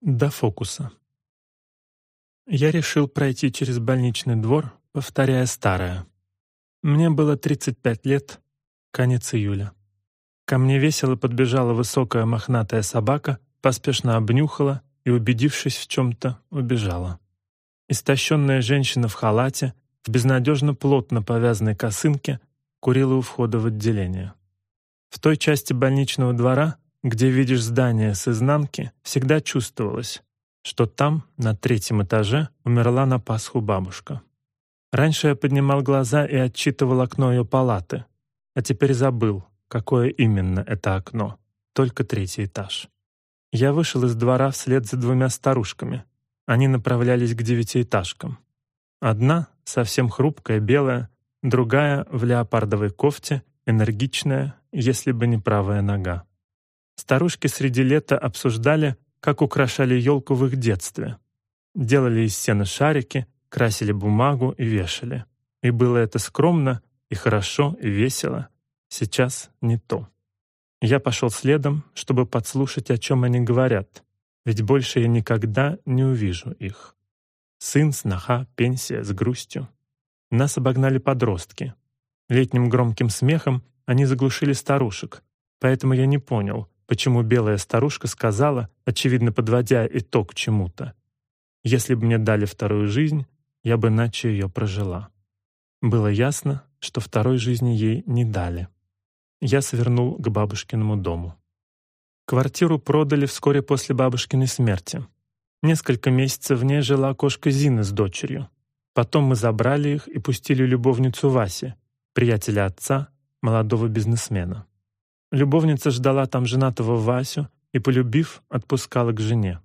До фокуса. Я решил пройти через больничный двор, повторяя старое. Мне было 35 лет, конец июля. Ко мне весело подбежала высокая мохнатая собака, поспешно обнюхала и, убедившись в чем-то, убежала. Истощенная женщина в халате, в безнадежно плотно повязанной косынке, курила у входа в отделение. В той части больничного двора, где видишь здание с изнанки, всегда чувствовалось, что там, на третьем этаже, умерла на Пасху бабушка. Раньше я поднимал глаза и отчитывал окно ее палаты, а теперь забыл, какое именно это окно, только третий этаж. Я вышел из двора вслед за двумя старушками. Они направлялись к девятиэтажкам. Одна, совсем хрупкая, белая, другая в леопардовой кофте, энергичная, если бы не правая нога. Старушки среди лета обсуждали, как украшали елку в их детстве. Делали из сена шарики, красили бумагу и вешали. И было это скромно, и хорошо, и весело. Сейчас не то. Я пошел следом, чтобы подслушать, о чем они говорят, ведь больше я никогда не увижу их. Сын, сноха, пенсия с грустью. Нас обогнали подростки. Летним громким смехом они заглушили старушек, поэтому я не понял, почему белая старушка сказала, очевидно подводя итог чему-то. Если бы мне дали вторую жизнь, я бы иначе ее прожила. Было ясно, что второй жизни ей не дали. Я свернул к бабушкиному дому. Квартиру продали вскоре после бабушкиной смерти. Несколько месяцев в ней жила кошка Зина с дочерью. Потом мы забрали их и пустили любовницу Васе, приятеля отца, молодого бизнесмена. Любовница ждала там женатого Васю и, полюбив, отпускала к жене.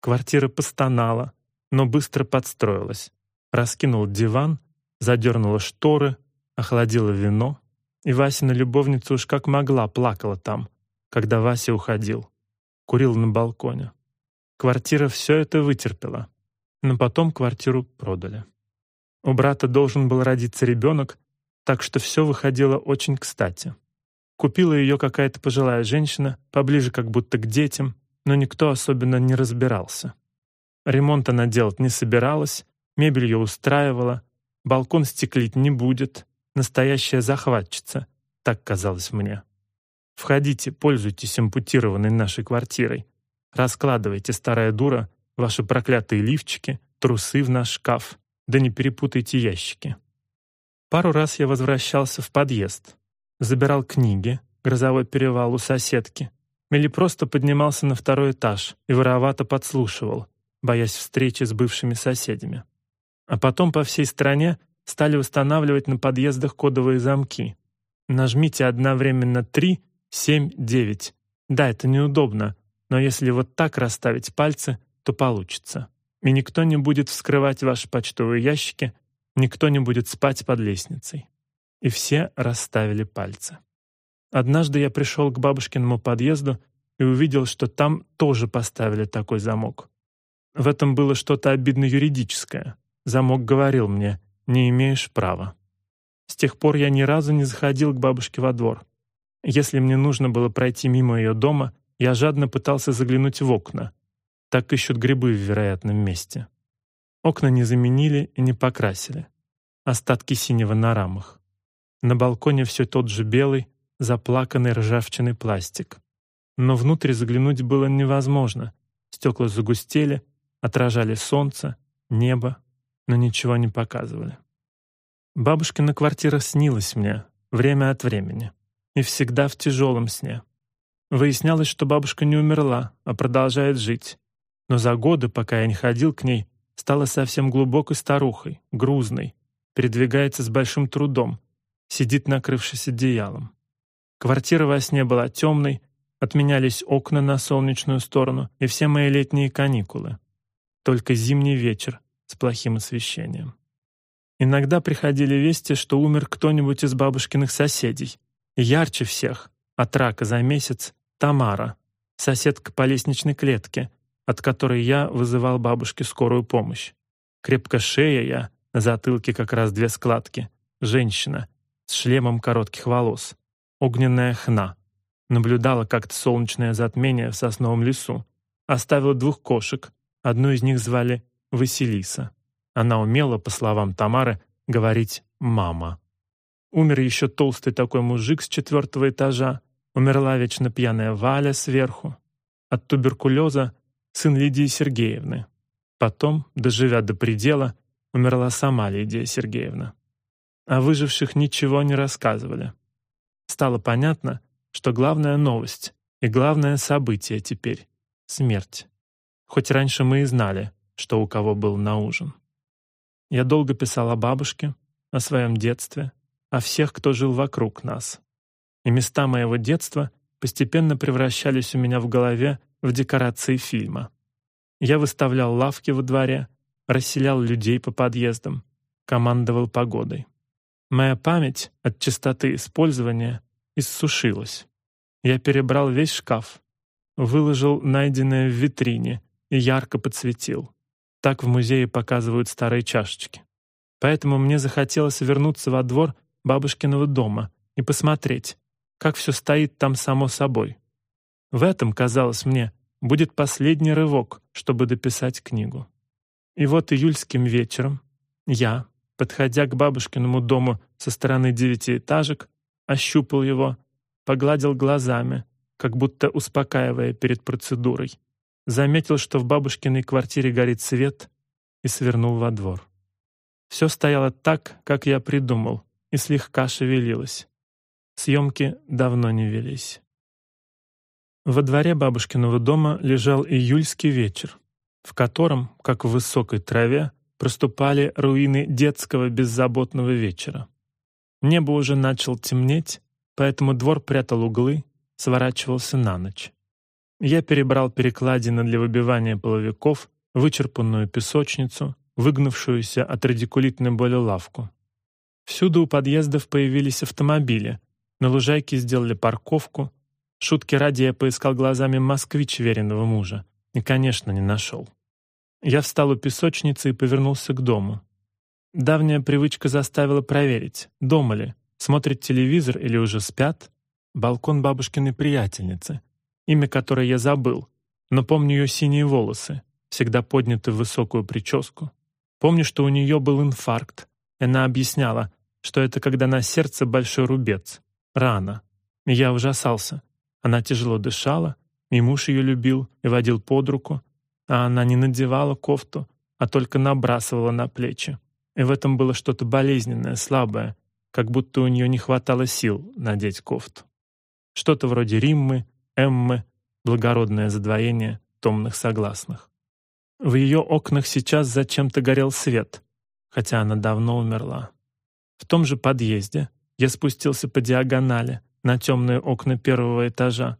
Квартира постонала, но быстро подстроилась. Раскинул диван, задернула шторы, охладила вино, и Васина любовница уж как могла плакала там, когда Вася уходил. Курил на балконе. Квартира все это вытерпела, но потом квартиру продали. У брата должен был родиться ребенок, так что все выходило очень кстати. Купила ее какая-то пожилая женщина, поближе как будто к детям, но никто особенно не разбирался. Ремонт она делать не собиралась, мебель ее устраивала, балкон стеклить не будет, настоящая захватчица, так казалось мне. Входите, пользуйтесь ампутированной нашей квартирой. Раскладывайте, старая дура, ваши проклятые лифчики, трусы в наш шкаф, да не перепутайте ящики. Пару раз я возвращался в подъезд, забирал книги, грозовой перевал у соседки, или просто поднимался на второй этаж и воровато подслушивал, боясь встречи с бывшими соседями. А потом по всей стране стали устанавливать на подъездах кодовые замки. Нажмите одновременно 3, 7, 9. Да, это неудобно, но если вот так расставить пальцы, то получится. И никто не будет вскрывать ваши почтовые ящики, никто не будет спать под лестницей. И все расставили пальцы. Однажды я пришел к бабушкиному подъезду и увидел, что там тоже поставили такой замок. В этом было что-то обидно юридическое. Замок говорил мне «не имеешь права». С тех пор я ни разу не заходил к бабушке во двор. Если мне нужно было пройти мимо ее дома, я жадно пытался заглянуть в окна. Так ищут грибы в вероятном месте. Окна не заменили и не покрасили. Остатки синего на рамах. На балконе все тот же белый, заплаканный ржавчиной пластик. Но внутрь заглянуть было невозможно. Стекла загустели, отражали солнце, небо, но ничего не показывали. Бабушкина квартира снилась мне время от времени. И всегда в тяжелом сне. Выяснялось, что бабушка не умерла, а продолжает жить. Но за годы, пока я не ходил к ней, стала совсем глубокой старухой, грузной, передвигается с большим трудом, сидит, накрывшись одеялом. Квартира во сне была темной, отменялись окна на солнечную сторону и все мои летние каникулы. Только зимний вечер с плохим освещением. Иногда приходили вести, что умер кто-нибудь из бабушкиных соседей. ярче всех, от рака за месяц, Тамара, соседка по лестничной клетке, от которой я вызывал бабушке скорую помощь. Крепко шея я, на затылке как раз две складки. Женщина с шлемом коротких волос. Огненная хна. Наблюдала как-то солнечное затмение в сосновом лесу. оставил двух кошек, одну из них звали Василиса. Она умела, по словам Тамары, говорить «мама». Умер еще толстый такой мужик с четвертого этажа, умерла вечно пьяная Валя сверху. От туберкулеза сын Лидии Сергеевны. Потом, доживя до предела, умерла сама Лидия Сергеевна. О выживших ничего не рассказывали. Стало понятно, что главная новость и главное событие теперь — смерть. Хоть раньше мы и знали, что у кого был на ужин. Я долго писал о бабушке, о своем детстве, о всех, кто жил вокруг нас. И места моего детства постепенно превращались у меня в голове в декорации фильма. Я выставлял лавки во дворе, расселял людей по подъездам, командовал погодой. Моя память от частоты использования иссушилась. Я перебрал весь шкаф, выложил найденное в витрине и ярко подсветил. Так в музее показывают старые чашечки. Поэтому мне захотелось вернуться во двор бабушкиного дома и посмотреть, как все стоит там само собой. В этом, казалось мне, будет последний рывок, чтобы дописать книгу. И вот июльским вечером я, подходя к бабушкиному дому со стороны девятиэтажек, ощупал его, погладил глазами, как будто успокаивая перед процедурой, заметил, что в бабушкиной квартире горит свет, и свернул во двор. Все стояло так, как я придумал, и слегка шевелилось. Съемки давно не велись. Во дворе бабушкиного дома лежал июльский вечер, в котором, как в высокой траве, проступали руины детского беззаботного вечера. Небо уже начал темнеть, поэтому двор прятал углы, сворачивался на ночь. Я перебрал перекладины для выбивания половиков, вычерпанную песочницу, выгнувшуюся от радикулитной боли лавку. Всюду у подъездов появились автомобили, на лужайке сделали парковку. Шутки ради я поискал глазами москвич веренного мужа и, конечно, не нашел. Я встал у песочницы и повернулся к дому. Давняя привычка заставила проверить, дома ли, смотрит телевизор или уже спят. Балкон бабушкиной приятельницы, имя которой я забыл, но помню ее синие волосы, всегда подняты в высокую прическу. Помню, что у нее был инфаркт, она объясняла, что это когда на сердце большой рубец, рана. я ужасался. Она тяжело дышала, и муж ее любил и водил под руку, а она не надевала кофту, а только набрасывала на плечи. И в этом было что-то болезненное, слабое, как будто у нее не хватало сил надеть кофту. Что-то вроде Риммы, Эммы, благородное задвоение томных согласных. В ее окнах сейчас зачем-то горел свет, хотя она давно умерла. В том же подъезде я спустился по диагонали на темные окна первого этажа.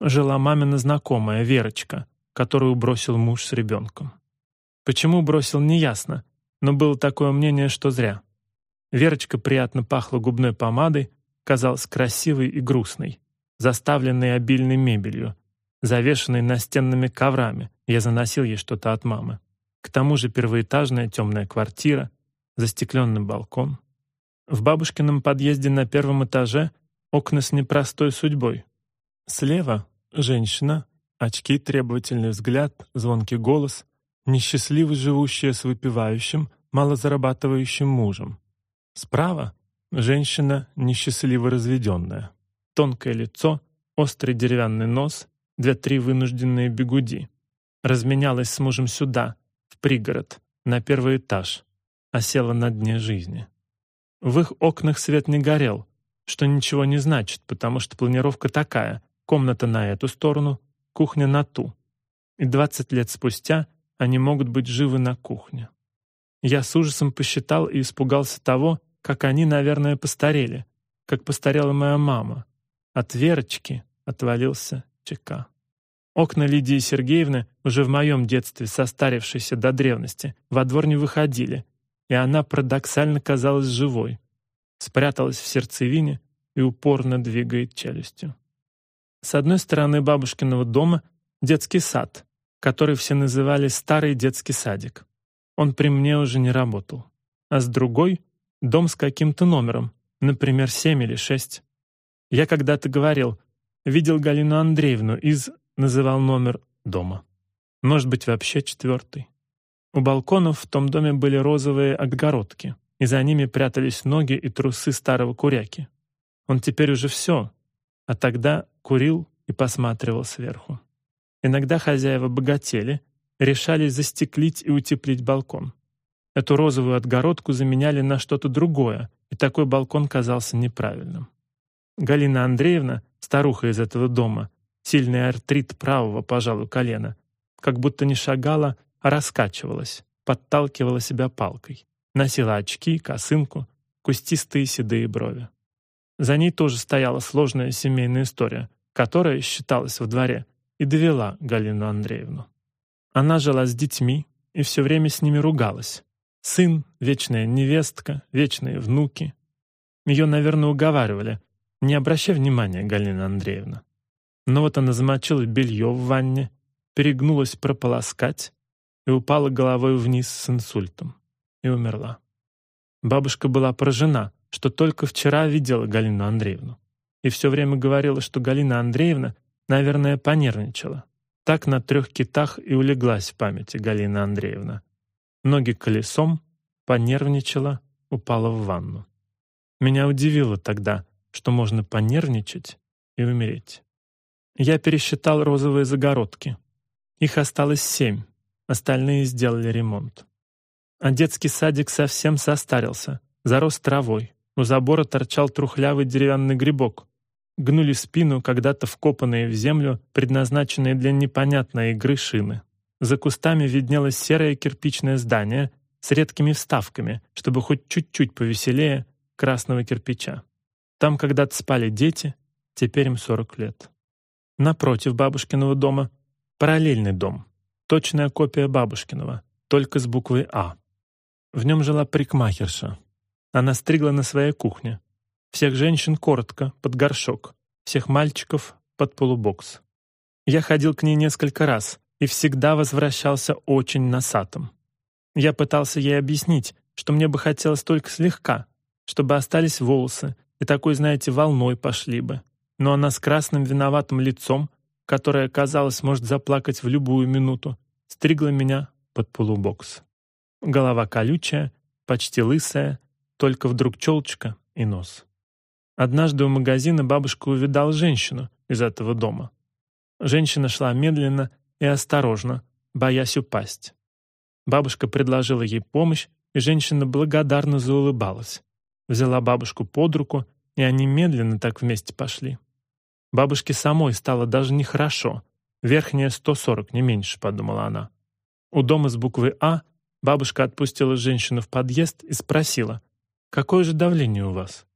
Жила мамина знакомая, Верочка, которую бросил муж с ребенком. Почему бросил, неясно, но было такое мнение, что зря. Верочка приятно пахла губной помадой, казалась красивой и грустной, заставленной обильной мебелью, завешенной настенными коврами, я заносил ей что-то от мамы. К тому же первоэтажная темная квартира, застекленный балкон. В бабушкином подъезде на первом этаже окна с непростой судьбой. Слева — женщина, Очки, требовательный взгляд, звонкий голос, несчастливо живущая с выпивающим, малозарабатывающим мужем. Справа — женщина, несчастливо разведенная. Тонкое лицо, острый деревянный нос, две-три вынужденные бегуди. Разменялась с мужем сюда, в пригород, на первый этаж, а села на дне жизни. В их окнах свет не горел, что ничего не значит, потому что планировка такая — комната на эту сторону, кухня на ту. И 20 лет спустя они могут быть живы на кухне. Я с ужасом посчитал и испугался того, как они, наверное, постарели, как постарела моя мама. От Верочки отвалился ЧК. Окна Лидии Сергеевны, уже в моем детстве состарившиеся до древности, во двор не выходили, и она парадоксально казалась живой. Спряталась в сердцевине и упорно двигает челюстью. С одной стороны бабушкиного дома детский сад, который все называли «старый детский садик». Он при мне уже не работал. А с другой — дом с каким-то номером, например, семь или шесть. Я когда-то говорил, видел Галину Андреевну из, называл номер дома. Может быть, вообще четвертый. У балконов в том доме были розовые отгородки, и за ними прятались ноги и трусы старого куряки. Он теперь уже все, а тогда курил и посматривал сверху. Иногда хозяева богатели, решали застеклить и утеплить балкон. Эту розовую отгородку заменяли на что-то другое, и такой балкон казался неправильным. Галина Андреевна, старуха из этого дома, сильный артрит правого, пожалуй, колена, как будто не шагала, а раскачивалась, подталкивала себя палкой. Носила очки, косынку, кустистые седые брови. За ней тоже стояла сложная семейная история, которая считалась в дворе и довела Галину Андреевну. Она жила с детьми и все время с ними ругалась. Сын, вечная невестка, вечные внуки. Ее, наверное, уговаривали. Не обращай внимания, Галина Андреевна. Но вот она замочила белье в ванне, перегнулась прополоскать и упала головой вниз с инсультом. И умерла. Бабушка была поражена, что только вчера видела Галину Андреевну. И все время говорила, что Галина Андреевна, наверное, понервничала. Так на трех китах и улеглась в памяти Галина Андреевна. Ноги колесом, понервничала, упала в ванну. Меня удивило тогда, что можно понервничать и умереть. Я пересчитал розовые загородки. Их осталось семь, остальные сделали ремонт. А детский садик совсем состарился, зарос травой, у забора торчал трухлявый деревянный грибок. Гнули спину когда-то вкопанные в землю, предназначенные для непонятной игры шины. За кустами виднелось серое кирпичное здание с редкими вставками, чтобы хоть чуть-чуть повеселее красного кирпича. Там когда-то спали дети, теперь им 40 лет. Напротив бабушкиного дома параллельный дом, точная копия бабушкиного, только с буквой «А». В нем жила прикмахерша, она стригла на своей кухне. Всех женщин коротко, под горшок. Всех мальчиков под полубокс. Я ходил к ней несколько раз и всегда возвращался очень носатым. Я пытался ей объяснить, что мне бы хотелось только слегка, чтобы остались волосы, и такой, знаете, волной пошли бы. Но она с красным виноватым лицом, которое, казалось, может заплакать в любую минуту, стригла меня под полубокс. Голова колючая, почти лысая, только вдруг челочка и нос. Однажды у магазина бабушка увидала женщину из этого дома. Женщина шла медленно и осторожно, боясь упасть. Бабушка предложила ей помощь, и женщина благодарно заулыбалась. Взяла бабушку под руку, и они медленно так вместе пошли. Бабушке самой стало даже нехорошо. Верхняя 140, не меньше, подумала она. У дома с буквы «А» бабушка отпустила женщину в подъезд и спросила, «Какое же давление у вас?»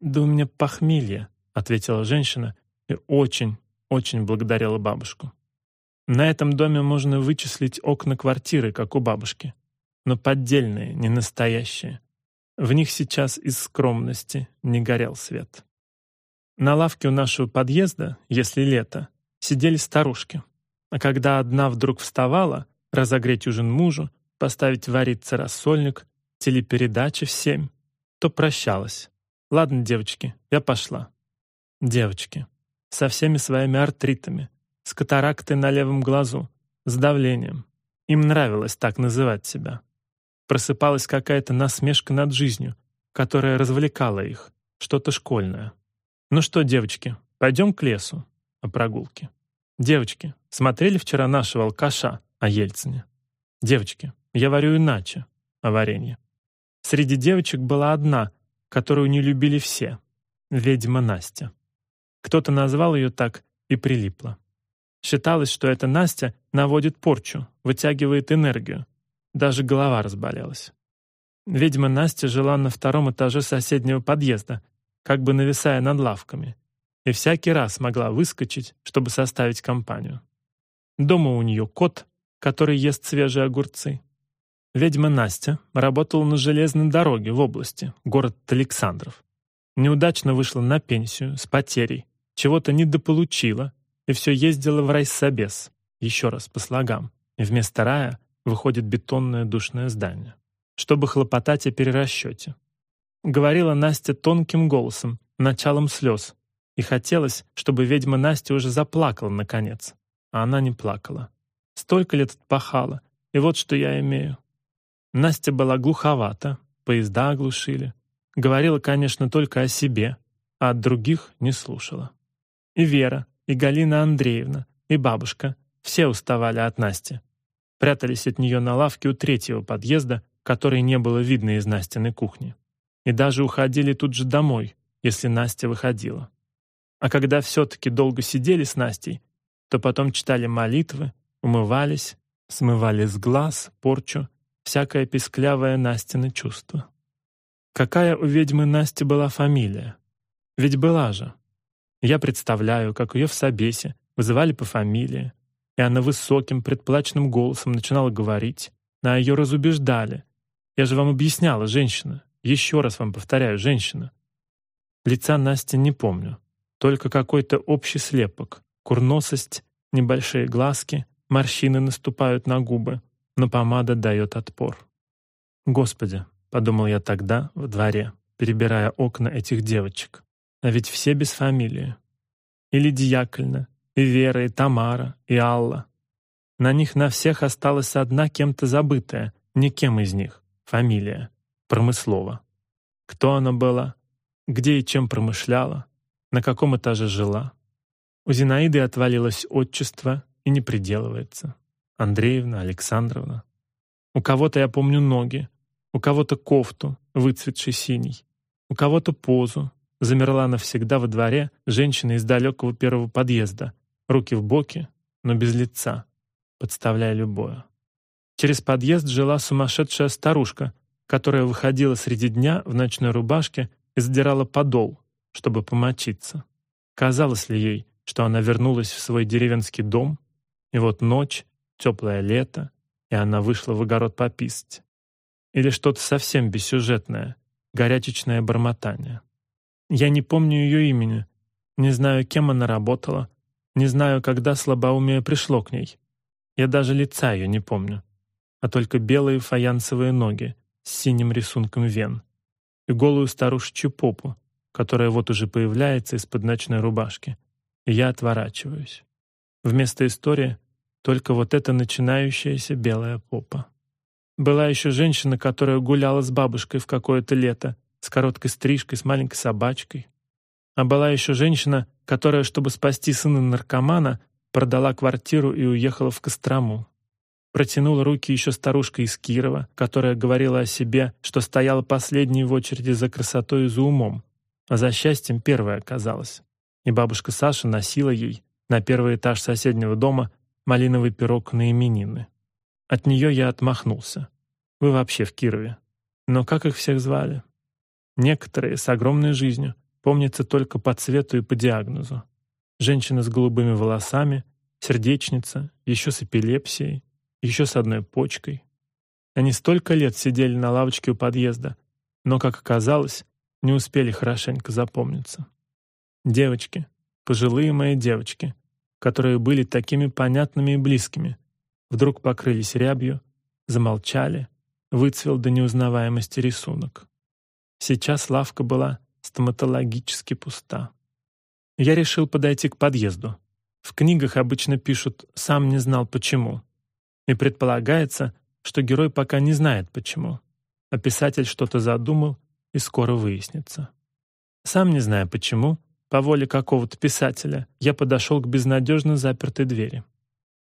«Да у меня похмелье», — ответила женщина и очень, очень благодарила бабушку. На этом доме можно вычислить окна квартиры, как у бабушки, но поддельные, не настоящие. В них сейчас из скромности не горел свет. На лавке у нашего подъезда, если лето, сидели старушки. А когда одна вдруг вставала, разогреть ужин мужу, поставить вариться рассольник, телепередачи в семь, то прощалась. Ладно, девочки, я пошла. Девочки. Со всеми своими артритами, с катарактой на левом глазу, с давлением. Им нравилось так называть себя. Просыпалась какая-то насмешка над жизнью, которая развлекала их, что-то школьное. Ну что, девочки, пойдем к лесу о прогулке. Девочки, смотрели вчера нашего алкаша о Ельцине? Девочки, я варю иначе о варенье. Среди девочек была одна, которую не любили все — ведьма Настя. Кто-то назвал ее так и прилипло. Считалось, что эта Настя наводит порчу, вытягивает энергию. Даже голова разболелась. Ведьма Настя жила на втором этаже соседнего подъезда, как бы нависая над лавками, и всякий раз могла выскочить, чтобы составить компанию. Дома у нее кот, который ест свежие огурцы, Ведьма Настя работала на железной дороге в области, город Александров. Неудачно вышла на пенсию, с потерей, чего-то недополучила, и все ездила в райсобес, еще раз по слогам, и вместо рая выходит бетонное душное здание, чтобы хлопотать о перерасчете. Говорила Настя тонким голосом, началом слез, и хотелось, чтобы ведьма Настя уже заплакала наконец, а она не плакала. Столько лет отпахала, и вот что я имею. Настя была глуховата, поезда оглушили. Говорила, конечно, только о себе, а от других не слушала. И Вера, и Галина Андреевна, и бабушка все уставали от Насти. Прятались от нее на лавке у третьего подъезда, который не было видно из Настиной кухни. И даже уходили тут же домой, если Настя выходила. А когда все-таки долго сидели с Настей, то потом читали молитвы, умывались, смывали с глаз порчу, всякое песклявое Настины чувство. Какая у ведьмы Насти была фамилия? Ведь была же. Я представляю, как ее в собесе вызывали по фамилии, и она высоким, предплаченным голосом начинала говорить, а ее разубеждали. Я же вам объясняла, женщина. Еще раз вам повторяю, женщина. Лица Насти не помню. Только какой-то общий слепок, курносость, небольшие глазки, морщины наступают на губы, но помада дает отпор. «Господи», — подумал я тогда в дворе, перебирая окна этих девочек, а ведь все без фамилии. И Лидия и Вера, и Тамара, и Алла. На них на всех осталась одна кем-то забытая, никем из них, фамилия, Промыслова. Кто она была, где и чем промышляла, на каком этаже жила. У Зинаиды отвалилось отчество и не приделывается. Андреевна, Александровна. У кого-то я помню ноги, у кого-то кофту, выцветший синий, у кого-то позу. Замерла навсегда во дворе женщина из далекого первого подъезда, руки в боки, но без лица, подставляя любое. Через подъезд жила сумасшедшая старушка, которая выходила среди дня в ночной рубашке и задирала подол, чтобы помочиться. Казалось ли ей, что она вернулась в свой деревенский дом, и вот ночь, теплое лето, и она вышла в огород пописать. Или что-то совсем бессюжетное, горячечное бормотание. Я не помню ее имени, не знаю, кем она работала, не знаю, когда слабоумие пришло к ней. Я даже лица ее не помню, а только белые фаянсовые ноги с синим рисунком вен и голую старушечью попу, которая вот уже появляется из-под ночной рубашки, и я отворачиваюсь. Вместо истории только вот эта начинающаяся белая попа. Была еще женщина, которая гуляла с бабушкой в какое-то лето, с короткой стрижкой, с маленькой собачкой. А была еще женщина, которая, чтобы спасти сына наркомана, продала квартиру и уехала в Кострому. Протянула руки еще старушка из Кирова, которая говорила о себе, что стояла последней в очереди за красотой и за умом, а за счастьем первая оказалась. И бабушка Саша носила ей на первый этаж соседнего дома малиновый пирог на именины. От нее я отмахнулся. Вы вообще в Кирове. Но как их всех звали? Некоторые с огромной жизнью помнятся только по цвету и по диагнозу. Женщина с голубыми волосами, сердечница, еще с эпилепсией, еще с одной почкой. Они столько лет сидели на лавочке у подъезда, но, как оказалось, не успели хорошенько запомниться. Девочки, пожилые мои девочки, которые были такими понятными и близкими, вдруг покрылись рябью, замолчали, выцвел до неузнаваемости рисунок. Сейчас лавка была стоматологически пуста. Я решил подойти к подъезду. В книгах обычно пишут «сам не знал почему». И предполагается, что герой пока не знает почему, а писатель что-то задумал и скоро выяснится. Сам не зная почему, по воле какого-то писателя, я подошел к безнадежно запертой двери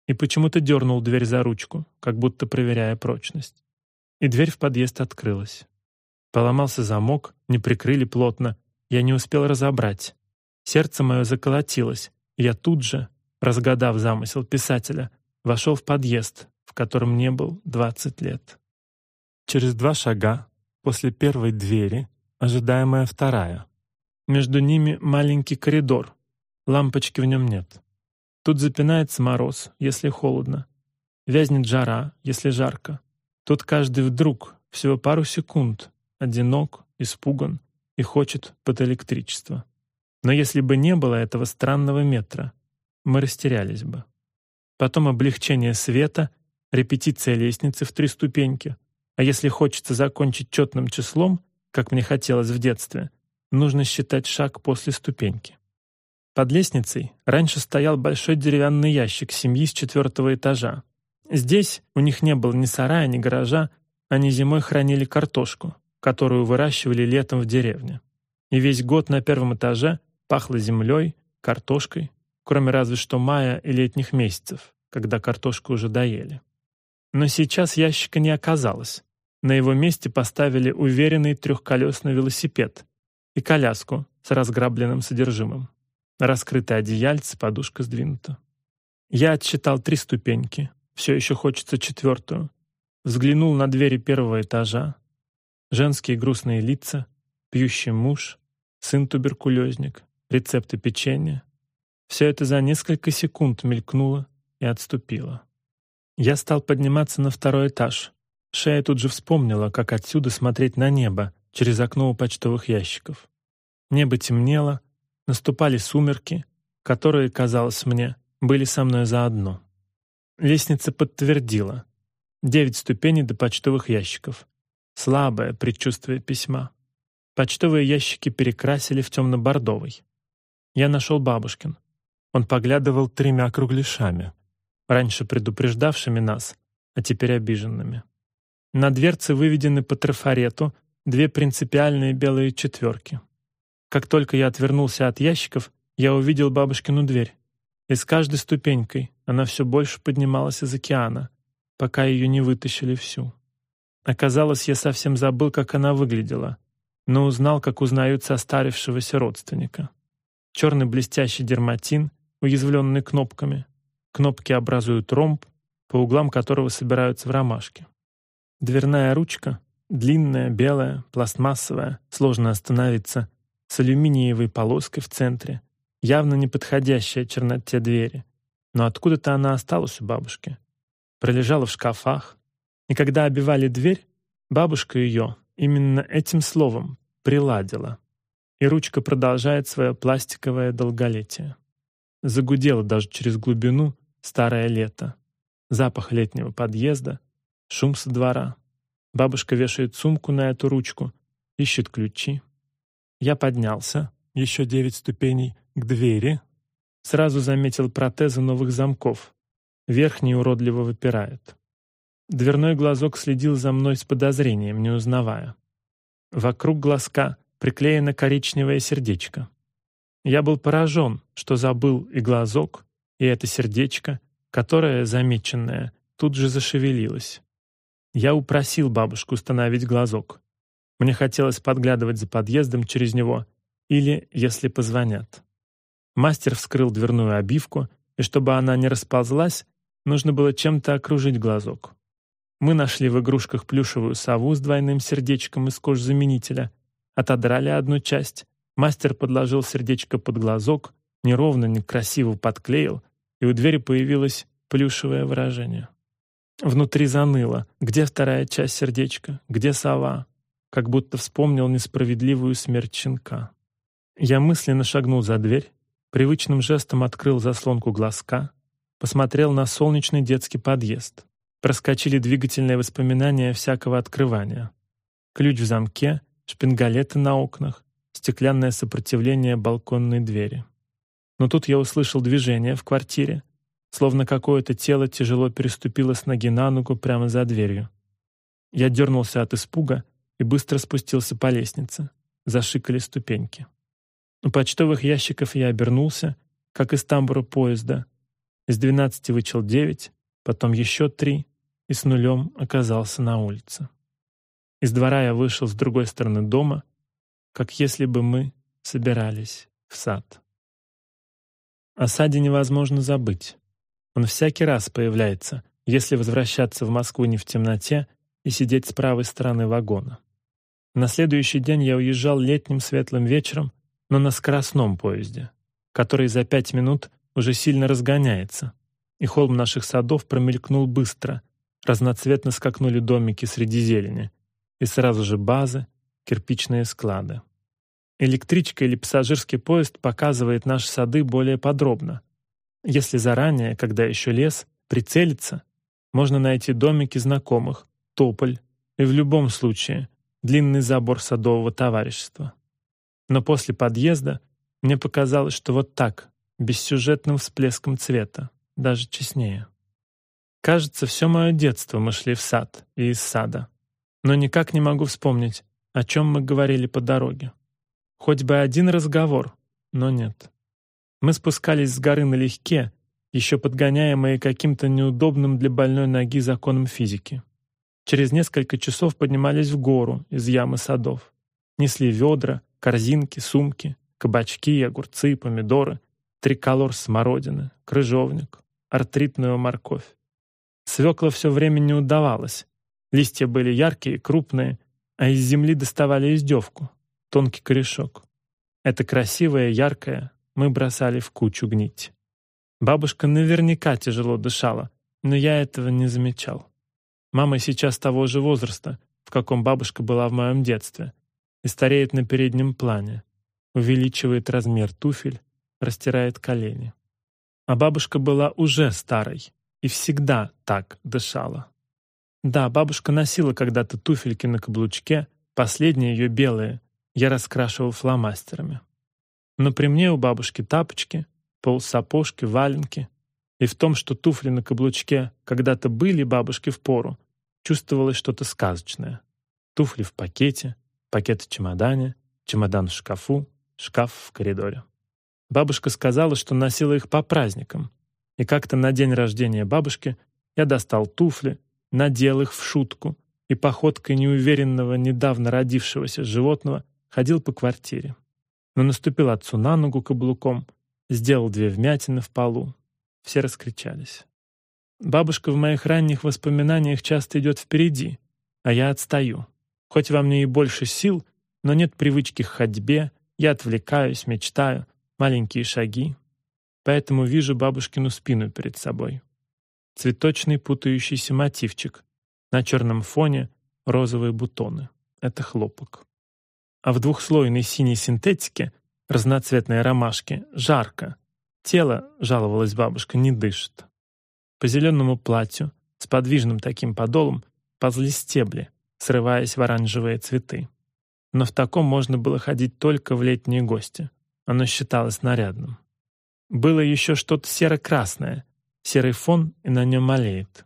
и почему-то дернул дверь за ручку, как будто проверяя прочность. И дверь в подъезд открылась. Поломался замок, не прикрыли плотно, я не успел разобрать. Сердце мое заколотилось, я тут же, разгадав замысел писателя, вошел в подъезд, в котором не был 20 лет. Через два шага, после первой двери, ожидаемая вторая. Между ними маленький коридор, лампочки в нем нет. Тут запинается мороз, если холодно. Вязнет жара, если жарко. Тут каждый вдруг, всего пару секунд, одинок, испуган и хочет под электричество. Но если бы не было этого странного метра, мы растерялись бы. Потом облегчение света, репетиция лестницы в три ступеньки. А если хочется закончить четным числом, как мне хотелось в детстве, нужно считать шаг после ступеньки. Под лестницей раньше стоял большой деревянный ящик семьи с четвертого этажа. Здесь у них не было ни сарая, ни гаража, они зимой хранили картошку, которую выращивали летом в деревне. И весь год на первом этаже пахло землей, картошкой, кроме разве что мая и летних месяцев, когда картошку уже доели. Но сейчас ящика не оказалось. На его месте поставили уверенный трехколесный велосипед и коляску с разграбленным содержимым. Раскрытое одеяльце, подушка сдвинута. Я отсчитал три ступеньки, все еще хочется четвертую. Взглянул на двери первого этажа. Женские грустные лица, пьющий муж, сын-туберкулезник, рецепты печенья. Все это за несколько секунд мелькнуло и отступило. Я стал подниматься на второй этаж. Шея тут же вспомнила, как отсюда смотреть на небо через окно у почтовых ящиков. Небо темнело, наступали сумерки, которые, казалось мне, были со мной заодно. Лестница подтвердила. Девять ступеней до почтовых ящиков. Слабое предчувствие письма. Почтовые ящики перекрасили в темно-бордовый. Я нашел бабушкин. Он поглядывал тремя кругляшами, раньше предупреждавшими нас, а теперь обиженными. На дверце выведены по трафарету две принципиальные белые четверки. Как только я отвернулся от ящиков, я увидел бабушкину дверь. И с каждой ступенькой она все больше поднималась из океана, пока ее не вытащили всю. Оказалось, я совсем забыл, как она выглядела, но узнал, как узнают состарившегося родственника. Черный блестящий дерматин, уязвленный кнопками. Кнопки образуют ромб, по углам которого собираются в ромашке. Дверная ручка, длинная, белая, пластмассовая, сложно остановиться, с алюминиевой полоской в центре, явно не подходящая черноте двери. Но откуда-то она осталась у бабушки. Пролежала в шкафах. И когда обивали дверь, бабушка ее именно этим словом приладила. И ручка продолжает свое пластиковое долголетие. Загудело даже через глубину старое лето. Запах летнего подъезда, шум со двора. Бабушка вешает сумку на эту ручку, ищет ключи. Я поднялся, еще девять ступеней, к двери. Сразу заметил протезы новых замков. Верхний уродливо выпирает. Дверной глазок следил за мной с подозрением, не узнавая. Вокруг глазка приклеено коричневое сердечко. Я был поражен, что забыл и глазок, и это сердечко, которое, замеченное, тут же зашевелилось. Я упросил бабушку установить глазок. Мне хотелось подглядывать за подъездом через него или, если позвонят. Мастер вскрыл дверную обивку, и чтобы она не расползлась, нужно было чем-то окружить глазок. Мы нашли в игрушках плюшевую сову с двойным сердечком из кожзаменителя, отодрали одну часть, мастер подложил сердечко под глазок, неровно, некрасиво подклеил, и у двери появилось плюшевое выражение. Внутри заныло. Где вторая часть сердечка? Где сова? Как будто вспомнил несправедливую смерть щенка. Я мысленно шагнул за дверь, привычным жестом открыл заслонку глазка, посмотрел на солнечный детский подъезд. Проскочили двигательные воспоминания всякого открывания. Ключ в замке, шпингалеты на окнах, стеклянное сопротивление балконной двери. Но тут я услышал движение в квартире, словно какое-то тело тяжело переступило с ноги на ногу прямо за дверью. Я дернулся от испуга и быстро спустился по лестнице. Зашикали ступеньки. У почтовых ящиков я обернулся, как из тамбура поезда. Из двенадцати вычел девять, потом еще три, и с нулем оказался на улице. Из двора я вышел с другой стороны дома, как если бы мы собирались в сад. О саде невозможно забыть. Он всякий раз появляется, если возвращаться в Москву не в темноте и сидеть с правой стороны вагона. На следующий день я уезжал летним светлым вечером, но на скоростном поезде, который за пять минут уже сильно разгоняется, и холм наших садов промелькнул быстро, разноцветно скакнули домики среди зелени, и сразу же базы, кирпичные склады. Электричка или пассажирский поезд показывает наши сады более подробно. Если заранее, когда еще лес, прицелиться, можно найти домики знакомых, тополь и в любом случае длинный забор садового товарищества. Но после подъезда мне показалось, что вот так, бессюжетным всплеском цвета, даже честнее. Кажется, все мое детство мы шли в сад и из сада. Но никак не могу вспомнить, о чем мы говорили по дороге. Хоть бы один разговор, но нет. Мы спускались с горы налегке, еще подгоняемые каким-то неудобным для больной ноги законом физики. Через несколько часов поднимались в гору из ямы садов. Несли ведра, корзинки, сумки, кабачки, огурцы, помидоры, триколор смородины, крыжовник, артритную морковь. Свекла все время не удавалось. Листья были яркие, крупные, а из земли доставали издевку, тонкий корешок. Это красивое, яркое мы бросали в кучу гнить. Бабушка наверняка тяжело дышала, но я этого не замечал. Мама сейчас того же возраста, в каком бабушка была в моем детстве, и стареет на переднем плане, увеличивает размер туфель, растирает колени. А бабушка была уже старой и всегда так дышала. Да, бабушка носила когда-то туфельки на каблучке, последние ее белые, я раскрашивал фломастерами. Но при мне у бабушки тапочки, полсапожки, валенки. И в том, что туфли на каблучке когда-то были бабушке в пору, чувствовалось что-то сказочное. Туфли в пакете, пакет в чемодане, чемодан в шкафу, шкаф в коридоре. Бабушка сказала, что носила их по праздникам. И как-то на день рождения бабушки я достал туфли, надел их в шутку и походкой неуверенного, недавно родившегося животного ходил по квартире. Но наступил отцу на ногу каблуком, сделал две вмятины в полу. Все раскричались. Бабушка в моих ранних воспоминаниях часто идет впереди, а я отстаю. Хоть во мне и больше сил, но нет привычки к ходьбе, я отвлекаюсь, мечтаю, маленькие шаги. Поэтому вижу бабушкину спину перед собой. Цветочный путающийся мотивчик. На черном фоне розовые бутоны. Это хлопок. А в двухслойной синей синтетике разноцветные ромашки жарко. Тело, жаловалась бабушка, не дышит. По зеленому платью с подвижным таким подолом ползли стебли, срываясь в оранжевые цветы. Но в таком можно было ходить только в летние гости. Оно считалось нарядным. Было еще что-то серо-красное, серый фон, и на нем олеет.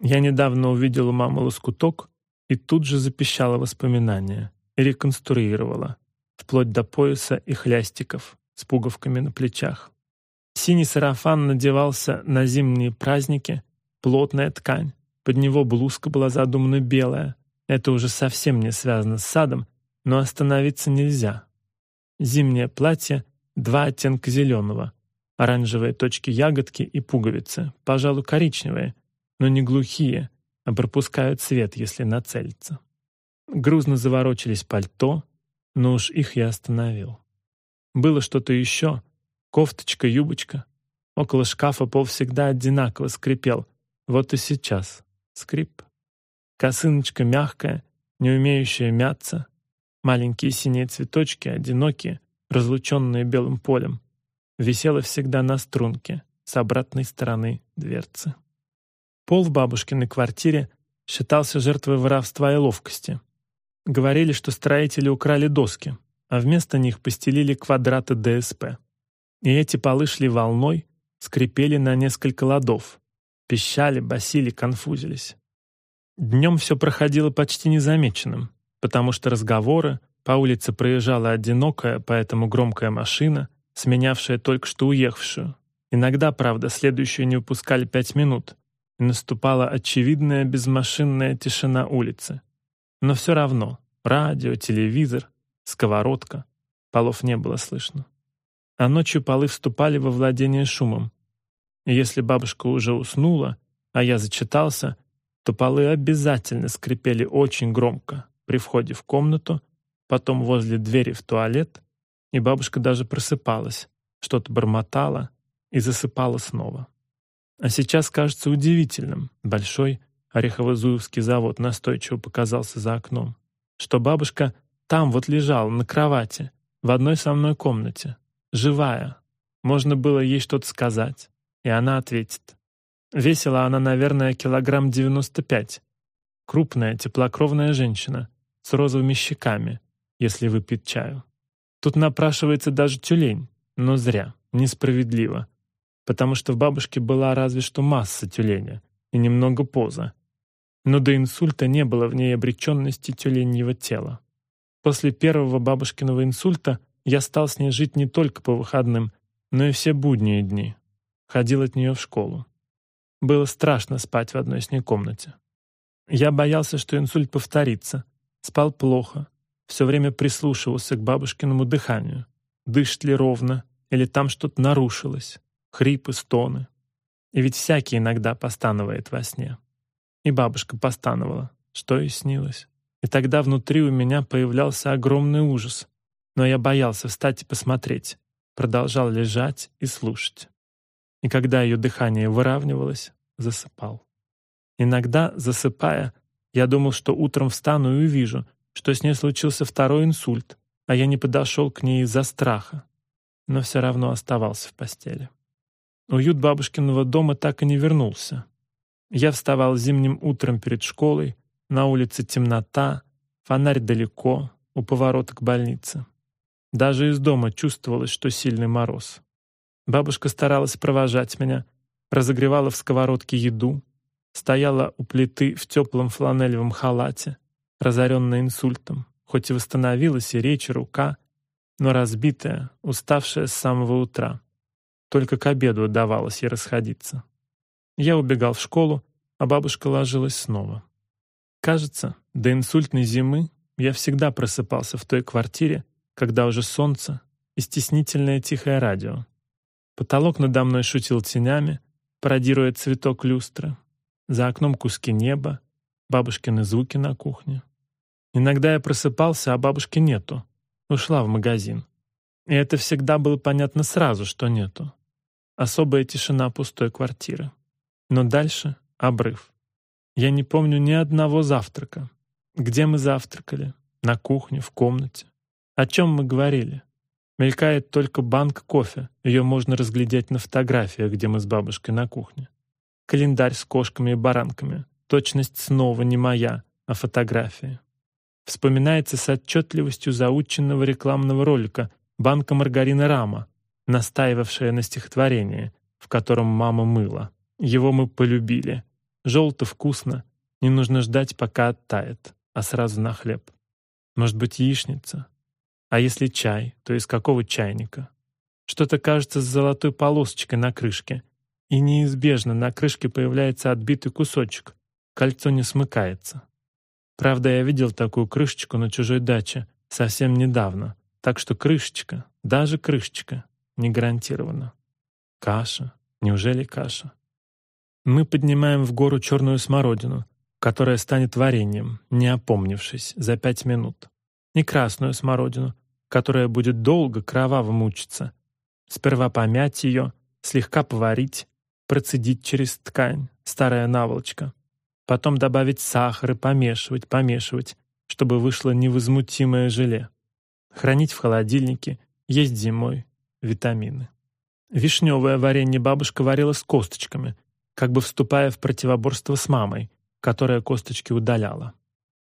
Я недавно увидела маму лоскуток и тут же запищала воспоминания и реконструировала, вплоть до пояса и хлястиков с пуговками на плечах. Синий сарафан надевался на зимние праздники, плотная ткань, под него блузка была задумана белая. Это уже совсем не связано с садом, но остановиться нельзя. Зимнее платье — два оттенка зеленого, оранжевые точки ягодки и пуговицы, пожалуй, коричневые, но не глухие, а пропускают свет, если нацелиться. Грузно заворочились пальто, но уж их я остановил. Было что-то еще. Кофточка, юбочка. Около шкафа пол всегда одинаково скрипел. Вот и сейчас. Скрип. Косыночка мягкая, не умеющая мяться. Маленькие синие цветочки, одинокие, разлученные белым полем. Висела всегда на струнке с обратной стороны дверцы. Пол в бабушкиной квартире считался жертвой воровства и ловкости. Говорили, что строители украли доски, а вместо них постелили квадраты ДСП. И эти полы шли волной, скрипели на несколько ладов, пищали, басили, конфузились. Днем все проходило почти незамеченным, потому что разговоры, по улице проезжала одинокая, поэтому громкая машина, сменявшая только что уехавшую. Иногда, правда, следующую не упускали пять минут, и наступала очевидная безмашинная тишина улицы. Но все равно радио, телевизор, сковородка. Полов не было слышно. А ночью полы вступали во владение шумом. И если бабушка уже уснула, а я зачитался, то полы обязательно скрипели очень громко при входе в комнату, потом возле двери в туалет, и бабушка даже просыпалась, что-то бормотала и засыпала снова. А сейчас кажется удивительным, большой Орехово-Зуевский завод настойчиво показался за окном. Что бабушка там вот лежала, на кровати, в одной со мной комнате, живая. Можно было ей что-то сказать, и она ответит. Весила она, наверное, килограмм девяносто пять. Крупная, теплокровная женщина, с розовыми щеками, если выпить чаю. Тут напрашивается даже тюлень, но зря, несправедливо, потому что в бабушке была разве что масса тюленя, и немного поза. Но до инсульта не было в ней обреченности тюленьего тела. После первого бабушкиного инсульта я стал с ней жить не только по выходным, но и все будние дни. Ходил от нее в школу. Было страшно спать в одной с ней комнате. Я боялся, что инсульт повторится. Спал плохо. Все время прислушивался к бабушкиному дыханию. Дышит ли ровно, или там что-то нарушилось. Хрипы, стоны. И ведь всякий иногда постанывает во сне. И бабушка постановала, что и снилось. И тогда внутри у меня появлялся огромный ужас. Но я боялся встать и посмотреть. Продолжал лежать и слушать. И когда ее дыхание выравнивалось, засыпал. Иногда, засыпая, я думал, что утром встану и увижу, что с ней случился второй инсульт, а я не подошел к ней из-за страха. Но все равно оставался в постели. Уют бабушкиного дома так и не вернулся. Я вставал зимним утром перед школой, на улице темнота, фонарь далеко, у поворота к больнице. Даже из дома чувствовалось, что сильный мороз. Бабушка старалась провожать меня, разогревала в сковородке еду, стояла у плиты в теплом фланелевом халате, разоренная инсультом, хоть и восстановилась и речь, и рука, но разбитая, уставшая с самого утра. Только к обеду удавалось ей расходиться. Я убегал в школу, а бабушка ложилась снова. Кажется, до инсультной зимы я всегда просыпался в той квартире, когда уже солнце и стеснительное тихое радио. Потолок надо мной шутил тенями, пародируя цветок люстры. За окном куски неба, бабушкины звуки на кухне. Иногда я просыпался, а бабушки нету. Ушла в магазин. И это всегда было понятно сразу, что нету. Особая тишина пустой квартиры. Но дальше — обрыв. Я не помню ни одного завтрака. Где мы завтракали? На кухне, в комнате. О чем мы говорили? Мелькает только банк кофе. Ее можно разглядеть на фотографиях, где мы с бабушкой на кухне. Календарь с кошками и баранками. Точность снова не моя, а фотографии. Вспоминается с отчетливостью заученного рекламного ролика банка маргарина Рама, настаивавшая на стихотворении, в котором мама мыла. Его мы полюбили. Желто вкусно. Не нужно ждать, пока оттает, а сразу на хлеб. Может быть, яичница? А если чай, то из какого чайника? Что-то кажется с золотой полосочкой на крышке. И неизбежно на крышке появляется отбитый кусочек. Кольцо не смыкается. Правда, я видел такую крышечку на чужой даче совсем недавно. Так что крышечка, даже крышечка, не гарантирована. Каша. Неужели каша? Мы поднимаем в гору черную смородину, которая станет вареньем, не опомнившись, за пять минут. И красную смородину, которая будет долго кроваво мучиться. Сперва помять ее, слегка поварить, процедить через ткань, старая наволочка. Потом добавить сахар и помешивать, помешивать, чтобы вышло невозмутимое желе. Хранить в холодильнике, есть зимой, витамины. Вишневое варенье бабушка варила с косточками, как бы вступая в противоборство с мамой, которая косточки удаляла.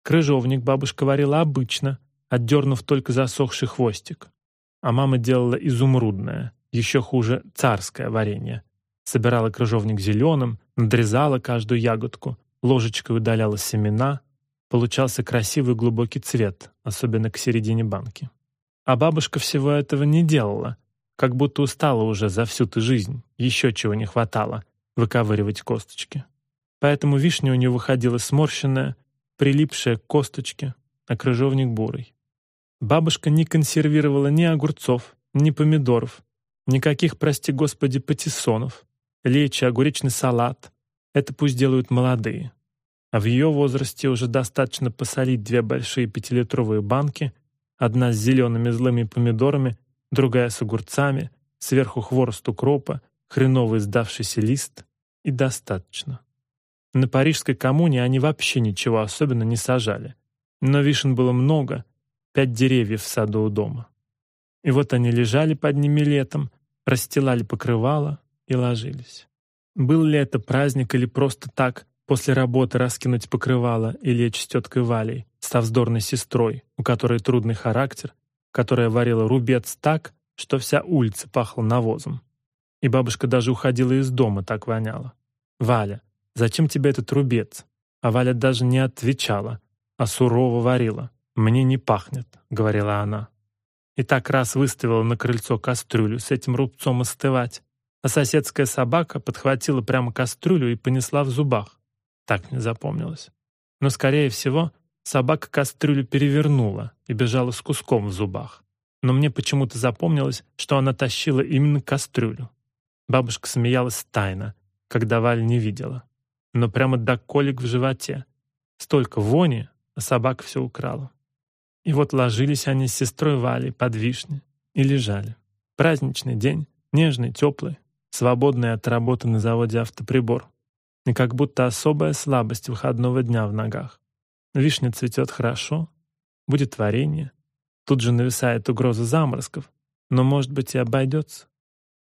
Крыжовник бабушка варила обычно, отдернув только засохший хвостик. А мама делала изумрудное, еще хуже царское варенье. Собирала крыжовник зеленым, надрезала каждую ягодку, ложечкой удаляла семена. Получался красивый глубокий цвет, особенно к середине банки. А бабушка всего этого не делала, как будто устала уже за всю ту жизнь, еще чего не хватало — выковыривать косточки. Поэтому вишня у нее выходила сморщенная, прилипшая к косточке, а крыжовник бурый. Бабушка не консервировала ни огурцов, ни помидоров, никаких, прости господи, патиссонов, лечи, огуречный салат. Это пусть делают молодые. А в ее возрасте уже достаточно посолить две большие пятилитровые банки, одна с зелеными злыми помидорами, другая с огурцами, сверху хворост укропа, хреновый сдавшийся лист, и достаточно. На Парижской коммуне они вообще ничего особенно не сажали. Но вишен было много, пять деревьев в саду у дома. И вот они лежали под ними летом, расстилали покрывало и ложились. Был ли это праздник или просто так, после работы раскинуть покрывало и лечь с теткой Валей, со вздорной сестрой, у которой трудный характер, которая варила рубец так, что вся улица пахла навозом. И бабушка даже уходила из дома, так воняла. Валя, зачем тебе этот рубец?» А Валя даже не отвечала, а сурово варила. «Мне не пахнет», — говорила она. И так раз выставила на крыльцо кастрюлю с этим рубцом остывать, а соседская собака подхватила прямо кастрюлю и понесла в зубах. Так мне запомнилось. Но, скорее всего, собака кастрюлю перевернула и бежала с куском в зубах. Но мне почему-то запомнилось, что она тащила именно кастрюлю. Бабушка смеялась тайно, когда Валь не видела. Но прямо до колик в животе. Столько вони, а собака все украла. И вот ложились они с сестрой Валей под вишни и лежали. Праздничный день, нежный, теплый, свободный от работы на заводе автоприбор. И как будто особая слабость выходного дня в ногах. Вишня цветет хорошо, будет варенье. Тут же нависает угроза заморозков, но, может быть, и обойдется.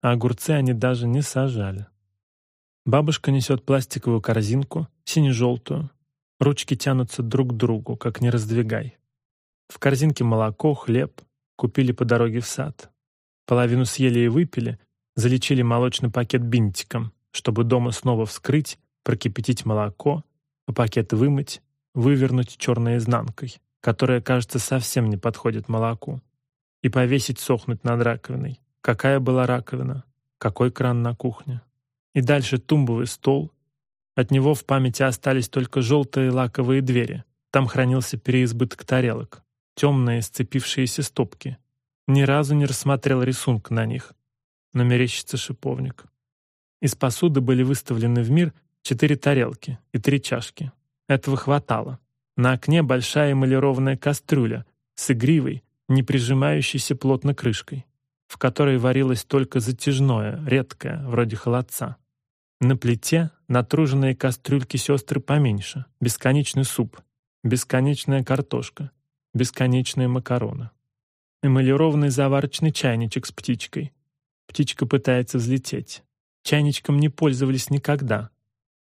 А огурцы они даже не сажали. Бабушка несет пластиковую корзинку, сине-желтую. Ручки тянутся друг к другу, как не раздвигай. В корзинке молоко, хлеб. Купили по дороге в сад. Половину съели и выпили, залечили молочный пакет бинтиком, чтобы дома снова вскрыть, прокипятить молоко, а пакет вымыть, вывернуть черной изнанкой, которая, кажется, совсем не подходит молоку, и повесить сохнуть над раковиной. Какая была раковина, какой кран на кухне. И дальше тумбовый стол. От него в памяти остались только желтые лаковые двери. Там хранился переизбыток тарелок, темные сцепившиеся стопки. Ни разу не рассмотрел рисунок на них, но мерещится шиповник. Из посуды были выставлены в мир четыре тарелки и три чашки. Этого хватало. На окне большая эмалированная кастрюля с игривой, не прижимающейся плотно крышкой, в которой варилось только затяжное, редкое, вроде холодца. На плите натруженные кастрюльки сестры поменьше, бесконечный суп, бесконечная картошка, бесконечные макароны. Эмалированный заварочный чайничек с птичкой. Птичка пытается взлететь. Чайничком не пользовались никогда.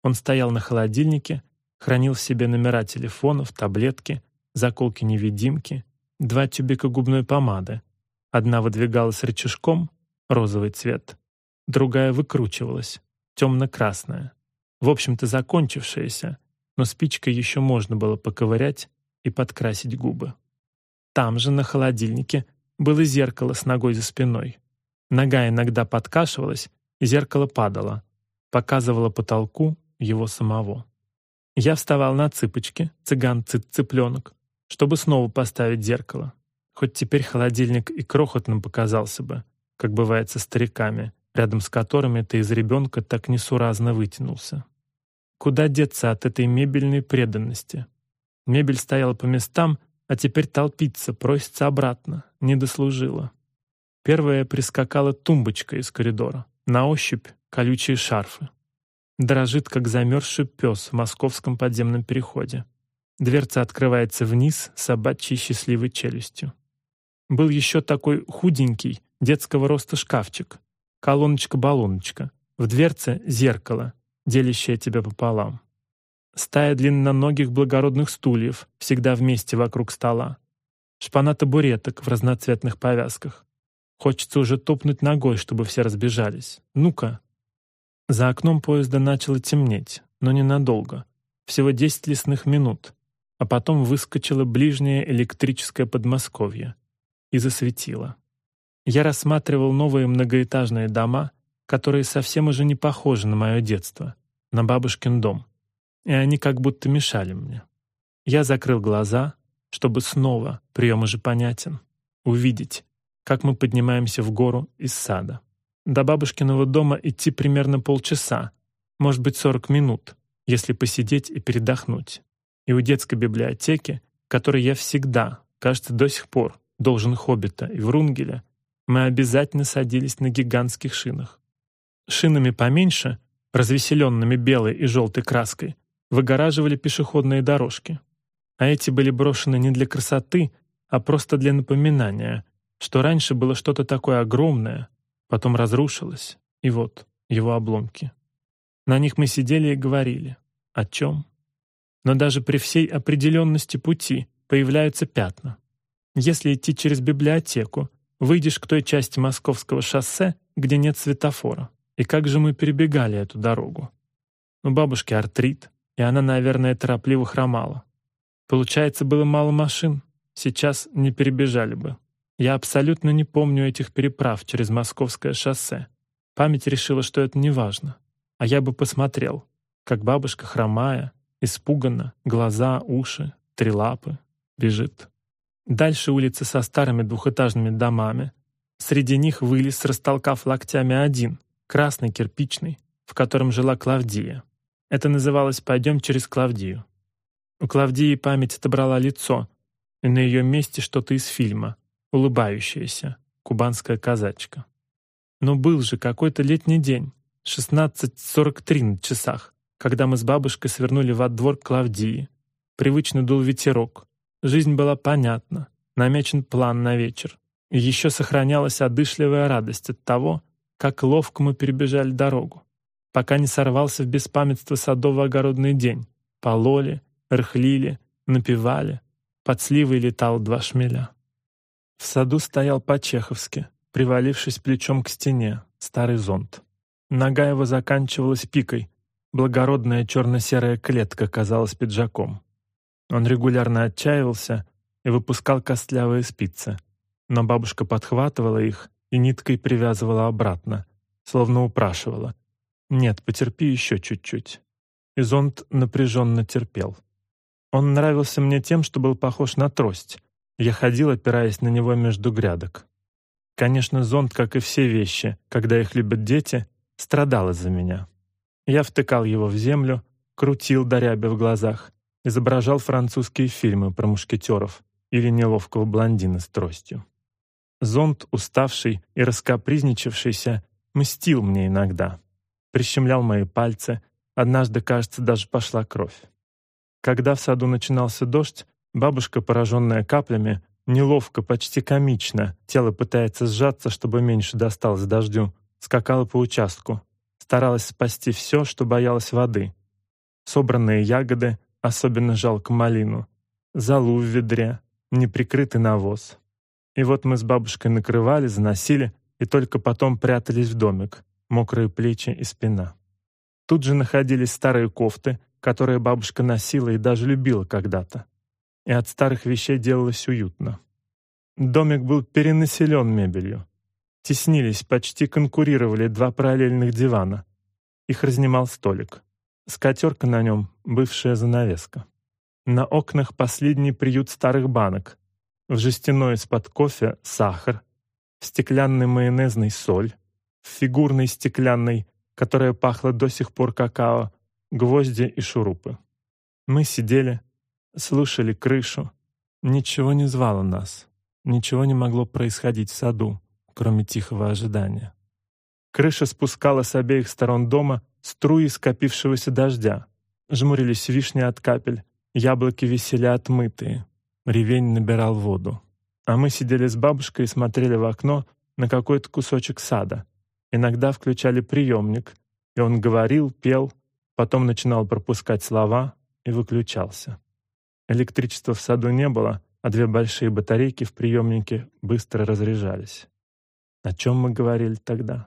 Он стоял на холодильнике, хранил в себе номера телефонов, таблетки, заколки-невидимки, два тюбика губной помады. Одна выдвигалась рычажком, розовый цвет, другая выкручивалась, темно-красная. В общем-то, закончившаяся, но спичкой еще можно было поковырять и подкрасить губы. Там же, на холодильнике, было зеркало с ногой за спиной. Нога иногда подкашивалась, зеркало падало, показывало потолку его самого. Я вставал на цыпочки, цыган-цыпленок, чтобы снова поставить зеркало. Хоть теперь холодильник и крохотным показался бы, как бывает со стариками, рядом с которыми ты из ребенка так несуразно вытянулся. Куда деться от этой мебельной преданности? Мебель стояла по местам, а теперь толпится, просится обратно, не дослужила. Первая прискакала тумбочка из коридора. На ощупь колючие шарфы. Дрожит, как замерзший пес в московском подземном переходе. Дверца открывается вниз собачьей счастливой челюстью. Был еще такой худенький, детского роста шкафчик. Колоночка-баллоночка. В дверце зеркало, делящее тебя пополам. Стая длинноногих благородных стульев, всегда вместе вокруг стола. Шпана табуреток в разноцветных повязках. Хочется уже топнуть ногой, чтобы все разбежались. Ну-ка, за окном поезда начало темнеть, но ненадолго. Всего 10 лесных минут. А потом выскочило ближнее электрическое Подмосковье. И засветило. Я рассматривал новые многоэтажные дома, которые совсем уже не похожи на мое детство, на бабушкин дом. И они как будто мешали мне. Я закрыл глаза, чтобы снова, прием уже понятен, увидеть, как мы поднимаемся в гору из сада. До бабушкиного дома идти примерно полчаса, может быть, 40 минут, если посидеть и передохнуть. И у детской библиотеки, которой я всегда, кажется, до сих пор, должен Хоббита и Врунгеля, мы обязательно садились на гигантских шинах. Шинами поменьше, развеселенными белой и желтой краской, выгораживали пешеходные дорожки. А эти были брошены не для красоты, а просто для напоминания, что раньше было что-то такое огромное, потом разрушилось, и вот его обломки. На них мы сидели и говорили. О чем? Но даже при всей определенности пути появляются пятна. Если идти через библиотеку, выйдешь к той части московского шоссе, где нет светофора. И как же мы перебегали эту дорогу? У бабушки артрит, и она, наверное, торопливо хромала. Получается, было мало машин. Сейчас не перебежали бы. Я абсолютно не помню этих переправ через Московское шоссе. Память решила, что это не важно. А я бы посмотрел, как бабушка, хромая, испуганно, глаза, уши, три лапы, бежит. Дальше улицы со старыми двухэтажными домами. Среди них вылез, растолкав локтями один, красный, кирпичный, в котором жила Клавдия. Это называлось «Пойдем через Клавдию». У Клавдии память отобрала лицо, и на ее месте что-то из фильма, улыбающаяся, кубанская казачка. Но был же какой-то летний день, 16.43 на часах, когда мы с бабушкой свернули во двор Клавдии. Привычно дул ветерок. Жизнь была понятна, намечен план на вечер. И еще сохранялась одышливая радость от того, как ловко мы перебежали дорогу, пока не сорвался в беспамятство садово-огородный день. Пололи, рыхлили, напевали, под сливой летал два шмеля. В саду стоял по-чеховски, привалившись плечом к стене, старый зонт. Нога его заканчивалась пикой, благородная черно-серая клетка казалась пиджаком. Он регулярно отчаивался и выпускал костлявые спицы, но бабушка подхватывала их и ниткой привязывала обратно, словно упрашивала. «Нет, потерпи еще чуть-чуть». И зонт напряженно терпел. Он нравился мне тем, что был похож на трость, я ходил, опираясь на него между грядок. Конечно, зонт, как и все вещи, когда их любят дети, страдал из-за меня. Я втыкал его в землю, крутил, дарябя в глазах, изображал французские фильмы про мушкетеров или неловкого блондина с тростью. Зонт, уставший и раскопризничавшийся, мстил мне иногда. Прищемлял мои пальцы, однажды, кажется, даже пошла кровь. Когда в саду начинался дождь, Бабушка, пораженная каплями, неловко, почти комично, тело пытается сжаться, чтобы меньше досталось дождю, скакала по участку, старалась спасти все, что боялась воды. Собранные ягоды, особенно жалко малину, залу в ведре, неприкрытый навоз. И вот мы с бабушкой накрывали, заносили и только потом прятались в домик, мокрые плечи и спина. Тут же находились старые кофты, которые бабушка носила и даже любила когда-то и от старых вещей делалось уютно. Домик был перенаселен мебелью. Теснились, почти конкурировали два параллельных дивана. Их разнимал столик. Скатерка на нем — бывшая занавеска. На окнах последний приют старых банок. В жестяной из-под кофе — сахар. В стеклянной майонезной — соль. В фигурной стеклянной, которая пахла до сих пор какао, гвозди и шурупы. Мы сидели, слушали крышу. Ничего не звало нас. Ничего не могло происходить в саду, кроме тихого ожидания. Крыша спускала с обеих сторон дома струи скопившегося дождя. Жмурились вишни от капель, яблоки висели отмытые. Ревень набирал воду. А мы сидели с бабушкой и смотрели в окно на какой-то кусочек сада. Иногда включали приемник, и он говорил, пел, потом начинал пропускать слова и выключался. Электричества в саду не было, а две большие батарейки в приемнике быстро разряжались. О чем мы говорили тогда?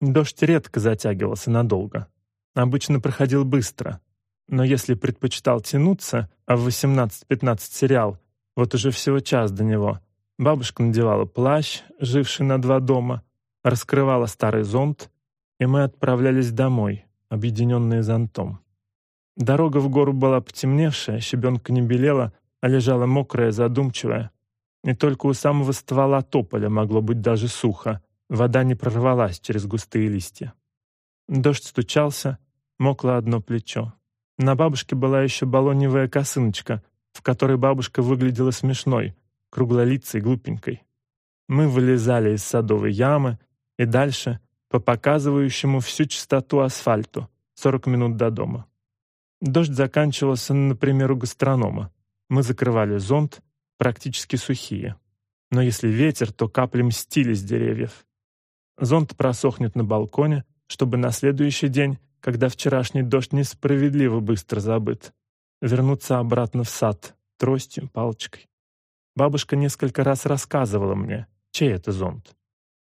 Дождь редко затягивался надолго. Обычно проходил быстро. Но если предпочитал тянуться, а в 18-15 сериал, вот уже всего час до него, бабушка надевала плащ, живший на два дома, раскрывала старый зонт, и мы отправлялись домой, объединенные зонтом. Дорога в гору была потемневшая, щебенка не белела, а лежала мокрая, задумчивая. И только у самого ствола тополя могло быть даже сухо, вода не прорвалась через густые листья. Дождь стучался, мокло одно плечо. На бабушке была еще балоневая косыночка, в которой бабушка выглядела смешной, круглолицей, глупенькой. Мы вылезали из садовой ямы и дальше, по показывающему всю чистоту асфальту, 40 минут до дома. Дождь заканчивался, например, у гастронома. Мы закрывали зонт, практически сухие. Но если ветер, то капли мстили с деревьев. Зонт просохнет на балконе, чтобы на следующий день, когда вчерашний дождь несправедливо быстро забыт, вернуться обратно в сад тростью, палочкой. Бабушка несколько раз рассказывала мне, чей это зонт.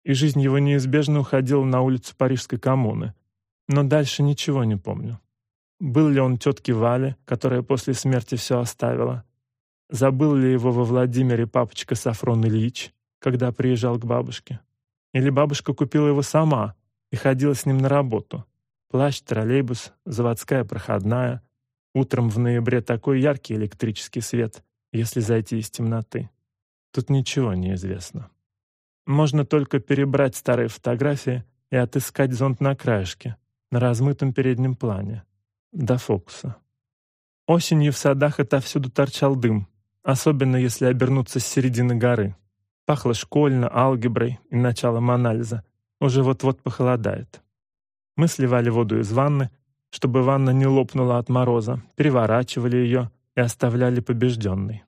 И жизнь его неизбежно уходила на улицу Парижской коммуны. Но дальше ничего не помню. Был ли он тетке Вале, которая после смерти все оставила. Забыл ли его во Владимире папочка Сафрон Ильич, когда приезжал к бабушке. Или бабушка купила его сама и ходила с ним на работу. Плащ, троллейбус, заводская проходная. Утром в ноябре такой яркий электрический свет, если зайти из темноты. Тут ничего не известно. Можно только перебрать старые фотографии и отыскать зонт на краешке, на размытом переднем плане, до фокуса. Осенью в садах отовсюду торчал дым, особенно если обернуться с середины горы. Пахло школьно, алгеброй и началом анализа. Уже вот-вот похолодает. Мы сливали воду из ванны, чтобы ванна не лопнула от мороза, переворачивали ее и оставляли побежденной.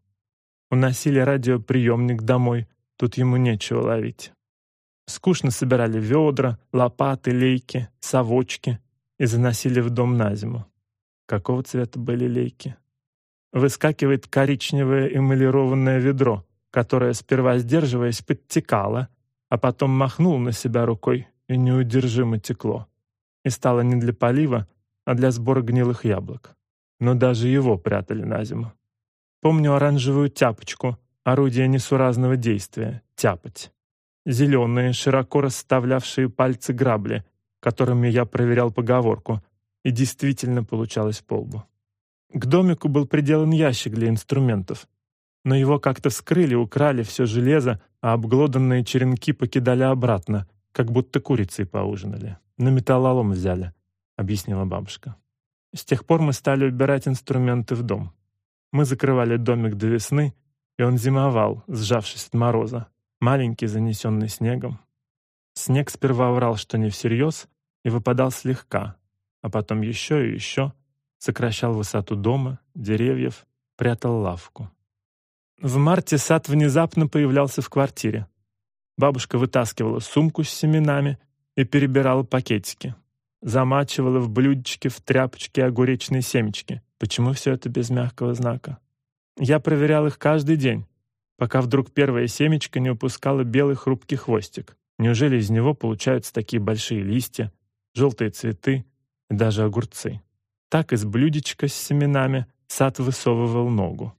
Уносили радиоприемник домой, тут ему нечего ловить. Скучно собирали ведра, лопаты, лейки, совочки и заносили в дом на зиму. Какого цвета были лейки? Выскакивает коричневое эмалированное ведро, которое, сперва сдерживаясь, подтекало, а потом махнул на себя рукой и неудержимо текло. И стало не для полива, а для сбора гнилых яблок. Но даже его прятали на зиму. Помню оранжевую тяпочку, орудие несуразного действия — тяпать. Зеленые, широко расставлявшие пальцы грабли, которыми я проверял поговорку, и действительно получалось полбу. К домику был приделан ящик для инструментов, но его как-то вскрыли, украли все железо, а обглоданные черенки покидали обратно, как будто курицей поужинали. На металлолом взяли, объяснила бабушка. С тех пор мы стали убирать инструменты в дом. Мы закрывали домик до весны, и он зимовал, сжавшись от мороза, маленький, занесенный снегом. Снег сперва врал, что не всерьез, и выпадал слегка, а потом еще и еще, сокращал высоту дома, деревьев, прятал лавку. В марте сад внезапно появлялся в квартире. Бабушка вытаскивала сумку с семенами и перебирала пакетики. Замачивала в блюдечке в тряпочке огуречные семечки. Почему все это без мягкого знака? Я проверял их каждый день, пока вдруг первая семечко не упускала белый хрупкий хвостик. Неужели из него получаются такие большие листья, желтые цветы даже огурцы? Так из блюдечка с семенами сад высовывал ногу.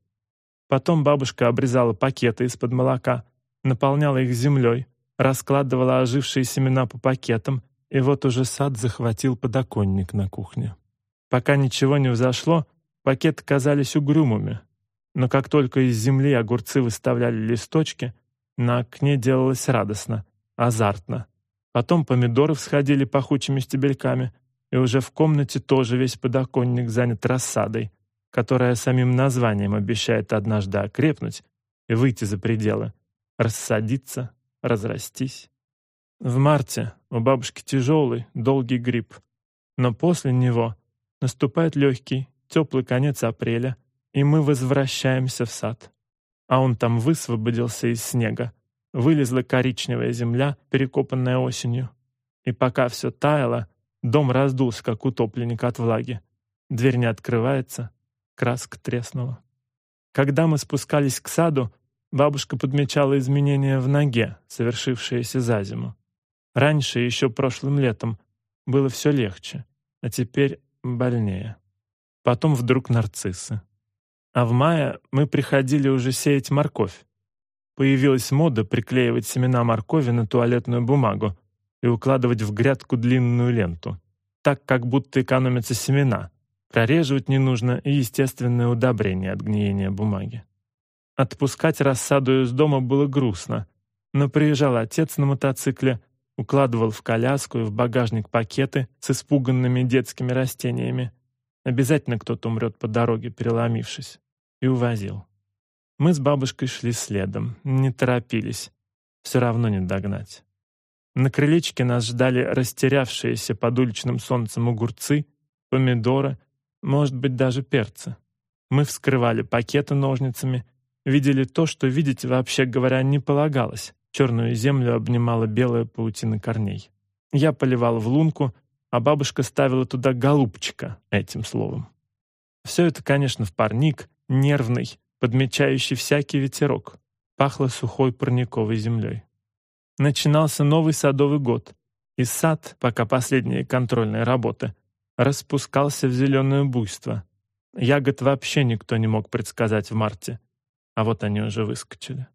Потом бабушка обрезала пакеты из-под молока, наполняла их землей, раскладывала ожившие семена по пакетам, и вот уже сад захватил подоконник на кухне. Пока ничего не взошло, пакеты казались угрюмыми, но как только из земли огурцы выставляли листочки, на окне делалось радостно, азартно. Потом помидоры всходили пахучими стебельками, и уже в комнате тоже весь подоконник занят рассадой, которая самим названием обещает однажды окрепнуть и выйти за пределы, рассадиться, разрастись. В марте у бабушки тяжелый, долгий грипп, но после него наступает легкий, теплый конец апреля, и мы возвращаемся в сад. А он там высвободился из снега, вылезла коричневая земля, перекопанная осенью. И пока все таяло, дом раздулся, как утопленник от влаги. Дверь не открывается, краска треснула. Когда мы спускались к саду, бабушка подмечала изменения в ноге, совершившиеся за зиму. Раньше, еще прошлым летом, было все легче, а теперь больнее. Потом вдруг нарциссы. А в мае мы приходили уже сеять морковь. Появилась мода приклеивать семена моркови на туалетную бумагу и укладывать в грядку длинную ленту, так как будто экономятся семена, Прореживать не нужно и естественное удобрение от гниения бумаги. Отпускать рассаду из дома было грустно, но приезжал отец на мотоцикле, укладывал в коляску и в багажник пакеты с испуганными детскими растениями. Обязательно кто-то умрет по дороге, переломившись. И увозил. Мы с бабушкой шли следом, не торопились. Все равно не догнать. На крылечке нас ждали растерявшиеся под уличным солнцем огурцы, помидоры может быть, даже перца. Мы вскрывали пакеты ножницами, видели то, что видеть, вообще говоря, не полагалось. Черную землю обнимала белая паутина корней. Я поливал в лунку, а бабушка ставила туда голубчика этим словом. Все это, конечно, в парник, нервный, подмечающий всякий ветерок. Пахло сухой парниковой землей. Начинался новый садовый год, и сад, пока последние контрольные работы, распускался в зеленое буйство. Ягод вообще никто не мог предсказать в марте, а вот они уже выскочили.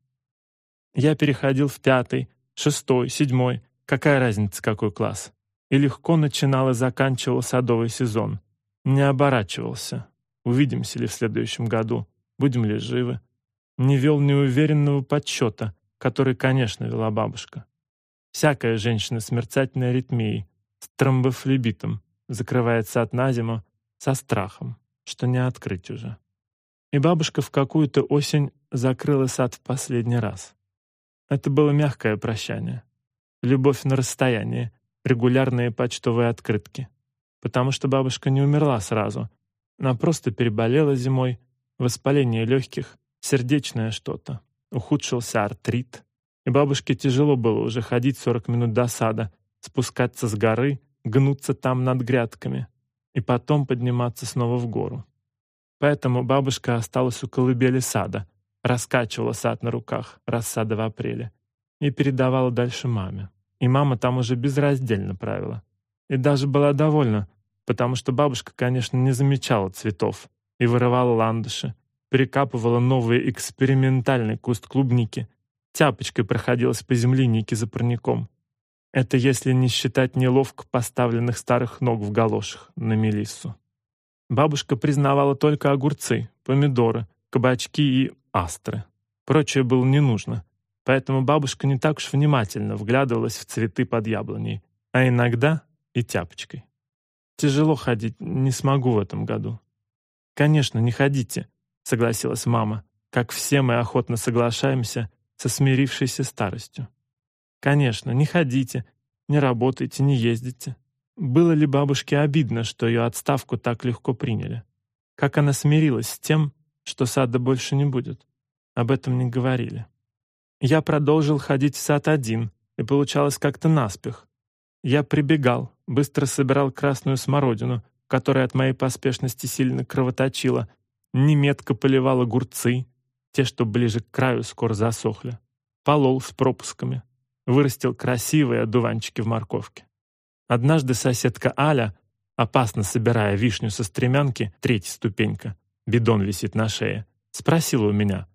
Я переходил в пятый, шестой, седьмой, какая разница, какой класс, и легко начинал и заканчивал садовый сезон. Не оборачивался. Увидимся ли в следующем году, будем ли живы. Не вел неуверенного подсчета, который, конечно, вела бабушка. Всякая женщина с мерцательной аритмией, с тромбофлебитом, закрывает сад на зиму со страхом, что не открыть уже. И бабушка в какую-то осень закрыла сад в последний раз. Это было мягкое прощание. Любовь на расстоянии, регулярные почтовые открытки. Потому что бабушка не умерла сразу. Она просто переболела зимой, воспаление легких, сердечное что-то. Ухудшился артрит. И бабушке тяжело было уже ходить 40 минут до сада, спускаться с горы, гнуться там над грядками и потом подниматься снова в гору. Поэтому бабушка осталась у колыбели сада, раскачивала сад на руках, рассада в апреле, и передавала дальше маме. И мама там уже безраздельно правила. И даже была довольна, потому что бабушка, конечно, не замечала цветов и вырывала ландыши, перекапывала новый экспериментальный куст клубники, тяпочкой проходилась по землянике за парником, это если не считать неловко поставленных старых ног в галошах на Мелиссу. Бабушка признавала только огурцы, помидоры, кабачки и астры. Прочее было не нужно, поэтому бабушка не так уж внимательно вглядывалась в цветы под яблоней, а иногда и тяпочкой. «Тяжело ходить, не смогу в этом году». «Конечно, не ходите», — согласилась мама, как все мы охотно соглашаемся со смирившейся старостью. Конечно, не ходите, не работайте, не ездите. Было ли бабушке обидно, что ее отставку так легко приняли? Как она смирилась с тем, что сада больше не будет? Об этом не говорили. Я продолжил ходить в сад один, и получалось как-то наспех. Я прибегал, быстро собирал красную смородину, которая от моей поспешности сильно кровоточила, неметко поливал огурцы, те, что ближе к краю, скоро засохли. Полол с пропусками вырастил красивые одуванчики в морковке. Однажды соседка Аля, опасно собирая вишню со стремянки, третья ступенька, бидон висит на шее, спросила у меня,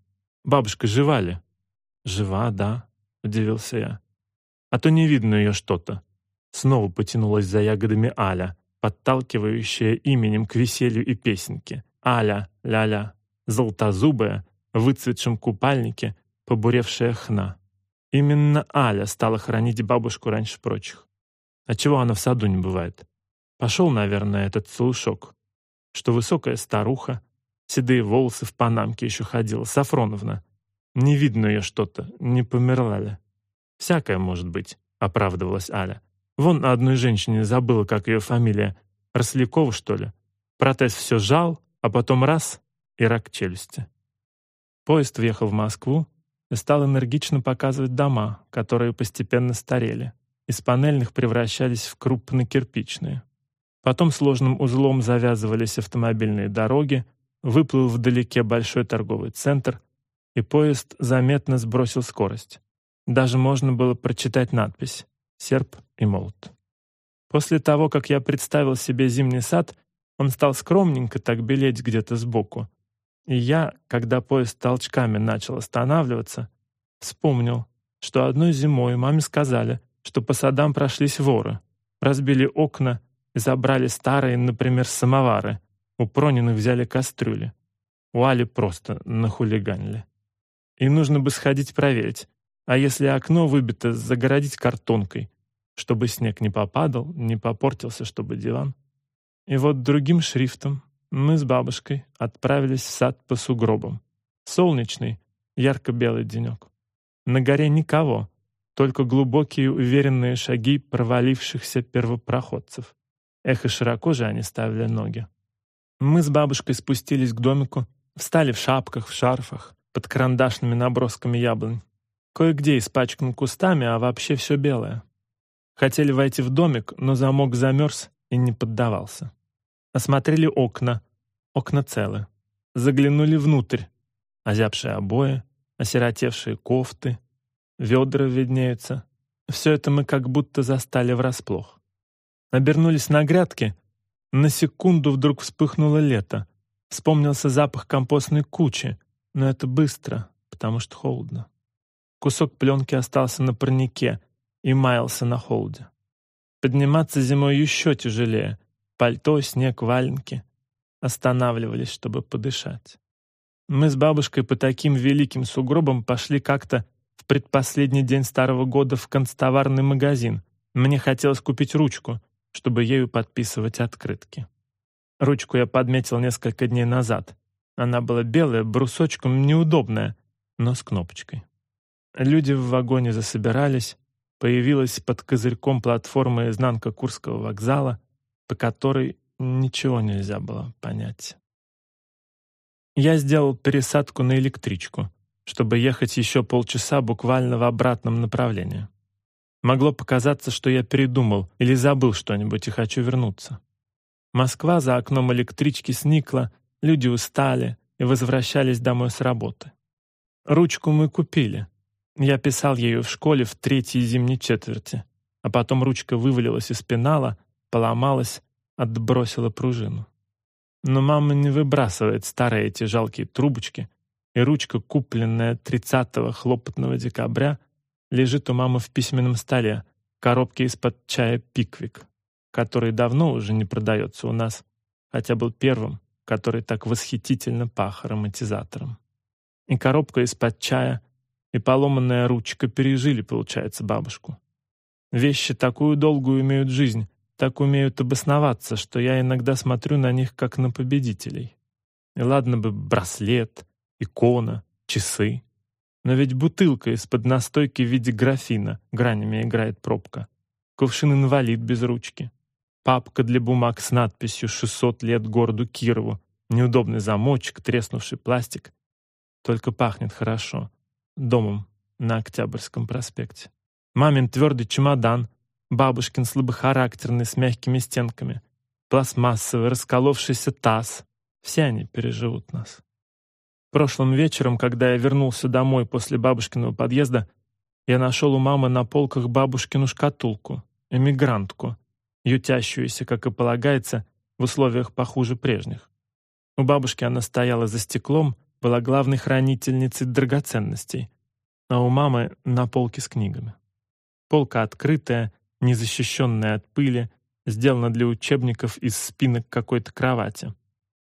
«Бабушка жива ли?» «Жива, да», — удивился я. «А то не видно ее что-то». Снова потянулась за ягодами Аля, подталкивающая именем к веселью и песенке. Аля, ля-ля, золотозубая, в выцветшем купальнике, побуревшая хна. Именно Аля стала хранить бабушку раньше прочих. А чего она в саду не бывает? Пошел, наверное, этот слушок, что высокая старуха, седые волосы в панамке еще ходила, Сафроновна. Не видно ее что-то, не померла ли. Всякое может быть, оправдывалась Аля. Вон одной женщине забыла, как ее фамилия. Рослякова, что ли? Протез все жал, а потом раз — и рак челюсти. Поезд въехал в Москву, и стал энергично показывать дома, которые постепенно старели. Из панельных превращались в крупно-кирпичные. Потом сложным узлом завязывались автомобильные дороги, выплыл вдалеке большой торговый центр, и поезд заметно сбросил скорость. Даже можно было прочитать надпись «Серп и молот». После того, как я представил себе зимний сад, он стал скромненько так белеть где-то сбоку, и я, когда поезд толчками начал останавливаться, вспомнил, что одной зимой маме сказали, что по садам прошлись воры, разбили окна и забрали старые, например, самовары, у Прониных взяли кастрюли. У Али просто нахулиганили. И нужно бы сходить проверить, а если окно выбито, загородить картонкой, чтобы снег не попадал, не попортился, чтобы диван. И вот другим шрифтом мы с бабушкой отправились в сад по сугробам. Солнечный, ярко-белый денек. На горе никого, только глубокие уверенные шаги провалившихся первопроходцев. Эх, и широко же они ставили ноги. Мы с бабушкой спустились к домику, встали в шапках, в шарфах, под карандашными набросками яблонь. Кое-где испачкан кустами, а вообще все белое. Хотели войти в домик, но замок замерз и не поддавался. Осмотрели окна. Окна целы. Заглянули внутрь. Озябшие обои, осиротевшие кофты, ведра виднеются. Все это мы как будто застали врасплох. Обернулись на грядки, На секунду вдруг вспыхнуло лето. Вспомнился запах компостной кучи, но это быстро, потому что холодно. Кусок пленки остался на парнике и маялся на холоде. Подниматься зимой еще тяжелее. Пальто, снег, валенки. Останавливались, чтобы подышать. Мы с бабушкой по таким великим сугробам пошли как-то в предпоследний день старого года в констоварный магазин. Мне хотелось купить ручку, чтобы ею подписывать открытки. Ручку я подметил несколько дней назад. Она была белая, брусочком неудобная, но с кнопочкой. Люди в вагоне засобирались, появилась под козырьком платформа изнанка Курского вокзала, по которой ничего нельзя было понять. Я сделал пересадку на электричку, чтобы ехать еще полчаса буквально в обратном направлении. Могло показаться, что я передумал или забыл что-нибудь и хочу вернуться. Москва за окном электрички сникла, люди устали и возвращались домой с работы. Ручку мы купили. Я писал ею в школе в третьей зимней четверти, а потом ручка вывалилась из пенала, поломалась, отбросила пружину. Но мама не выбрасывает старые эти жалкие трубочки, и ручка, купленная 30-го хлопотного декабря, лежит у мамы в письменном столе, коробке из-под чая «Пиквик», который давно уже не продается у нас, хотя был первым, который так восхитительно пах ароматизатором. И коробка из-под чая, и поломанная ручка пережили, получается, бабушку. Вещи такую долгую имеют жизнь, так умеют обосноваться, что я иногда смотрю на них как на победителей. И ладно бы браслет, икона, часы. Но ведь бутылка из-под настойки в виде графина гранями играет пробка. Кувшин-инвалид без ручки. Папка для бумаг с надписью «600 лет городу Кирову». Неудобный замочек, треснувший пластик. Только пахнет хорошо. Домом на Октябрьском проспекте. Мамин твердый чемодан, бабушкин слабохарактерный с мягкими стенками, пластмассовый расколовшийся таз. Все они переживут нас. Прошлым вечером, когда я вернулся домой после бабушкиного подъезда, я нашел у мамы на полках бабушкину шкатулку, эмигрантку, ютящуюся, как и полагается, в условиях похуже прежних. У бабушки она стояла за стеклом, была главной хранительницей драгоценностей, а у мамы на полке с книгами. Полка открытая, незащищенная от пыли, сделана для учебников из спинок какой-то кровати.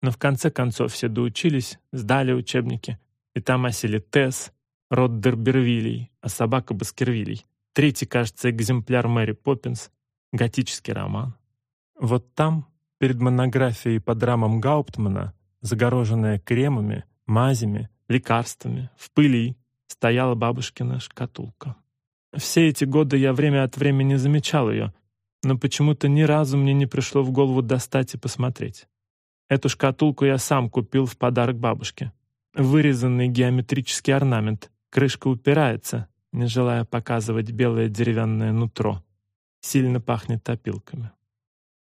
Но в конце концов все доучились, сдали учебники, и там осели Тесс, род Дербервилей, а собака Баскервилей. Третий, кажется, экземпляр Мэри Поппинс, готический роман. Вот там, перед монографией под рамом Гауптмана, загороженная кремами, мазями, лекарствами, в пыли, стояла бабушкина шкатулка. Все эти годы я время от времени замечал ее, но почему-то ни разу мне не пришло в голову достать и посмотреть. Эту шкатулку я сам купил в подарок бабушке. Вырезанный геометрический орнамент. Крышка упирается, не желая показывать белое деревянное нутро. Сильно пахнет опилками.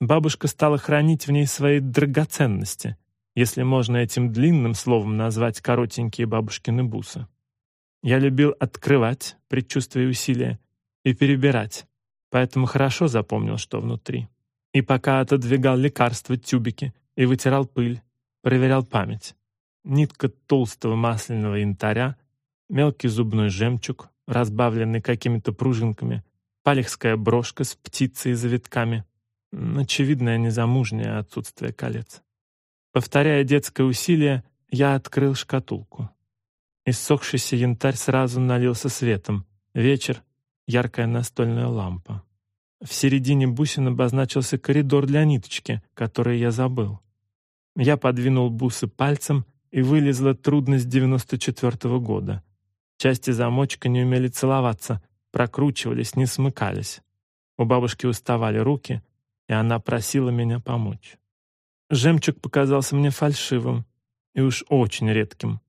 Бабушка стала хранить в ней свои драгоценности, если можно этим длинным словом назвать коротенькие бабушкины бусы. Я любил открывать, предчувствуя усилия, и перебирать, поэтому хорошо запомнил, что внутри. И пока отодвигал лекарства, тюбики, и вытирал пыль, проверял память. Нитка толстого масляного янтаря, мелкий зубной жемчуг, разбавленный какими-то пружинками, палехская брошка с птицей и завитками. Очевидное незамужнее отсутствие колец. Повторяя детское усилие, я открыл шкатулку. Иссохшийся янтарь сразу налился светом. Вечер — яркая настольная лампа. В середине бусин обозначился коридор для ниточки, который я забыл. Я подвинул бусы пальцем, и вылезла трудность 94-го года. Части замочка не умели целоваться, прокручивались, не смыкались. У бабушки уставали руки, и она просила меня помочь. Жемчуг показался мне фальшивым и уж очень редким.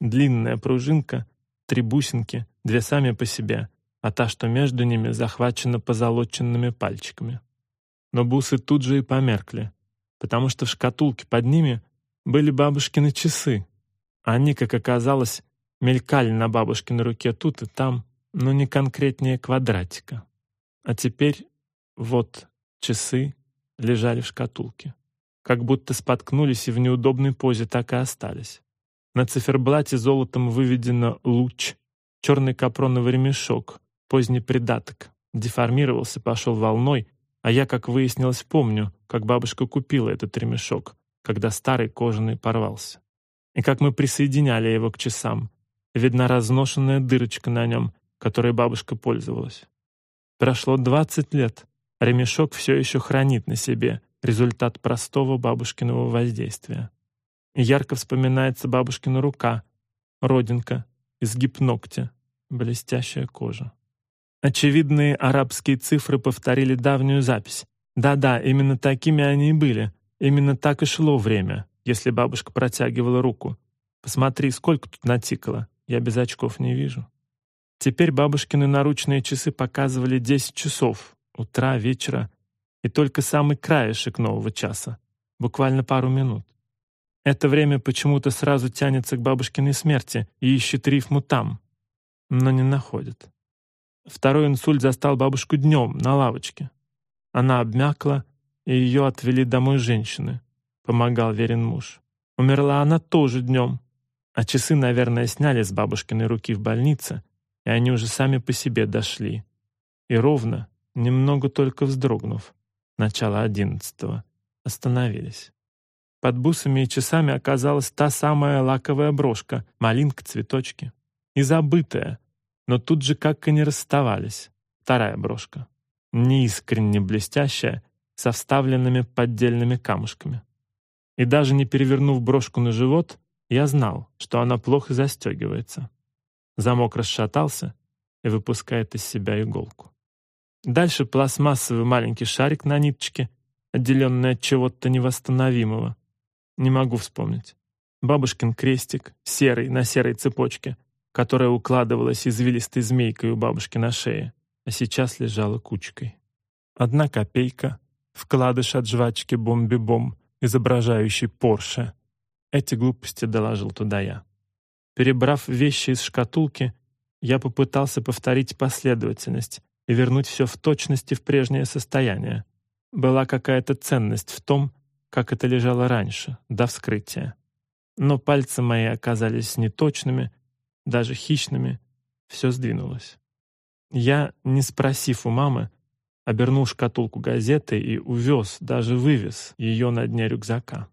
Длинная пружинка, три бусинки, две сами по себе, а та, что между ними, захвачена позолоченными пальчиками. Но бусы тут же и померкли потому что в шкатулке под ними были бабушкины часы. Они, как оказалось, мелькали на бабушкиной руке тут и там, но не конкретнее квадратика. А теперь вот часы лежали в шкатулке. Как будто споткнулись и в неудобной позе так и остались. На циферблате золотом выведено «луч», черный капроновый ремешок, поздний придаток. Деформировался, пошел волной, а я, как выяснилось, помню, как бабушка купила этот ремешок, когда старый кожаный порвался. И как мы присоединяли его к часам. Видна разношенная дырочка на нем, которой бабушка пользовалась. Прошло двадцать лет, ремешок все еще хранит на себе результат простого бабушкиного воздействия. ярко вспоминается бабушкина рука, родинка, изгиб ногтя, блестящая кожа. Очевидные арабские цифры повторили давнюю запись. Да-да, именно такими они и были. Именно так и шло время, если бабушка протягивала руку. Посмотри, сколько тут натикало. Я без очков не вижу. Теперь бабушкины наручные часы показывали 10 часов, утра, вечера, и только самый краешек нового часа, буквально пару минут. Это время почему-то сразу тянется к бабушкиной смерти и ищет рифму там, но не находит. Второй инсульт застал бабушку днем, на лавочке. Она обмякла, и ее отвели домой женщины. Помогал верен муж. Умерла она тоже днем. А часы, наверное, сняли с бабушкиной руки в больнице, и они уже сами по себе дошли. И ровно, немного только вздрогнув, начало одиннадцатого, остановились. Под бусами и часами оказалась та самая лаковая брошка, малинка-цветочки. И забытая, но тут же как и не расставались. Вторая брошка. Неискренне блестящая, со вставленными поддельными камушками. И даже не перевернув брошку на живот, я знал, что она плохо застегивается. Замок расшатался и выпускает из себя иголку. Дальше пластмассовый маленький шарик на ниточке, отделенный от чего-то невосстановимого. Не могу вспомнить. Бабушкин крестик, серый, на серой цепочке, которая укладывалась извилистой змейкой у бабушки на шее, а сейчас лежала кучкой. Одна копейка, вкладыш от жвачки «Бомби-бом», изображающий Порше. Эти глупости доложил туда я. Перебрав вещи из шкатулки, я попытался повторить последовательность и вернуть все в точности в прежнее состояние. Была какая-то ценность в том, как это лежало раньше, до вскрытия. Но пальцы мои оказались неточными, даже хищными, все сдвинулось. Я, не спросив у мамы, обернул шкатулку газеты и увез, даже вывез ее на дне рюкзака.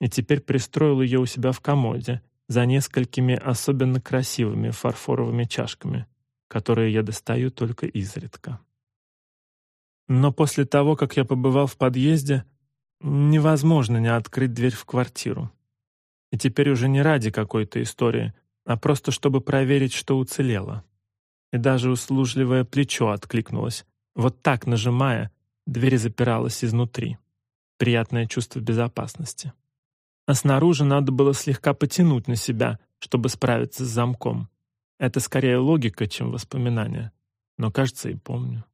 И теперь пристроил ее у себя в комоде за несколькими особенно красивыми фарфоровыми чашками, которые я достаю только изредка. Но после того, как я побывал в подъезде, невозможно не открыть дверь в квартиру. И теперь уже не ради какой-то истории, а просто чтобы проверить, что уцелело. И даже услужливое плечо откликнулось. Вот так, нажимая, дверь запиралась изнутри. Приятное чувство безопасности. А снаружи надо было слегка потянуть на себя, чтобы справиться с замком. Это скорее логика, чем воспоминания. Но, кажется, и помню.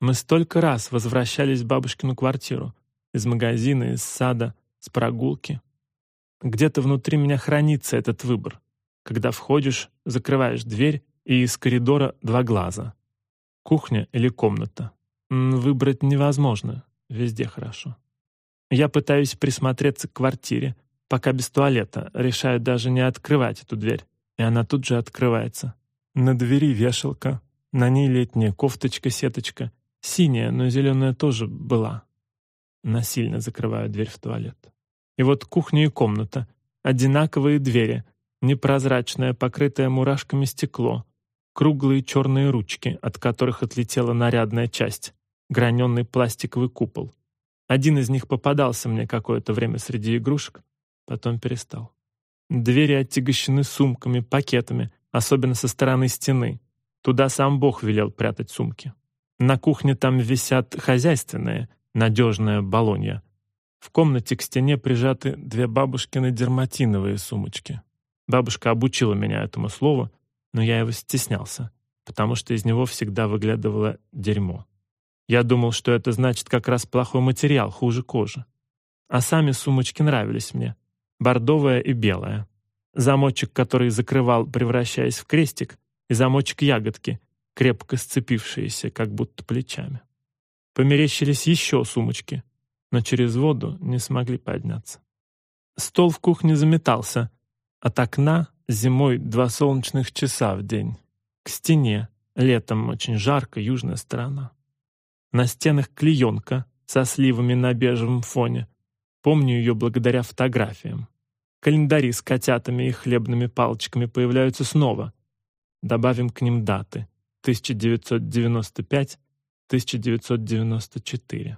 Мы столько раз возвращались в бабушкину квартиру. Из магазина, из сада, с прогулки. Где-то внутри меня хранится этот выбор когда входишь, закрываешь дверь, и из коридора два глаза. Кухня или комната. Выбрать невозможно, везде хорошо. Я пытаюсь присмотреться к квартире, пока без туалета, решаю даже не открывать эту дверь, и она тут же открывается. На двери вешалка, на ней летняя кофточка-сеточка, синяя, но зеленая тоже была. Насильно закрываю дверь в туалет. И вот кухня и комната, одинаковые двери, непрозрачное, покрытое мурашками стекло, круглые черные ручки, от которых отлетела нарядная часть, граненый пластиковый купол. Один из них попадался мне какое-то время среди игрушек, потом перестал. Двери отягощены сумками, пакетами, особенно со стороны стены. Туда сам Бог велел прятать сумки. На кухне там висят хозяйственные, надежная балонья. В комнате к стене прижаты две бабушкины дерматиновые сумочки. Бабушка обучила меня этому слову, но я его стеснялся, потому что из него всегда выглядывало дерьмо. Я думал, что это значит как раз плохой материал, хуже кожи. А сами сумочки нравились мне. Бордовая и белая. Замочек, который закрывал, превращаясь в крестик, и замочек ягодки, крепко сцепившиеся, как будто плечами. Померещились еще сумочки. но через воду не смогли подняться. Стол в кухне заметался. От окна зимой два солнечных часа в день. К стене, летом очень жарко, южная сторона. На стенах клеенка со сливами на бежевом фоне. Помню ее благодаря фотографиям. Календари с котятами и хлебными палочками появляются снова. Добавим к ним даты. 1995-1994.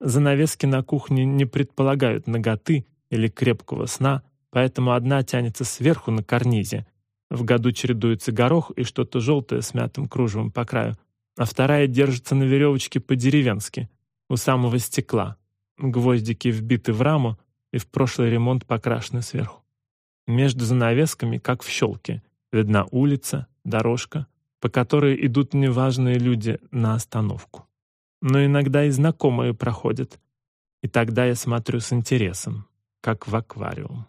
Занавески на кухне не предполагают наготы или крепкого сна, поэтому одна тянется сверху на карнизе. В году чередуется горох и что-то желтое с мятым кружевом по краю, а вторая держится на веревочке по-деревенски, у самого стекла. Гвоздики вбиты в раму и в прошлый ремонт покрашены сверху. Между занавесками, как в щелке, видна улица, дорожка, по которой идут неважные люди на остановку. Но иногда и знакомые проходят, и тогда я смотрю с интересом, как в аквариум.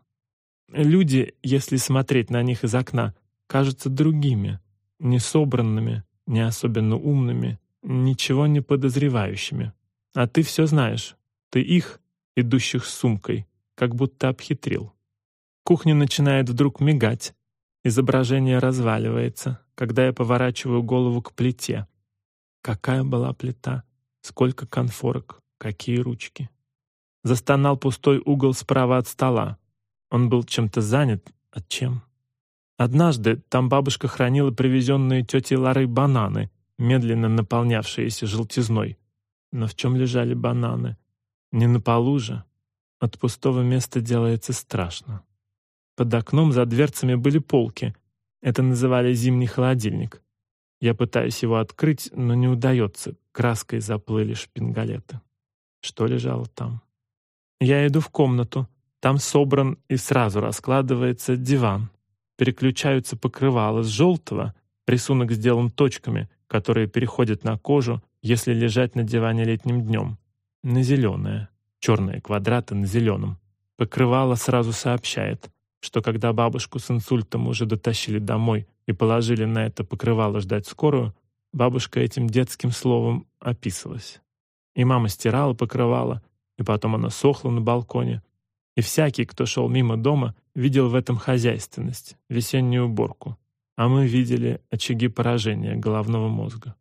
Люди, если смотреть на них из окна, кажутся другими, несобранными, не особенно умными, ничего не подозревающими. А ты все знаешь. Ты их, идущих с сумкой, как будто обхитрил. Кухня начинает вдруг мигать. Изображение разваливается, когда я поворачиваю голову к плите. Какая была плита? Сколько конфорок? Какие ручки? Застонал пустой угол справа от стола. Он был чем-то занят. От чем? Однажды там бабушка хранила привезенные тетей Ларой бананы, медленно наполнявшиеся желтизной. Но в чем лежали бананы? Не на полу же. От пустого места делается страшно. Под окном за дверцами были полки. Это называли зимний холодильник. Я пытаюсь его открыть, но не удается. Краской заплыли шпингалеты. Что лежало там? Я иду в комнату. Там собран и сразу раскладывается диван переключаются покрывала с желтого, рисунок сделан точками, которые переходят на кожу, если лежать на диване летним днем, на зеленое, черные квадраты на зеленом. Покрывало сразу сообщает, что когда бабушку с инсультом уже дотащили домой и положили на это покрывало ждать скорую, бабушка этим детским словом описывалась. И мама стирала покрывало, и потом оно сохло на балконе, и всякий, кто шел мимо дома, видел в этом хозяйственность, весеннюю уборку. А мы видели очаги поражения головного мозга.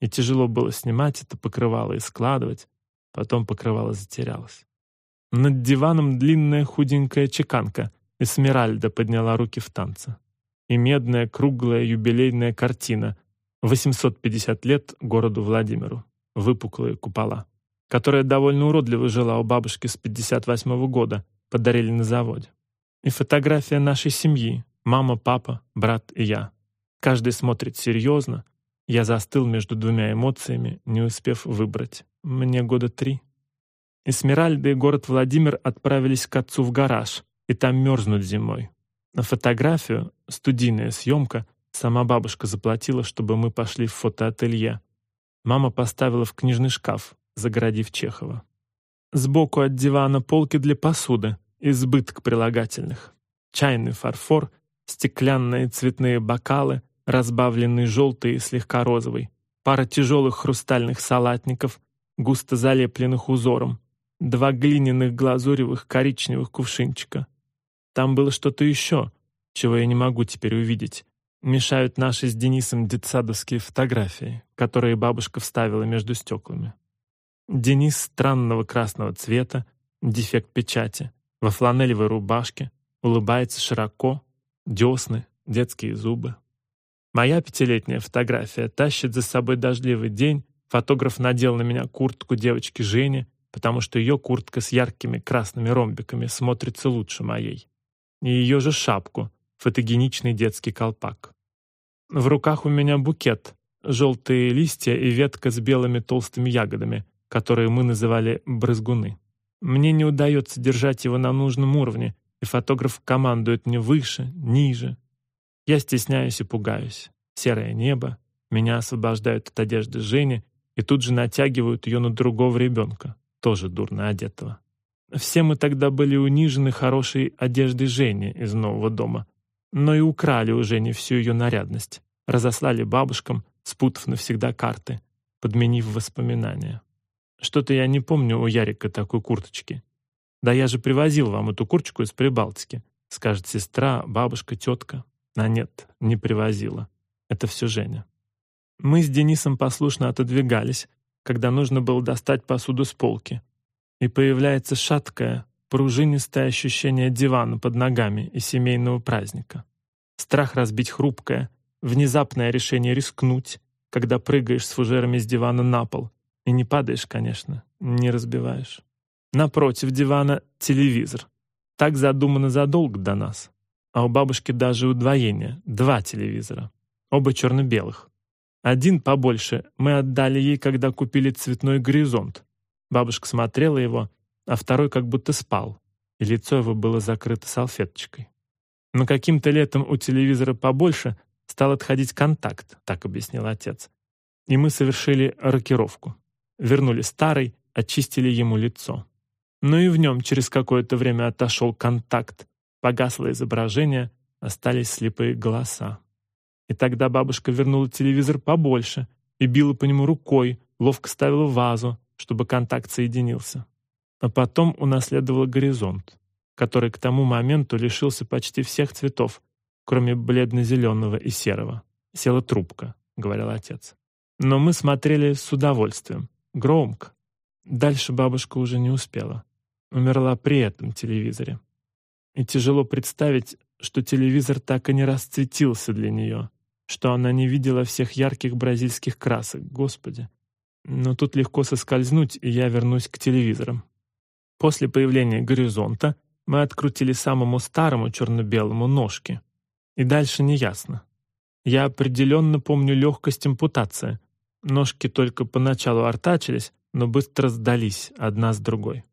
И тяжело было снимать это покрывало и складывать. Потом покрывало затерялось. Над диваном длинная худенькая чеканка. Эсмеральда подняла руки в танце. И медная круглая юбилейная картина. 850 лет городу Владимиру. Выпуклые купола. Которая довольно уродливо жила у бабушки с 58 -го года, подарили на заводе. И фотография нашей семьи. Мама, папа, брат и я. Каждый смотрит серьезно. Я застыл между двумя эмоциями, не успев выбрать. Мне года три. Эсмеральда и город Владимир отправились к отцу в гараж, и там мерзнут зимой. На фотографию, студийная съемка, сама бабушка заплатила, чтобы мы пошли в фотоателье. Мама поставила в книжный шкаф, загородив Чехова. Сбоку от дивана полки для посуды, избыток прилагательных. Чайный фарфор, стеклянные цветные бокалы, разбавленный желтый и слегка розовый, пара тяжелых хрустальных салатников, густо залепленных узором, два глиняных глазуревых коричневых кувшинчика. Там было что-то еще, чего я не могу теперь увидеть. Мешают наши с Денисом детсадовские фотографии, которые бабушка вставила между стеклами. Денис странного красного цвета, дефект печати, во фланелевой рубашке, улыбается широко, десны, детские зубы. Моя пятилетняя фотография тащит за собой дождливый день, фотограф надел на меня куртку девочки Жени, потому что ее куртка с яркими красными ромбиками смотрится лучше моей. И ее же шапку, фотогеничный детский колпак. В руках у меня букет, желтые листья и ветка с белыми толстыми ягодами, которые мы называли «брызгуны». Мне не удается держать его на нужном уровне, и фотограф командует мне выше, ниже. Я стесняюсь и пугаюсь. Серое небо, меня освобождают от одежды Жени и тут же натягивают ее на другого ребенка, тоже дурно одетого. Все мы тогда были унижены хорошей одеждой Жени из нового дома, но и украли у Жени всю ее нарядность, разослали бабушкам, спутав навсегда карты, подменив воспоминания. Что-то я не помню у Ярика такой курточки. Да я же привозил вам эту курточку из Прибалтики, скажет сестра, бабушка, тетка. А нет, не привозила. Это все Женя. Мы с Денисом послушно отодвигались, когда нужно было достать посуду с полки. И появляется шаткое, пружинистое ощущение дивана под ногами и семейного праздника. Страх разбить хрупкое, внезапное решение рискнуть, когда прыгаешь с фужерами с дивана на пол. И не падаешь, конечно, не разбиваешь. Напротив дивана — телевизор. Так задумано задолго до нас. А у бабушки даже удвоение — два телевизора. Оба черно-белых. Один побольше мы отдали ей, когда купили цветной горизонт. Бабушка смотрела его, а второй как будто спал, и лицо его было закрыто салфеточкой. Но каким-то летом у телевизора побольше стал отходить контакт, так объяснил отец. И мы совершили рокировку. Вернули старый, очистили ему лицо. Но и в нем через какое-то время отошел контакт, погасло изображение, остались слепые голоса. И тогда бабушка вернула телевизор побольше и била по нему рукой, ловко ставила вазу, чтобы контакт соединился. А потом унаследовала горизонт, который к тому моменту лишился почти всех цветов, кроме бледно-зеленого и серого. «Села трубка», — говорил отец. Но мы смотрели с удовольствием, громко. Дальше бабушка уже не успела. Умерла при этом телевизоре. И тяжело представить, что телевизор так и не расцветился для нее, что она не видела всех ярких бразильских красок, господи. Но тут легко соскользнуть, и я вернусь к телевизорам. После появления горизонта мы открутили самому старому черно-белому ножки. И дальше неясно. Я определенно помню легкость импутации. Ножки только поначалу артачились, но быстро сдались одна с другой.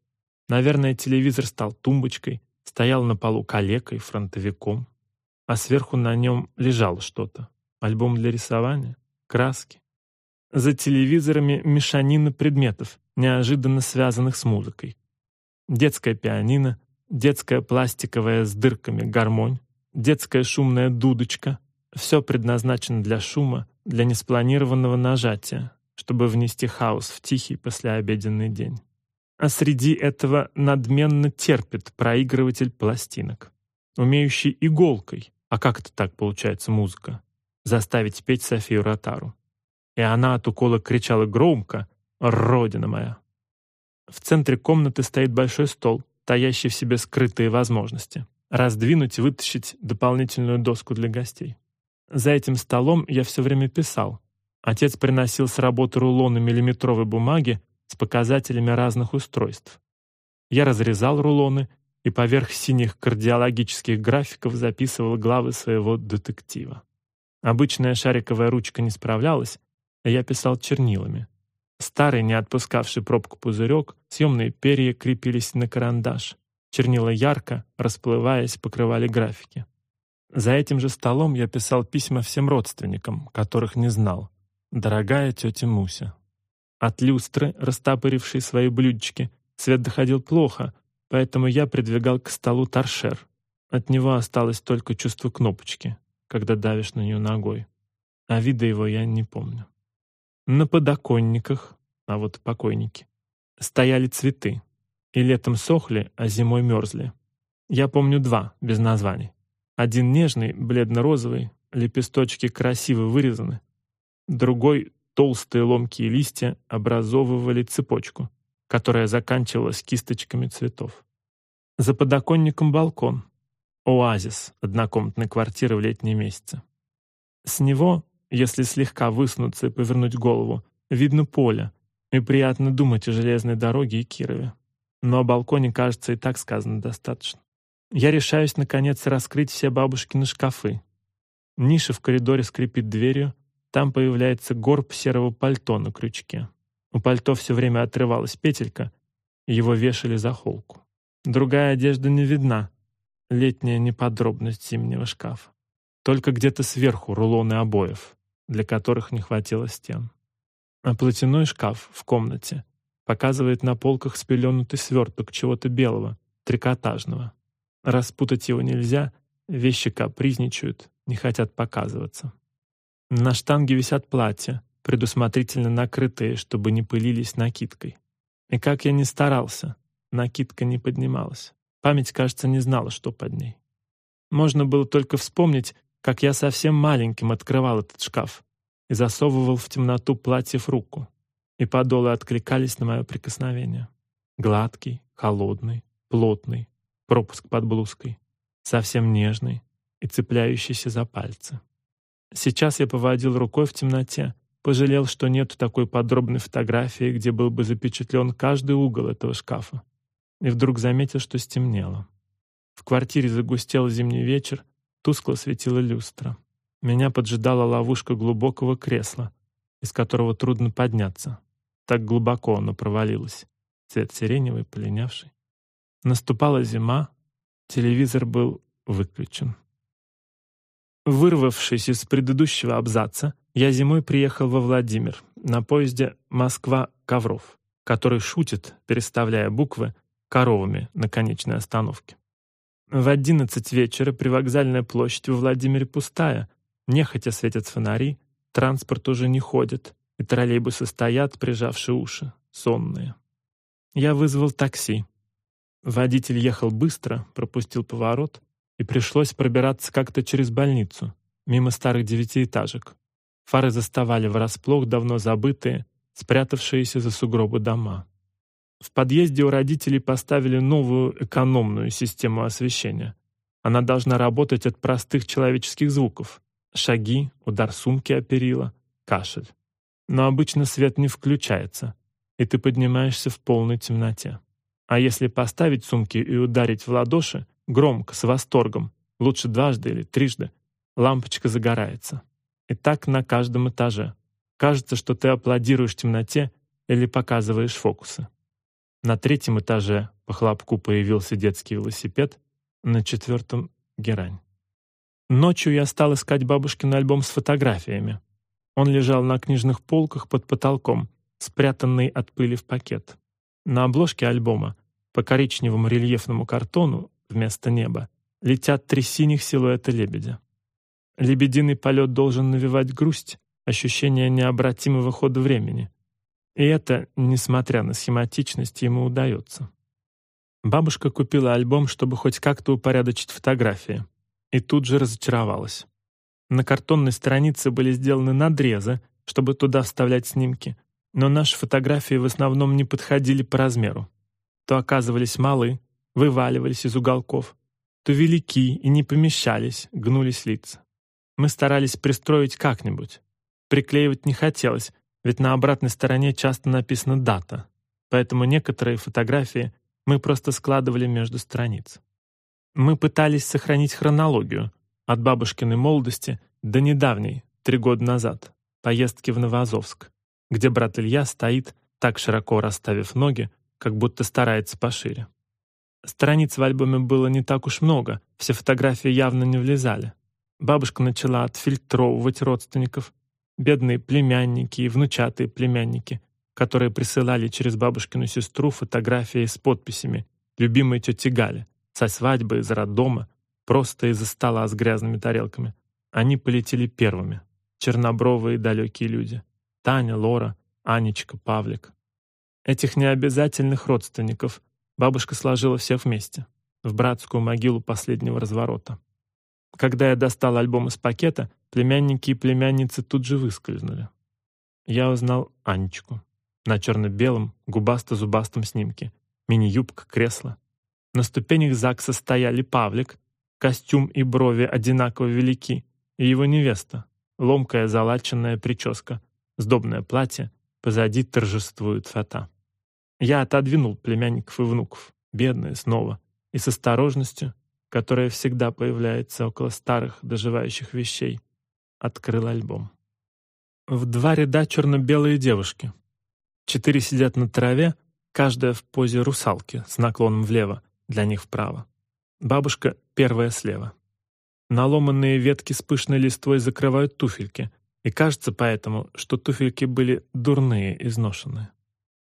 Наверное, телевизор стал тумбочкой, стоял на полу калекой, фронтовиком, а сверху на нем лежало что-то. Альбом для рисования? Краски? За телевизорами мешанина предметов, неожиданно связанных с музыкой. Детская пианино, детская пластиковая с дырками гармонь, детская шумная дудочка. Все предназначено для шума, для неспланированного нажатия, чтобы внести хаос в тихий послеобеденный день. А среди этого надменно терпит проигрыватель пластинок, умеющий иголкой, а как это так получается музыка, заставить петь Софию Ротару. И она от укола кричала громко «Родина моя!». В центре комнаты стоит большой стол, таящий в себе скрытые возможности. Раздвинуть и вытащить дополнительную доску для гостей. За этим столом я все время писал. Отец приносил с работы рулоны миллиметровой бумаги с показателями разных устройств. Я разрезал рулоны и поверх синих кардиологических графиков записывал главы своего детектива. Обычная шариковая ручка не справлялась, а я писал чернилами. Старый, не отпускавший пробку пузырек, съемные перья крепились на карандаш. Чернила ярко, расплываясь, покрывали графики. За этим же столом я писал письма всем родственникам, которых не знал. «Дорогая тетя Муся». От люстры, растапорившей свои блюдечки, свет доходил плохо, поэтому я придвигал к столу торшер. От него осталось только чувство кнопочки когда давишь на нее ногой. А вида его я не помню. На подоконниках, а вот покойники, стояли цветы. И летом сохли, а зимой мерзли. Я помню два, без названий. Один нежный, бледно-розовый, лепесточки красиво вырезаны. Другой, толстые ломкие листья, образовывали цепочку, которая заканчивалась кисточками цветов. За подоконником балкон, Оазис однокомнатной квартиры в летние месяцы. С него, если слегка высунуться и повернуть голову, видно поле, и приятно думать о железной дороге и Кирове. Но о балконе, кажется, и так сказано достаточно. Я решаюсь, наконец, раскрыть все бабушкины шкафы. Ниша в коридоре скрипит дверью, там появляется горб серого пальто на крючке. У пальто все время отрывалась петелька, его вешали за холку. Другая одежда не видна, летняя неподробность зимнего шкафа. Только где-то сверху рулоны обоев, для которых не хватило стен. А платяной шкаф в комнате показывает на полках спеленутый сверток чего-то белого, трикотажного. Распутать его нельзя, вещи капризничают, не хотят показываться. На штанге висят платья, предусмотрительно накрытые, чтобы не пылились накидкой. И как я ни старался, накидка не поднималась. Память, кажется, не знала, что под ней. Можно было только вспомнить, как я совсем маленьким открывал этот шкаф и засовывал в темноту платьев руку, и подолы откликались на мое прикосновение. Гладкий, холодный, плотный, пропуск под блузкой, совсем нежный и цепляющийся за пальцы. Сейчас я поводил рукой в темноте, пожалел, что нет такой подробной фотографии, где был бы запечатлен каждый угол этого шкафа. И вдруг заметил, что стемнело. В квартире загустел зимний вечер, тускло светила люстра. Меня поджидала ловушка глубокого кресла, из которого трудно подняться. Так глубоко оно провалилось. Цвет сиреневый, полинявший. Наступала зима, телевизор был выключен. Вырвавшись из предыдущего абзаца, я зимой приехал во Владимир на поезде Москва-Ковров, который шутит, переставляя буквы, коровами на конечной остановке. В одиннадцать вечера привокзальная площадь во Владимире пустая, нехотя светят фонари, транспорт уже не ходит, и троллейбусы стоят, прижавшие уши, сонные. Я вызвал такси. Водитель ехал быстро, пропустил поворот, и пришлось пробираться как-то через больницу, мимо старых девятиэтажек. Фары заставали врасплох давно забытые, спрятавшиеся за сугробы дома. В подъезде у родителей поставили новую экономную систему освещения. Она должна работать от простых человеческих звуков. Шаги, удар сумки о перила, кашель. Но обычно свет не включается, и ты поднимаешься в полной темноте. А если поставить сумки и ударить в ладоши, Громко, с восторгом. Лучше дважды или трижды. Лампочка загорается. И так на каждом этаже. Кажется, что ты аплодируешь темноте или показываешь фокусы. На третьем этаже по хлопку появился детский велосипед, на четвертом — герань. Ночью я стал искать бабушкин альбом с фотографиями. Он лежал на книжных полках под потолком, спрятанный от пыли в пакет. На обложке альбома, по коричневому рельефному картону, вместо неба, летят три синих силуэта лебедя. Лебединый полет должен навевать грусть, ощущение необратимого хода времени. И это, несмотря на схематичность, ему удается. Бабушка купила альбом, чтобы хоть как-то упорядочить фотографии, и тут же разочаровалась. На картонной странице были сделаны надрезы, чтобы туда вставлять снимки, но наши фотографии в основном не подходили по размеру. То оказывались малы, вываливались из уголков, то велики и не помещались, гнулись лица. Мы старались пристроить как-нибудь. Приклеивать не хотелось, ведь на обратной стороне часто написана дата, поэтому некоторые фотографии мы просто складывали между страниц. Мы пытались сохранить хронологию от бабушкиной молодости до недавней, три года назад, поездки в Новоазовск, где брат Илья стоит, так широко расставив ноги, как будто старается пошире. Страниц в альбоме было не так уж много, все фотографии явно не влезали. Бабушка начала отфильтровывать родственников, бедные племянники и внучатые племянники, которые присылали через бабушкину сестру фотографии с подписями «Любимой тети Гали», со свадьбы из роддома, просто из-за стола с грязными тарелками. Они полетели первыми. Чернобровые далекие люди. Таня, Лора, Анечка, Павлик. Этих необязательных родственников Бабушка сложила всех вместе, в братскую могилу последнего разворота. Когда я достал альбом из пакета, племянники и племянницы тут же выскользнули. Я узнал Анечку. На черно-белом, губасто-зубастом снимке. Мини-юбка, кресло. На ступенях ЗАГСа стояли Павлик, костюм и брови одинаково велики, и его невеста, ломкая залаченная прическа, сдобное платье, позади торжествует фата. Я отодвинул племянников и внуков, бедные снова, и с осторожностью, которая всегда появляется около старых доживающих вещей, открыл альбом. В два ряда черно-белые девушки. Четыре сидят на траве, каждая в позе русалки с наклоном влево, для них вправо. Бабушка первая слева. Наломанные ветки с пышной листвой закрывают туфельки, и кажется поэтому, что туфельки были дурные, изношенные.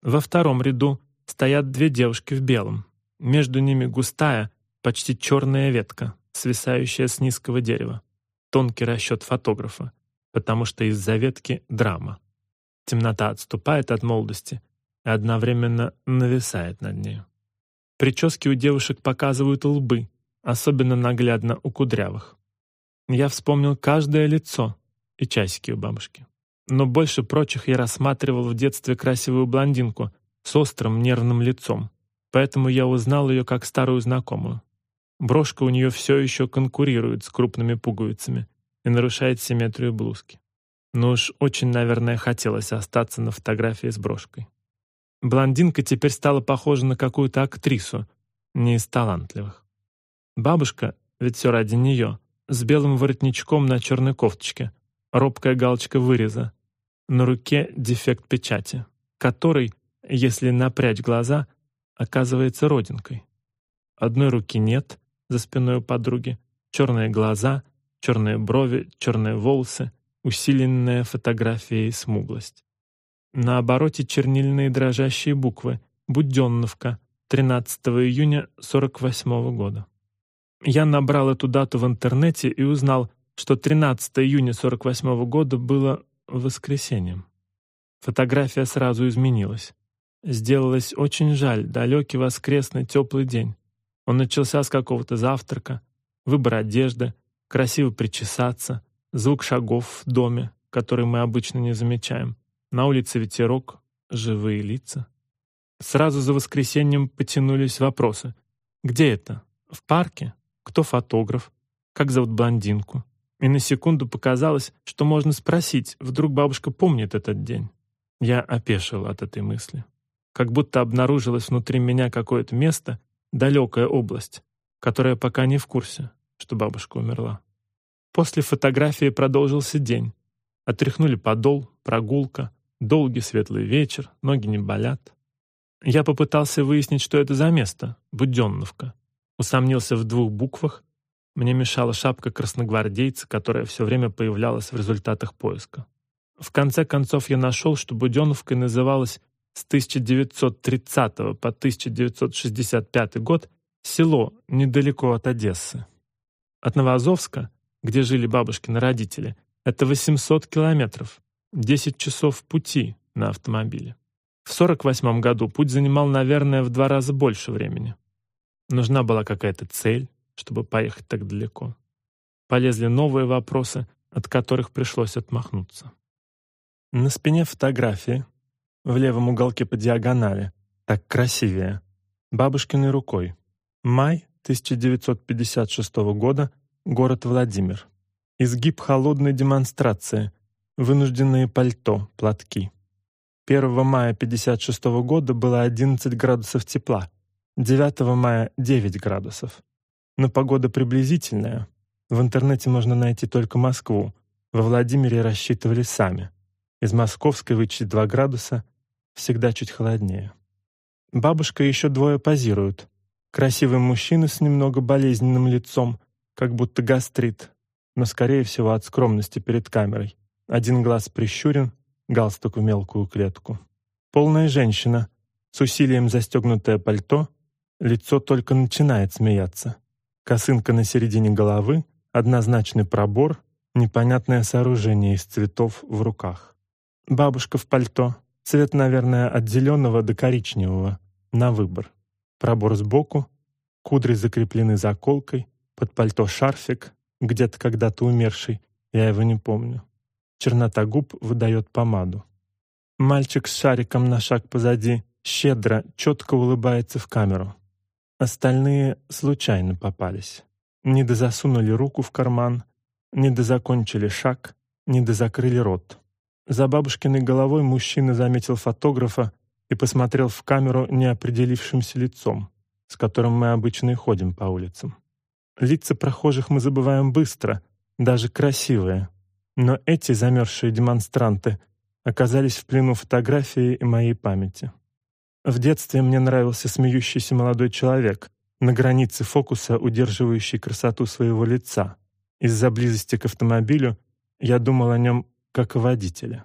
Во втором ряду стоят две девушки в белом. Между ними густая, почти черная ветка, свисающая с низкого дерева. Тонкий расчет фотографа, потому что из-за ветки драма. Темнота отступает от молодости, и одновременно нависает над ней. Прически у девушек показывают лбы, особенно наглядно у кудрявых. Я вспомнил каждое лицо и часики у бабушки. Но больше прочих я рассматривал в детстве красивую блондинку с острым нервным лицом, поэтому я узнал ее как старую знакомую. Брошка у нее все еще конкурирует с крупными пуговицами и нарушает симметрию блузки. Но уж очень, наверное, хотелось остаться на фотографии с брошкой. Блондинка теперь стала похожа на какую-то актрису, не из талантливых. Бабушка, ведь все ради нее, с белым воротничком на черной кофточке, робкая галочка выреза, на руке дефект печати, который, если напрячь глаза, оказывается родинкой. Одной руки нет за спиной у подруги, черные глаза, черные брови, черные волосы, усиленная фотографией смуглость. На обороте чернильные дрожащие буквы «Буденновка», 13 июня 48 года. Я набрал эту дату в интернете и узнал, что 13 июня 48 года было воскресеньем. Фотография сразу изменилась. Сделалось очень жаль далекий воскресный теплый день. Он начался с какого-то завтрака, выбор одежды, красиво причесаться, звук шагов в доме, который мы обычно не замечаем. На улице ветерок, живые лица. Сразу за воскресеньем потянулись вопросы. Где это? В парке? Кто фотограф? Как зовут блондинку? И на секунду показалось, что можно спросить, вдруг бабушка помнит этот день. Я опешил от этой мысли. Как будто обнаружилось внутри меня какое-то место, далекая область, которая пока не в курсе, что бабушка умерла. После фотографии продолжился день. Отряхнули подол, прогулка, долгий светлый вечер, ноги не болят. Я попытался выяснить, что это за место, Буденновка. Усомнился в двух буквах мне мешала шапка красногвардейца, которая все время появлялась в результатах поиска. В конце концов я нашел, что Буденовкой называлась с 1930 по 1965 год село недалеко от Одессы. От Новоазовска, где жили бабушкины родители, это 800 километров, 10 часов пути на автомобиле. В 48 году путь занимал, наверное, в два раза больше времени. Нужна была какая-то цель, чтобы поехать так далеко. Полезли новые вопросы, от которых пришлось отмахнуться. На спине фотографии, в левом уголке по диагонали, так красивее, бабушкиной рукой. Май 1956 года, город Владимир. Изгиб холодной демонстрации, вынужденные пальто, платки. 1 мая 1956 года было 11 градусов тепла, 9 мая — 9 градусов. Но погода приблизительная. В интернете можно найти только Москву. Во Владимире рассчитывали сами. Из Московской вычесть 2 градуса, всегда чуть холоднее. Бабушка еще двое позируют. Красивый мужчина с немного болезненным лицом, как будто гастрит, но, скорее всего, от скромности перед камерой. Один глаз прищурен, галстук в мелкую клетку. Полная женщина, с усилием застегнутое пальто, лицо только начинает смеяться. Косынка на середине головы, однозначный пробор, непонятное сооружение из цветов в руках. Бабушка в пальто, цвет, наверное, от зеленого до коричневого, на выбор. Пробор сбоку, кудри закреплены заколкой, под пальто шарфик, где-то когда-то умерший, я его не помню. Чернота губ выдает помаду. Мальчик с шариком на шаг позади щедро, четко улыбается в камеру. Остальные случайно попались. Не дозасунули руку в карман, не дозакончили шаг, не дозакрыли рот. За бабушкиной головой мужчина заметил фотографа и посмотрел в камеру неопределившимся лицом, с которым мы обычно и ходим по улицам. Лица прохожих мы забываем быстро, даже красивые. Но эти замерзшие демонстранты оказались в плену фотографии и моей памяти. В детстве мне нравился смеющийся молодой человек, на границе фокуса удерживающий красоту своего лица. Из-за близости к автомобилю я думал о нем как о водителе.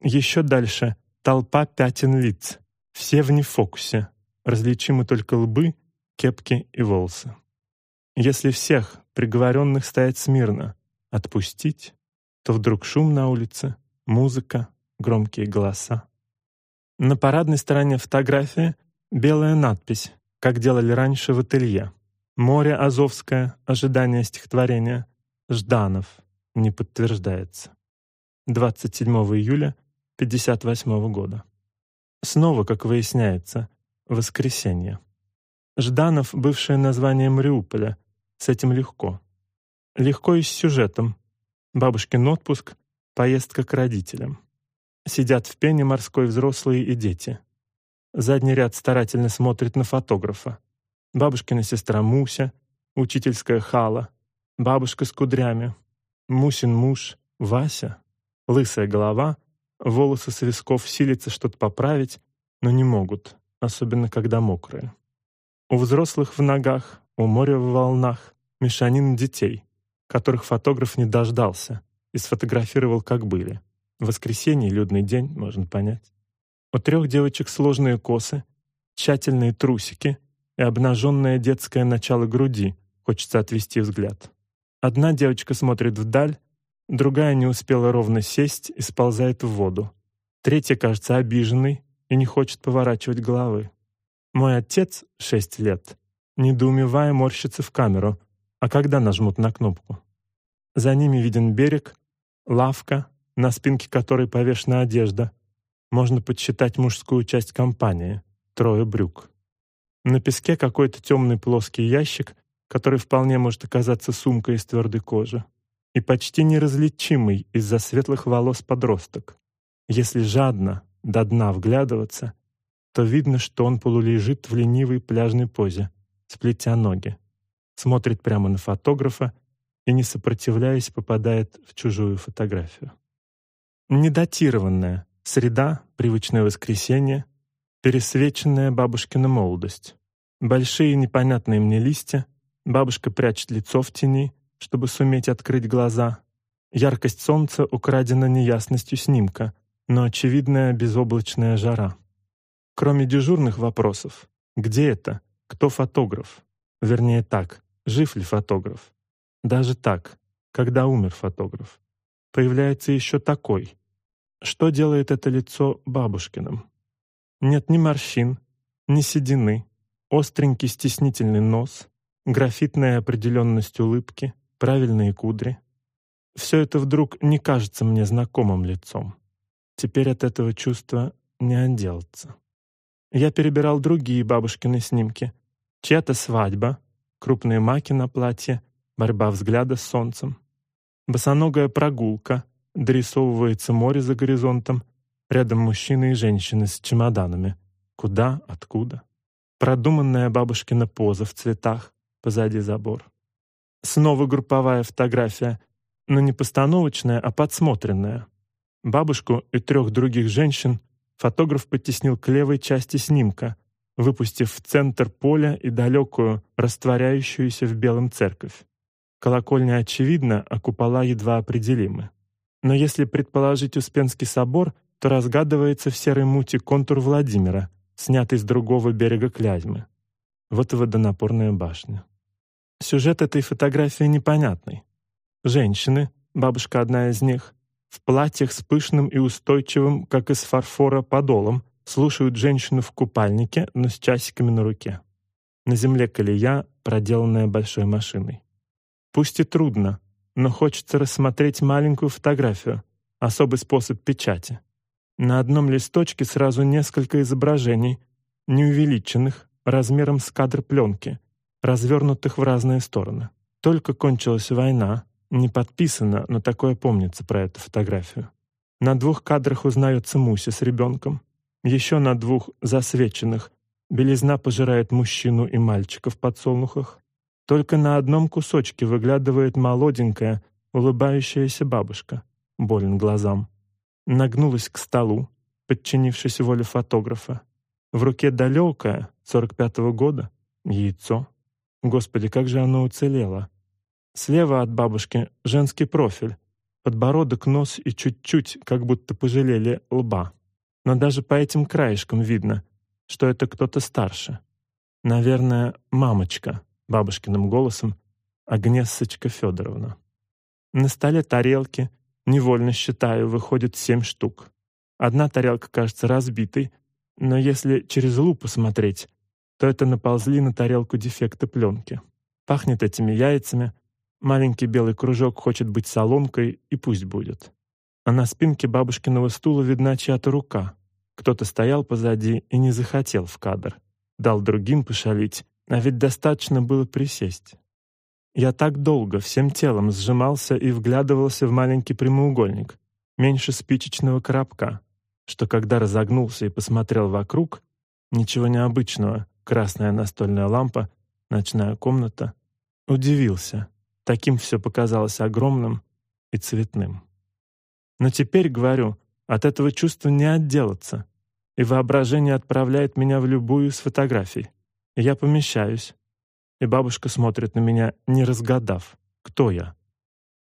Еще дальше — толпа пятен лиц, все в нефокусе, различимы только лбы, кепки и волосы. Если всех приговоренных стоять смирно, отпустить, то вдруг шум на улице, музыка, громкие голоса. На парадной стороне фотографии белая надпись, как делали раньше в ателье. Море Азовское, ожидание стихотворения. Жданов, не подтверждается. 27 июля 58 года. Снова, как выясняется, воскресенье. Жданов — бывшее название Мариуполя. С этим легко. Легко и с сюжетом. Бабушкин отпуск, поездка к родителям. Сидят в пене морской взрослые и дети. Задний ряд старательно смотрит на фотографа. Бабушкина сестра Муся, учительская Хала, бабушка с кудрями, Мусин муж, Вася, лысая голова, волосы с висков силятся что-то поправить, но не могут, особенно когда мокрые. У взрослых в ногах, у моря в волнах, мешанин детей, которых фотограф не дождался и сфотографировал как были. В воскресенье, людный день, можно понять. У трех девочек сложные косы, тщательные трусики и обнаженное детское начало груди, хочется отвести взгляд. Одна девочка смотрит вдаль, другая не успела ровно сесть и сползает в воду. Третья кажется обиженной и не хочет поворачивать головы. Мой отец, шесть лет, недоумевая морщится в камеру, а когда нажмут на кнопку? За ними виден берег, лавка, на спинке которой повешена одежда. Можно подсчитать мужскую часть компании — трое брюк. На песке какой-то темный плоский ящик, который вполне может оказаться сумкой из твердой кожи, и почти неразличимый из-за светлых волос подросток. Если жадно, до дна вглядываться, то видно, что он полулежит в ленивой пляжной позе, сплетя ноги, смотрит прямо на фотографа и, не сопротивляясь, попадает в чужую фотографию. Недатированная, среда, привычное воскресенье, пересвеченная бабушкина молодость. Большие непонятные мне листья, Бабушка прячет лицо в тени, чтобы суметь открыть глаза. Яркость солнца украдена неясностью снимка, но очевидная безоблачная жара. Кроме дежурных вопросов, где это, кто фотограф? Вернее так, жив ли фотограф? Даже так, когда умер фотограф. Появляется еще такой. Что делает это лицо бабушкиным? Нет ни морщин, ни седины, остренький стеснительный нос, графитная определенность улыбки, правильные кудри. Все это вдруг не кажется мне знакомым лицом. Теперь от этого чувства не отделаться. Я перебирал другие бабушкины снимки. Чья-то свадьба, крупные маки на платье, борьба взгляда с солнцем. Босоногая прогулка, дорисовывается море за горизонтом, рядом мужчины и женщины с чемоданами. Куда, откуда? Продуманная бабушкина поза в цветах, позади забор. Снова групповая фотография, но не постановочная, а подсмотренная. Бабушку и трех других женщин фотограф потеснил к левой части снимка, выпустив в центр поля и далекую, растворяющуюся в белом церковь. Колокольня очевидна, а купола едва определимы. Но если предположить Успенский собор, то разгадывается в серой мути контур Владимира, снятый с другого берега Клязьмы. Вот и водонапорная башня. Сюжет этой фотографии непонятный. Женщины, бабушка одна из них, в платьях с пышным и устойчивым, как из фарфора, подолом, слушают женщину в купальнике, но с часиками на руке. На земле колея, проделанная большой машиной. Пусть и трудно, но хочется рассмотреть маленькую фотографию, особый способ печати. На одном листочке сразу несколько изображений, неувеличенных, размером с кадр пленки — развернутых в разные стороны. Только кончилась война, не подписано, но такое помнится про эту фотографию. На двух кадрах узнается Муся с ребенком. Еще на двух засвеченных белизна пожирает мужчину и мальчика в подсолнухах. Только на одном кусочке выглядывает молоденькая, улыбающаяся бабушка. Болен глазам. Нагнулась к столу, подчинившись воле фотографа. В руке далекое, 45-го года, яйцо. Господи, как же оно уцелело! Слева от бабушки женский профиль, подбородок, нос и чуть-чуть, как будто пожалели лба. Но даже по этим краешкам видно, что это кто-то старше. Наверное, мамочка, бабушкиным голосом, Агнесочка Федоровна. На столе тарелки, невольно считаю, выходит семь штук. Одна тарелка кажется разбитой, Но если через лупу смотреть, то это наползли на тарелку дефекты пленки. Пахнет этими яйцами, маленький белый кружок хочет быть соломкой, и пусть будет. А на спинке бабушкиного стула видна чья-то рука. Кто-то стоял позади и не захотел в кадр. Дал другим пошалить, а ведь достаточно было присесть. Я так долго всем телом сжимался и вглядывался в маленький прямоугольник, меньше спичечного коробка, что когда разогнулся и посмотрел вокруг, ничего необычного, красная настольная лампа, ночная комната, удивился. Таким все показалось огромным и цветным. Но теперь, говорю, от этого чувства не отделаться, и воображение отправляет меня в любую из фотографий. И я помещаюсь, и бабушка смотрит на меня, не разгадав, кто я.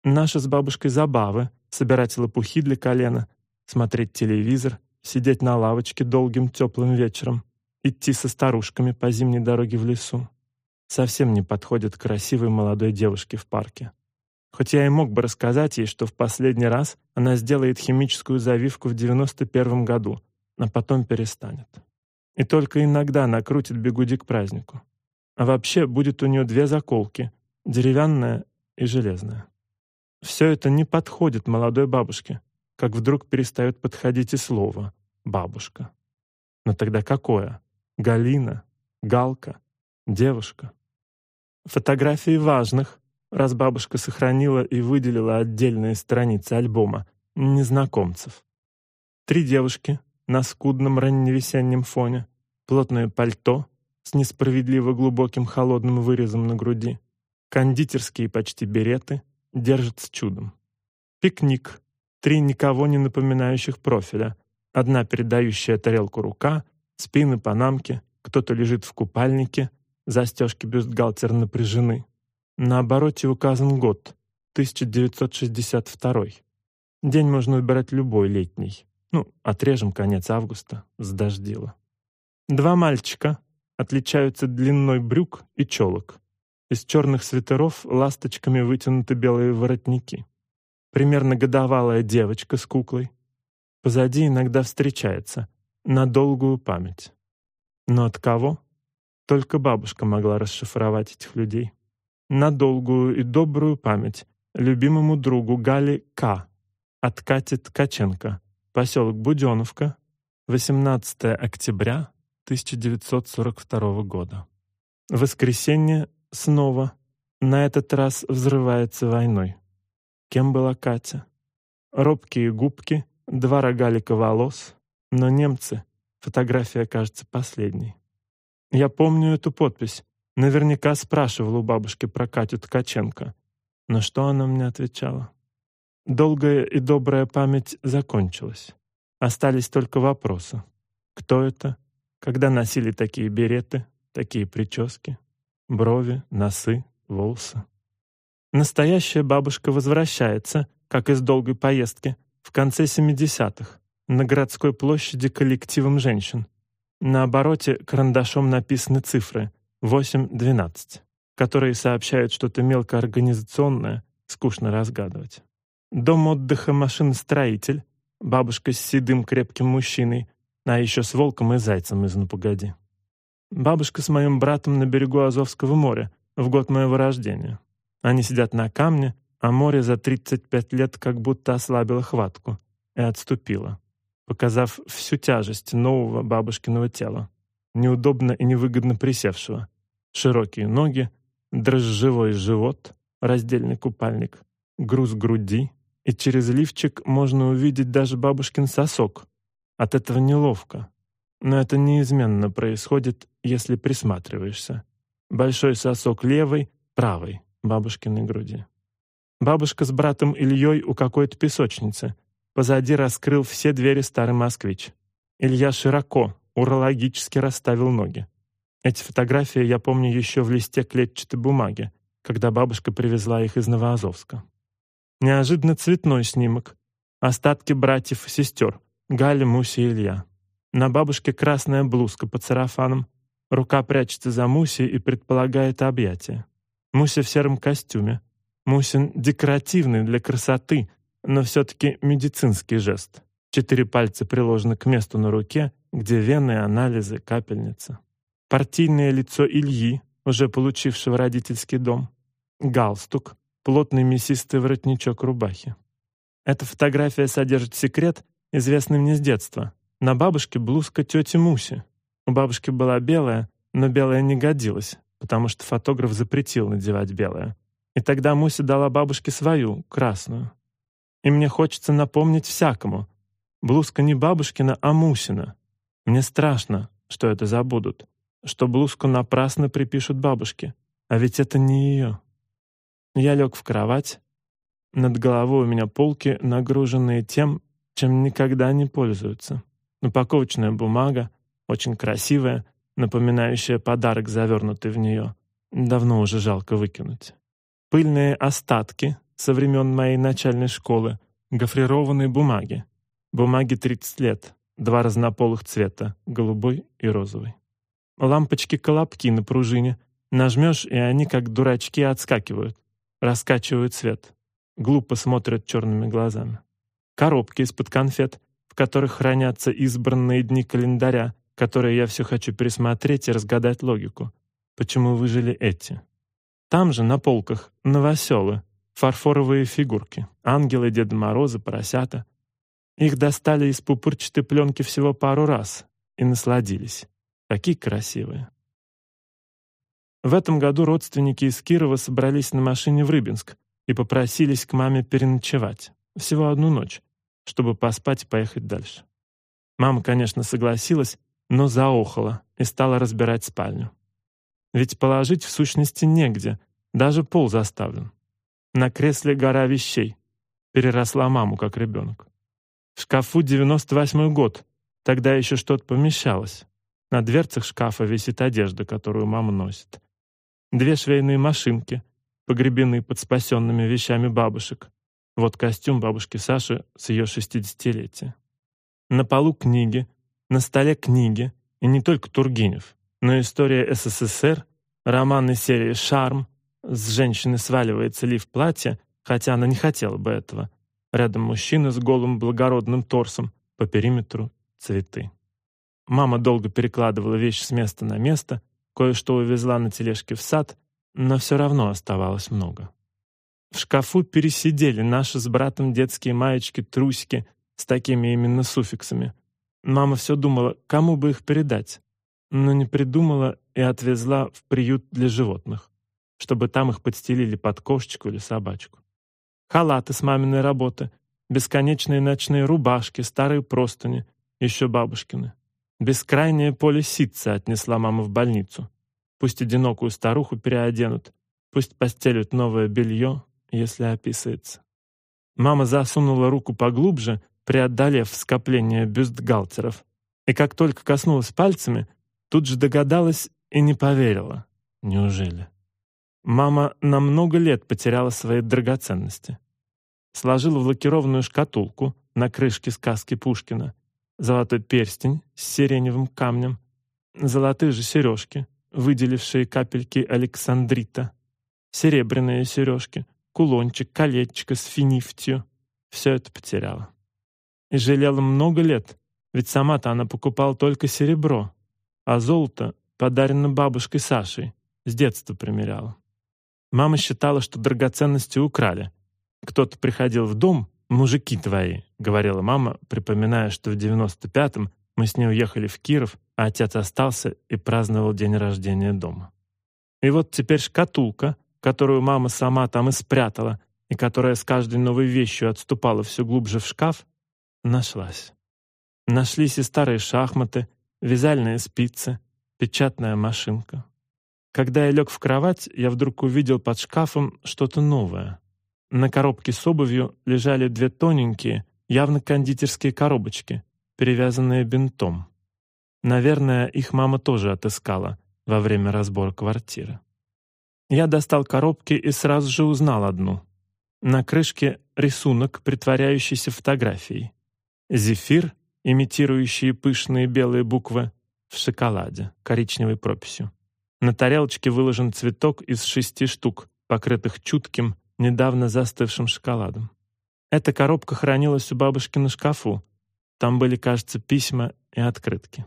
Наши с бабушкой забавы, собирать лопухи для колена, смотреть телевизор, сидеть на лавочке долгим теплым вечером, идти со старушками по зимней дороге в лесу. Совсем не подходит красивой молодой девушке в парке. Хоть я и мог бы рассказать ей, что в последний раз она сделает химическую завивку в 91 году, а потом перестанет. И только иногда накрутит бегуди к празднику. А вообще будет у нее две заколки — деревянная и железная. Все это не подходит молодой бабушке, как вдруг перестает подходить и слово «бабушка». Но тогда какое? Галина? Галка? Девушка? Фотографии важных, раз бабушка сохранила и выделила отдельные страницы альбома незнакомцев. Три девушки на скудном ранневесеннем фоне, плотное пальто с несправедливо глубоким холодным вырезом на груди, кондитерские почти береты, держат с чудом. Пикник, три никого не напоминающих профиля, одна передающая тарелку рука, спины панамки, кто-то лежит в купальнике, застежки бюстгальтер напряжены. На обороте указан год, 1962. День можно выбирать любой летний. Ну, отрежем конец августа, сдождило. Два мальчика отличаются длиной брюк и челок. Из черных свитеров ласточками вытянуты белые воротники. Примерно годовалая девочка с куклой. Позади иногда встречается, на долгую память. Но от кого? Только бабушка могла расшифровать этих людей на долгую и добрую память любимому другу Гали К. от Кати Ткаченко, поселок Буденовка, 18 октября 1942 года. Воскресенье снова, на этот раз взрывается войной. Кем была Катя? Робкие губки, два рогалика волос, но немцы, фотография кажется последней. Я помню эту подпись Наверняка спрашивал у бабушки про Катю Ткаченко. Но что она мне отвечала? Долгая и добрая память закончилась. Остались только вопросы. Кто это? Когда носили такие береты, такие прически? Брови, носы, волосы. Настоящая бабушка возвращается, как из долгой поездки, в конце 70-х, на городской площади коллективом женщин. На обороте карандашом написаны цифры 8-12, которые сообщают что-то мелкоорганизационное, скучно разгадывать. Дом отдыха машиностроитель, бабушка с седым крепким мужчиной, а еще с волком и зайцем из «Ну погоди». Бабушка с моим братом на берегу Азовского моря в год моего рождения. Они сидят на камне, а море за 35 лет как будто ослабило хватку и отступило, показав всю тяжесть нового бабушкиного тела, неудобно и невыгодно присевшего, Широкие ноги, дрожжевой живот, раздельный купальник, груз груди, и через лифчик можно увидеть даже бабушкин сосок. От этого неловко. Но это неизменно происходит, если присматриваешься. Большой сосок левой, правой бабушкиной груди. Бабушка с братом Ильей у какой-то песочницы. Позади раскрыл все двери старый москвич. Илья широко, урологически расставил ноги. Эти фотографии я помню еще в листе клетчатой бумаги, когда бабушка привезла их из Новоазовска. Неожиданно цветной снимок. Остатки братьев и сестер. Галя, Муся и Илья. На бабушке красная блузка под сарафаном. Рука прячется за Мусей и предполагает объятие. Муся в сером костюме. Мусин декоративный для красоты, но все-таки медицинский жест. Четыре пальца приложены к месту на руке, где вены, анализы, капельница. Партийное лицо Ильи, уже получившего родительский дом. Галстук, плотный мясистый воротничок рубахи. Эта фотография содержит секрет, известный мне с детства. На бабушке блузка тети Муси. У бабушки была белая, но белая не годилась, потому что фотограф запретил надевать белое. И тогда Муся дала бабушке свою, красную. И мне хочется напомнить всякому. Блузка не бабушкина, а Мусина. Мне страшно, что это забудут, что блузку напрасно припишут бабушке, а ведь это не ее. Я лег в кровать. Над головой у меня полки, нагруженные тем, чем никогда не пользуются. Упаковочная бумага, очень красивая, напоминающая подарок, завернутый в нее. Давно уже жалко выкинуть. Пыльные остатки со времен моей начальной школы, гофрированные бумаги. Бумаги 30 лет, два разнополых цвета, голубой и розовый. Лампочки-колобки на пружине. Нажмешь, и они, как дурачки, отскакивают раскачивают свет, глупо смотрят черными глазами. Коробки из-под конфет, в которых хранятся избранные дни календаря, которые я все хочу пересмотреть и разгадать логику. Почему выжили эти? Там же, на полках, новоселы, фарфоровые фигурки, ангелы, Деда Мороза, поросята. Их достали из пупырчатой пленки всего пару раз и насладились. Какие красивые. В этом году родственники из Кирова собрались на машине в Рыбинск и попросились к маме переночевать. Всего одну ночь, чтобы поспать и поехать дальше. Мама, конечно, согласилась, но заохала и стала разбирать спальню. Ведь положить в сущности негде, даже пол заставлен. На кресле гора вещей. Переросла маму, как ребенок. В шкафу 98 год, тогда еще что-то помещалось. На дверцах шкафа висит одежда, которую мама носит две швейные машинки, погребены под спасенными вещами бабушек. Вот костюм бабушки Саши с ее шестидесятилетия. На полу книги, на столе книги, и не только Тургенев, но история СССР, романы серии «Шарм», с женщины сваливается ли в платье, хотя она не хотела бы этого. Рядом мужчина с голым благородным торсом, по периметру цветы. Мама долго перекладывала вещи с места на место, Кое-что увезла на тележке в сад, но все равно оставалось много. В шкафу пересидели наши с братом детские маечки-трусики с такими именно суффиксами. Мама все думала, кому бы их передать, но не придумала и отвезла в приют для животных, чтобы там их подстелили под кошечку или собачку. Халаты с маминой работы, бесконечные ночные рубашки, старые простыни, еще бабушкины. Бескрайнее поле ситца отнесла мама в больницу. Пусть одинокую старуху переоденут, пусть постелют новое белье, если описывается. Мама засунула руку поглубже, преодолев скопление бюстгальтеров, и как только коснулась пальцами, тут же догадалась и не поверила. Неужели? Мама на много лет потеряла свои драгоценности. Сложила в лакированную шкатулку на крышке сказки Пушкина золотой перстень с сиреневым камнем, золотые же сережки, выделившие капельки александрита, серебряные сережки, кулончик, колечко с финифтью. Все это потеряла. И жалела много лет, ведь сама-то она покупала только серебро, а золото подарено бабушкой Сашей, с детства примеряла. Мама считала, что драгоценности украли. Кто-то приходил в дом «Мужики твои», — говорила мама, припоминая, что в девяносто пятом мы с ней уехали в Киров, а отец остался и праздновал день рождения дома. И вот теперь шкатулка, которую мама сама там и спрятала, и которая с каждой новой вещью отступала все глубже в шкаф, нашлась. Нашлись и старые шахматы, вязальные спицы, печатная машинка. Когда я лег в кровать, я вдруг увидел под шкафом что-то новое. На коробке с обувью лежали две тоненькие, явно кондитерские коробочки, перевязанные бинтом. Наверное, их мама тоже отыскала во время разбора квартиры. Я достал коробки и сразу же узнал одну. На крышке рисунок, притворяющийся фотографией. Зефир, имитирующий пышные белые буквы, в шоколаде, коричневой прописью. На тарелочке выложен цветок из шести штук, покрытых чутким, недавно застывшим шоколадом. Эта коробка хранилась у бабушки на шкафу, Там были, кажется, письма и открытки.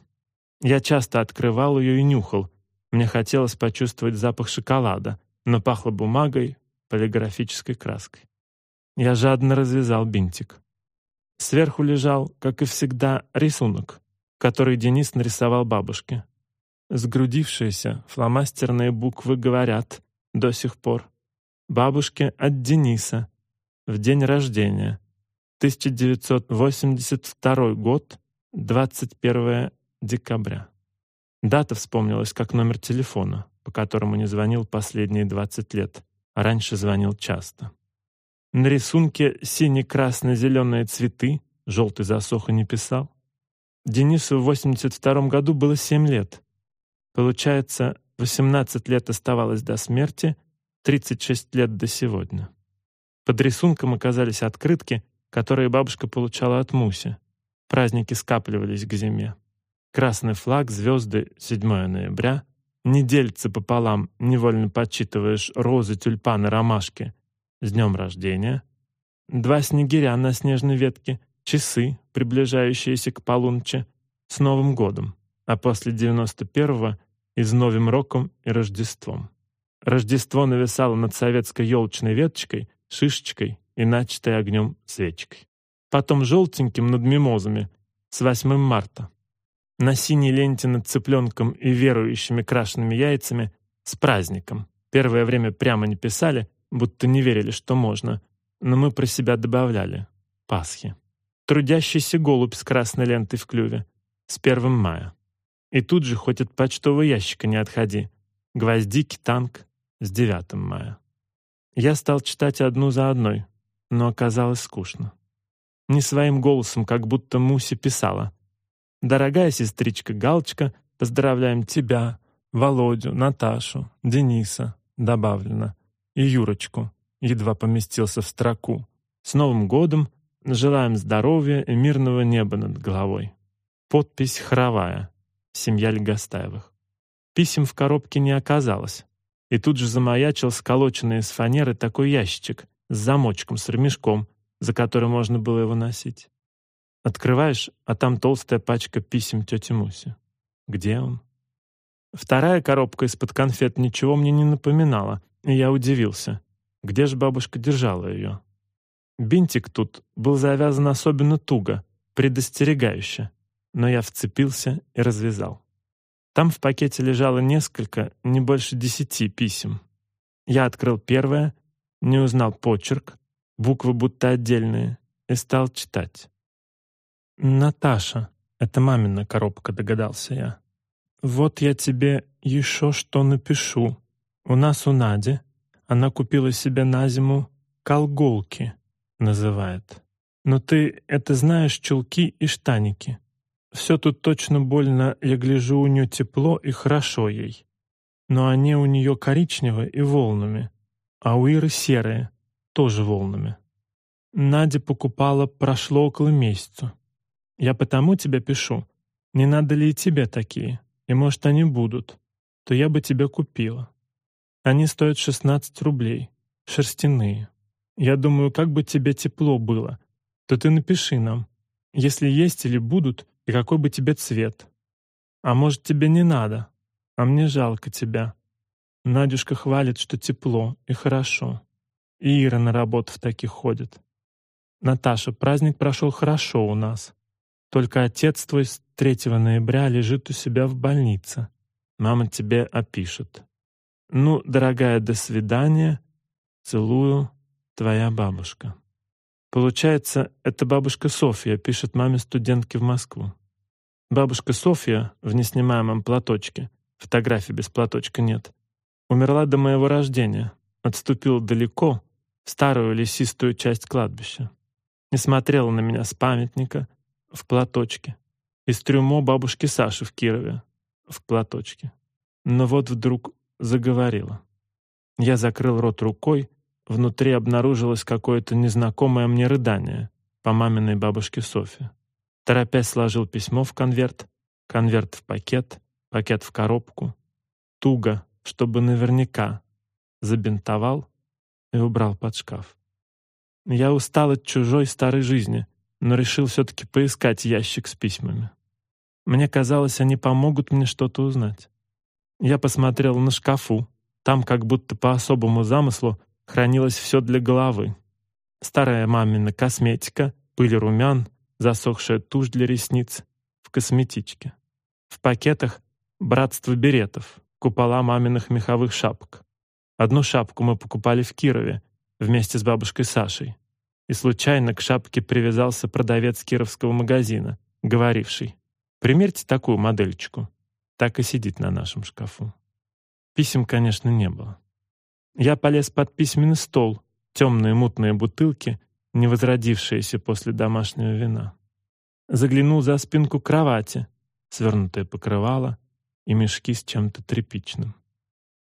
Я часто открывал ее и нюхал. Мне хотелось почувствовать запах шоколада, но пахло бумагой, полиграфической краской. Я жадно развязал бинтик. Сверху лежал, как и всегда, рисунок, который Денис нарисовал бабушке. Сгрудившиеся фломастерные буквы говорят до сих пор. Бабушке от Дениса. В день рождения. 1982 год, 21 декабря. Дата вспомнилась как номер телефона, по которому не звонил последние 20 лет, а раньше звонил часто. На рисунке сине-красно-зеленые цветы, желтый засох и не писал. Денису в 82 году было 7 лет. Получается, 18 лет оставалось до смерти, 36 лет до сегодня. Под рисунком оказались открытки, которые бабушка получала от Муси. Праздники скапливались к зиме. Красный флаг, звезды, 7 ноября. Недельцы пополам, невольно подсчитываешь розы, тюльпаны, ромашки. С днем рождения. Два снегиря на снежной ветке, часы, приближающиеся к полуночи, с Новым годом, а после 91-го и с Новым роком и Рождеством. Рождество нависало над советской елочной веточкой, шишечкой и начатой огнем свечкой. Потом желтеньким над мимозами с 8 марта. На синей ленте над цыпленком и верующими крашенными яйцами с праздником. Первое время прямо не писали, будто не верили, что можно, но мы про себя добавляли Пасхи. Трудящийся голубь с красной лентой в клюве. С первым мая. И тут же хоть от почтового ящика не отходи. Гвоздики, танк. С 9 мая. Я стал читать одну за одной, но оказалось скучно. Не своим голосом, как будто Муси писала. «Дорогая сестричка Галочка, поздравляем тебя, Володю, Наташу, Дениса», добавлено и Юрочку, едва поместился в строку. С Новым годом! Желаем здоровья и мирного неба над головой. Подпись хоровая. Семья Легостаевых. Писем в коробке не оказалось. И тут же замаячил сколоченный из фанеры такой ящичек с замочком, с ремешком, за который можно было его носить. Открываешь, а там толстая пачка писем тети Муси. Где он? Вторая коробка из-под конфет ничего мне не напоминала, и я удивился. Где же бабушка держала ее? Бинтик тут был завязан особенно туго, предостерегающе, но я вцепился и развязал. Там в пакете лежало несколько, не больше десяти писем. Я открыл первое, не узнал почерк, буквы будто отдельные, и стал читать. «Наташа, это мамина коробка», — догадался я. «Вот я тебе еще что напишу. У нас у Нади она купила себе на зиму колголки, называет. Но ты это знаешь, чулки и штаники. Все тут точно больно, я гляжу, у нее тепло и хорошо ей. Но они у нее коричневые и волнами, а у Иры серые, тоже волнами. Надя покупала прошло около месяца. Я потому тебе пишу, не надо ли и тебе такие, и может они будут, то я бы тебе купила. Они стоят 16 рублей. Шерстяные. Я думаю, как бы тебе тепло было, то ты напиши нам, если есть или будут, и какой бы тебе цвет. А может, тебе не надо, а мне жалко тебя. Надюшка хвалит, что тепло и хорошо. И Ира на работу в таких ходит. Наташа, праздник прошел хорошо у нас. Только отец твой с 3 ноября лежит у себя в больнице. Мама тебе опишет. Ну, дорогая, до свидания. Целую, твоя бабушка. Получается, это бабушка Софья пишет маме студентки в Москву. Бабушка Софья в неснимаемом платочке, фотографии без платочка нет, умерла до моего рождения, отступила далеко, в старую лесистую часть кладбища. Не смотрела на меня с памятника, в платочке. Из трюмо бабушки Саши в Кирове, в платочке. Но вот вдруг заговорила. Я закрыл рот рукой, внутри обнаружилось какое-то незнакомое мне рыдание по маминой бабушке Софье. Торопясь сложил письмо в конверт, конверт в пакет, пакет в коробку. Туго, чтобы наверняка. Забинтовал и убрал под шкаф. Я устал от чужой старой жизни, но решил все-таки поискать ящик с письмами. Мне казалось, они помогут мне что-то узнать. Я посмотрел на шкафу. Там, как будто по особому замыслу, хранилось все для головы. Старая мамина косметика, пыль румян, засохшая тушь для ресниц в косметичке. В пакетах братство беретов, купола маминых меховых шапок. Одну шапку мы покупали в Кирове вместе с бабушкой Сашей. И случайно к шапке привязался продавец кировского магазина, говоривший «Примерьте такую модельчику». Так и сидит на нашем шкафу. Писем, конечно, не было. Я полез под письменный стол, темные мутные бутылки, не возродившиеся после домашнего вина. Заглянул за спинку кровати, свернутое покрывало и мешки с чем-то тряпичным.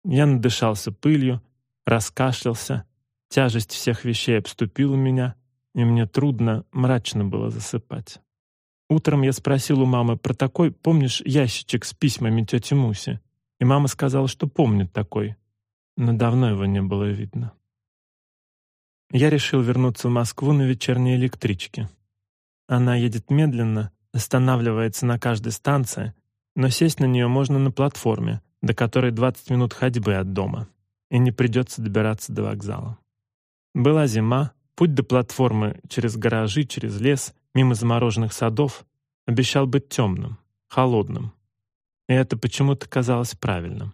Я надышался пылью, раскашлялся, тяжесть всех вещей обступила меня, и мне трудно, мрачно было засыпать. Утром я спросил у мамы про такой, помнишь, ящичек с письмами тети Муси? И мама сказала, что помнит такой, но давно его не было видно. Я решил вернуться в Москву на вечерней электричке. Она едет медленно, останавливается на каждой станции, но сесть на нее можно на платформе, до которой 20 минут ходьбы от дома, и не придется добираться до вокзала. Была зима, путь до платформы через гаражи, через лес, мимо замороженных садов обещал быть темным, холодным. И это почему-то казалось правильным.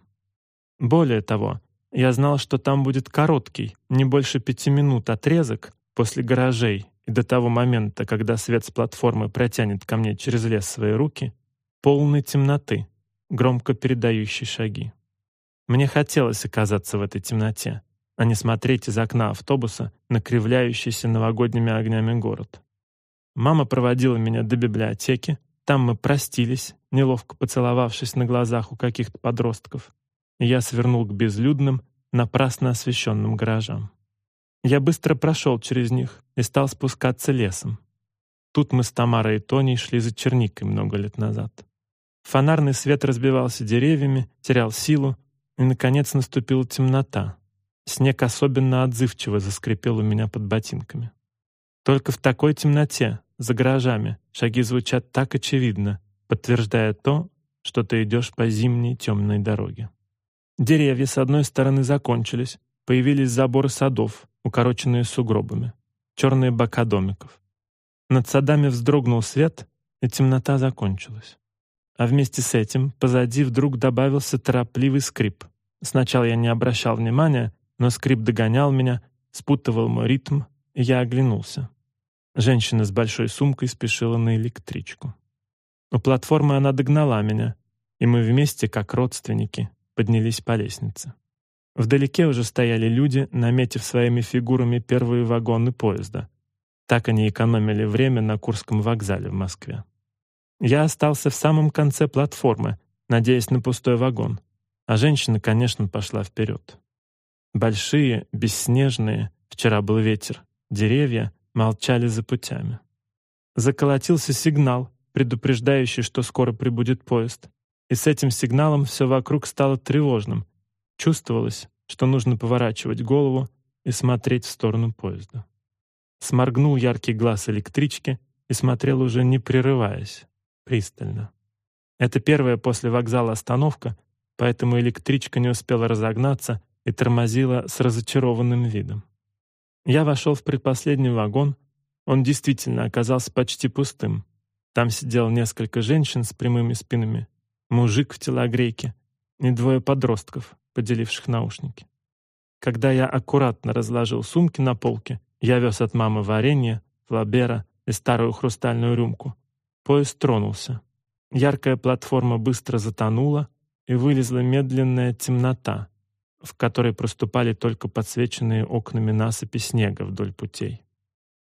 Более того, я знал, что там будет короткий, не больше пяти минут отрезок после гаражей и до того момента, когда свет с платформы протянет ко мне через лес свои руки, полной темноты, громко передающей шаги. Мне хотелось оказаться в этой темноте, а не смотреть из окна автобуса на кривляющийся новогодними огнями город. Мама проводила меня до библиотеки, там мы простились, неловко поцеловавшись на глазах у каких-то подростков, я свернул к безлюдным, напрасно освещенным гаражам. Я быстро прошел через них и стал спускаться лесом. Тут мы с Тамарой и Тоней шли за черникой много лет назад. Фонарный свет разбивался деревьями, терял силу, и, наконец, наступила темнота. Снег особенно отзывчиво заскрипел у меня под ботинками. Только в такой темноте, за гаражами, шаги звучат так очевидно, подтверждая то, что ты идешь по зимней темной дороге. Деревья с одной стороны закончились, появились заборы садов, укороченные сугробами, черные бока домиков. Над садами вздрогнул свет, и темнота закончилась. А вместе с этим позади вдруг добавился торопливый скрип. Сначала я не обращал внимания, но скрип догонял меня, спутывал мой ритм, и я оглянулся. Женщина с большой сумкой спешила на электричку. У платформы она догнала меня, и мы вместе, как родственники, поднялись по лестнице. Вдалеке уже стояли люди, наметив своими фигурами первые вагоны поезда. Так они экономили время на Курском вокзале в Москве. Я остался в самом конце платформы, надеясь на пустой вагон, а женщина, конечно, пошла вперед. Большие, бесснежные, вчера был ветер, деревья молчали за путями. Заколотился сигнал, предупреждающий, что скоро прибудет поезд. И с этим сигналом все вокруг стало тревожным. Чувствовалось, что нужно поворачивать голову и смотреть в сторону поезда. Сморгнул яркий глаз электрички и смотрел уже не прерываясь пристально. Это первая после вокзала остановка, поэтому электричка не успела разогнаться и тормозила с разочарованным видом. Я вошел в предпоследний вагон, он действительно оказался почти пустым. Там сидело несколько женщин с прямыми спинами, мужик в телогрейке и двое подростков, поделивших наушники. Когда я аккуратно разложил сумки на полке, я вез от мамы варенье, флабера и старую хрустальную рюмку, Поезд тронулся. Яркая платформа быстро затонула, и вылезла медленная темнота, в которой проступали только подсвеченные окнами насыпи снега вдоль путей.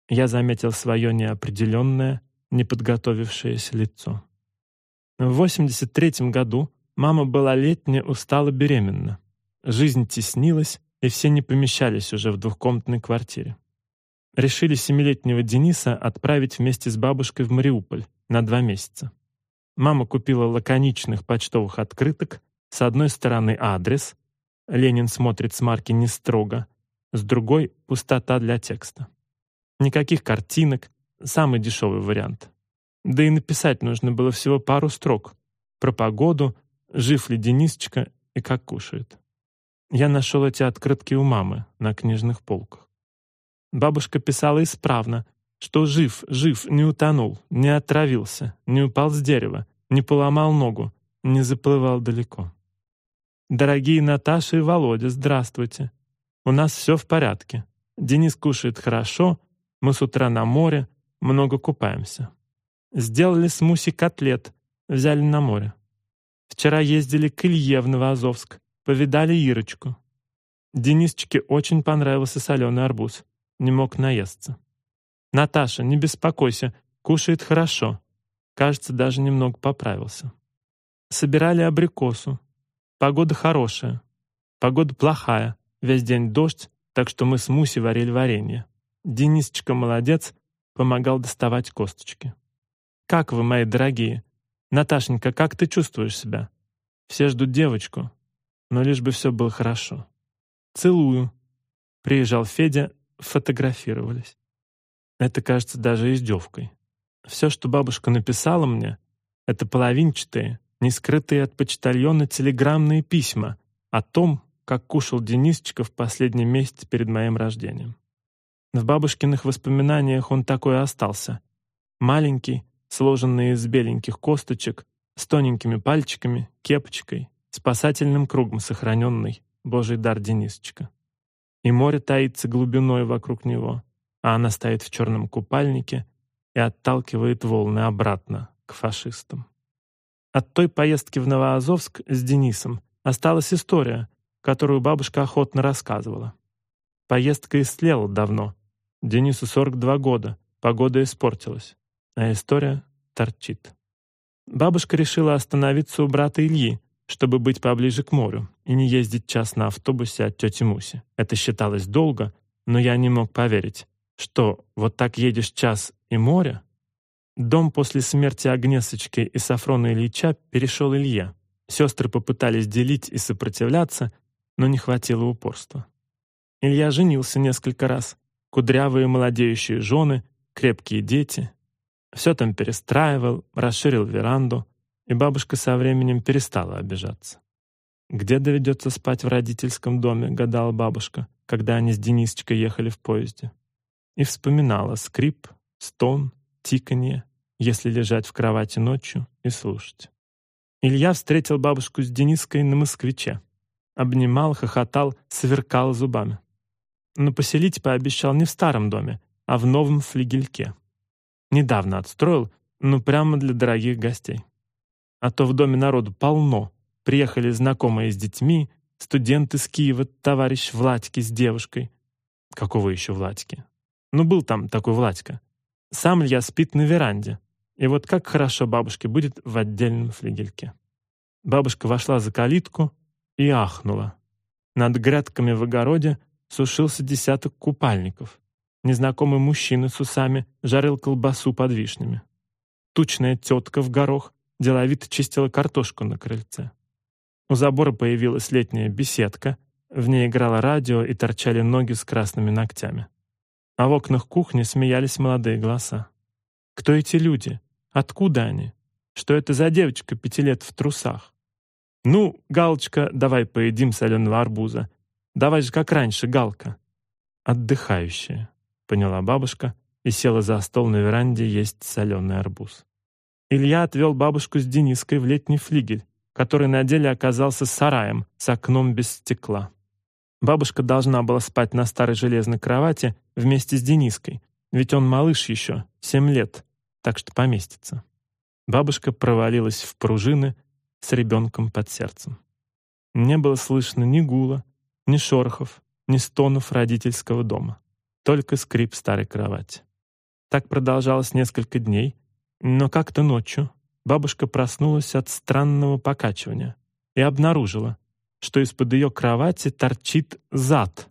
Я заметил свое неопределенное, неподготовившееся лицо. В 83 году мама была летняя, устала беременна. Жизнь теснилась, и все не помещались уже в двухкомнатной квартире. Решили семилетнего Дениса отправить вместе с бабушкой в Мариуполь, на два месяца. Мама купила лаконичных почтовых открыток, с одной стороны адрес, Ленин смотрит с марки не строго, с другой — пустота для текста. Никаких картинок, самый дешевый вариант. Да и написать нужно было всего пару строк. Про погоду, жив ли Денисочка и как кушает. Я нашел эти открытки у мамы на книжных полках. Бабушка писала исправно, что жив, жив, не утонул, не отравился, не упал с дерева, не поломал ногу, не заплывал далеко. Дорогие Наташа и Володя, здравствуйте. У нас все в порядке. Денис кушает хорошо, мы с утра на море, много купаемся. Сделали смуси котлет, взяли на море. Вчера ездили к Илье в Новоазовск, повидали Ирочку. Денисочке очень понравился соленый арбуз, не мог наесться. Наташа, не беспокойся, кушает хорошо. Кажется, даже немного поправился. Собирали абрикосу. Погода хорошая. Погода плохая. Весь день дождь, так что мы с Муси варили варенье. Денисочка молодец, помогал доставать косточки. «Как вы, мои дорогие? Наташенька, как ты чувствуешь себя? Все ждут девочку, но лишь бы все было хорошо. Целую». Приезжал Федя, фотографировались. Это кажется даже издевкой. Все, что бабушка написала мне, это половинчатые, не скрытые от почтальона телеграммные письма о том, как кушал Денисочка в последний месяц перед моим рождением. В бабушкиных воспоминаниях он такой остался. Маленький, сложенный из беленьких косточек, с тоненькими пальчиками, кепочкой, спасательным кругом сохраненный, Божий дар Денисочка. И море таится глубиной вокруг него, а она стоит в черном купальнике и отталкивает волны обратно, к фашистам. От той поездки в Новоазовск с Денисом осталась история, которую бабушка охотно рассказывала. Поездка истлела давно, Денису 42 года, погода испортилась, а история торчит. Бабушка решила остановиться у брата Ильи, чтобы быть поближе к морю и не ездить час на автобусе от тети Муси. Это считалось долго, но я не мог поверить, что вот так едешь час и море? Дом после смерти Агнесочки и Сафрона Ильича перешел Илье. Сестры попытались делить и сопротивляться, но не хватило упорства. Илья женился несколько раз, кудрявые молодеющие жены, крепкие дети. Все там перестраивал, расширил веранду, и бабушка со временем перестала обижаться. «Где доведется спать в родительском доме?» — гадала бабушка, когда они с Денисочкой ехали в поезде. И вспоминала скрип, стон, тиканье, если лежать в кровати ночью и слушать. Илья встретил бабушку с Дениской на москвиче. Обнимал, хохотал, сверкал зубами но поселить пообещал не в старом доме, а в новом флигельке. Недавно отстроил, но прямо для дорогих гостей. А то в доме народу полно. Приехали знакомые с детьми, студенты с Киева, товарищ Владьки с девушкой. Какого еще Владьки? Ну, был там такой Владька. Сам я спит на веранде. И вот как хорошо бабушке будет в отдельном флигельке. Бабушка вошла за калитку и ахнула. Над грядками в огороде сушился десяток купальников. Незнакомый мужчина с усами жарил колбасу под вишнями. Тучная тетка в горох деловито чистила картошку на крыльце. У забора появилась летняя беседка, в ней играло радио и торчали ноги с красными ногтями. А в окнах кухни смеялись молодые голоса. Кто эти люди? Откуда они? Что это за девочка пяти лет в трусах? «Ну, Галочка, давай поедим соленого арбуза. Давай же как раньше, Галка». «Отдыхающая», — поняла бабушка и села за стол на веранде есть соленый арбуз. Илья отвел бабушку с Дениской в летний флигель, который на деле оказался сараем с окном без стекла. Бабушка должна была спать на старой железной кровати вместе с Дениской, ведь он малыш еще, семь лет, так что поместится. Бабушка провалилась в пружины с ребенком под сердцем. Не было слышно ни гула, ни шорохов, ни стонов родительского дома. Только скрип старой кровати. Так продолжалось несколько дней, но как-то ночью бабушка проснулась от странного покачивания и обнаружила, что из-под ее кровати торчит зад.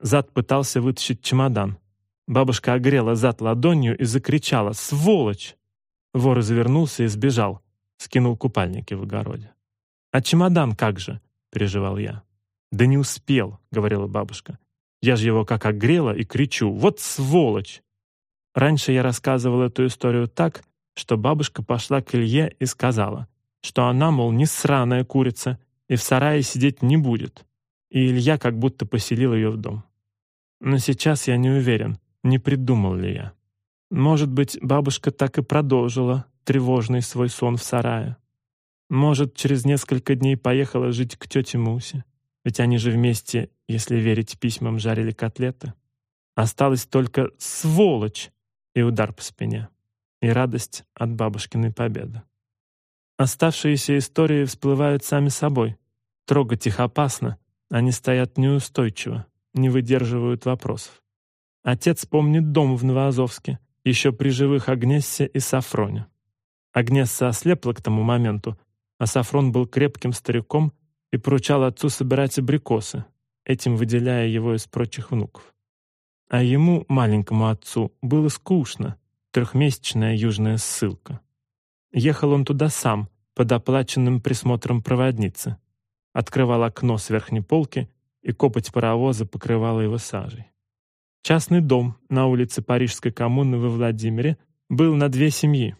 Зад пытался вытащить чемодан. Бабушка огрела зад ладонью и закричала «Сволочь!». Вор завернулся и сбежал, скинул купальники в огороде. «А чемодан как же?» — переживал я. «Да не успел», — говорила бабушка. «Я же его как огрела и кричу. Вот сволочь!» Раньше я рассказывал эту историю так, что бабушка пошла к Илье и сказала, что она, мол, не сраная курица и в сарае сидеть не будет. И Илья как будто поселил ее в дом. Но сейчас я не уверен, не придумал ли я. Может быть, бабушка так и продолжила тревожный свой сон в сарае. Может, через несколько дней поехала жить к тете Мусе. Ведь они же вместе, если верить письмам, жарили котлеты. Осталась только сволочь и удар по спине. И радость от бабушкиной победы. Оставшиеся истории всплывают сами собой. Трогать их опасно, они стоят неустойчиво, не выдерживают вопросов. Отец помнит дом в Новоазовске, еще при живых Агнессе и Сафроне. Агнесса ослепла к тому моменту, а Сафрон был крепким стариком и поручал отцу собирать абрикосы, этим выделяя его из прочих внуков. А ему, маленькому отцу, было скучно, трехмесячная южная ссылка. Ехал он туда сам, под оплаченным присмотром проводницы. Открывал окно с верхней полки, и копоть паровоза покрывала его сажей. Частный дом на улице Парижской коммуны во Владимире был на две семьи.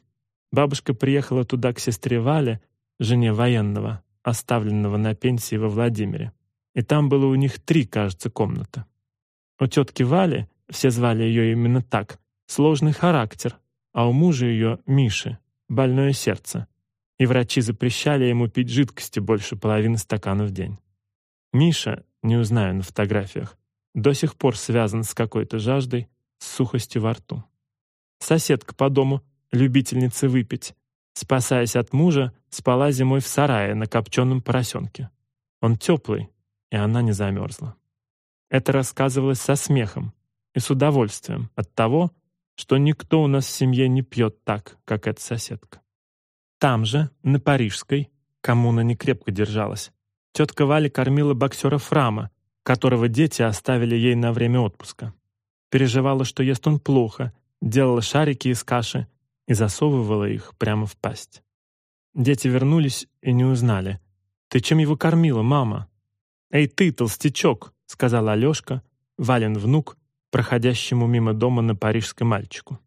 Бабушка приехала туда к сестре Вале, жене военного, оставленного на пенсии во Владимире. И там было у них три, кажется, комнаты. У тетки Вали, все звали ее именно так, сложный характер, а у мужа ее, Миши, больное сердце. И врачи запрещали ему пить жидкости больше половины стакана в день. Миша, не узнаю на фотографиях, до сих пор связан с какой-то жаждой, с сухостью во рту. Соседка по дому, любительница выпить, спасаясь от мужа, спала зимой в сарае на копченом поросенке. Он теплый, и она не замерзла. Это рассказывалось со смехом и с удовольствием от того, что никто у нас в семье не пьет так, как эта соседка. Там же, на Парижской, коммуна не крепко держалась. Тетка Валя кормила боксера Фрама, которого дети оставили ей на время отпуска. Переживала, что ест он плохо, делала шарики из каши и засовывала их прямо в пасть. Дети вернулись и не узнали. «Ты чем его кормила, мама?» «Эй ты, толстячок!» — сказала Алешка, Вален внук, проходящему мимо дома на парижском мальчику.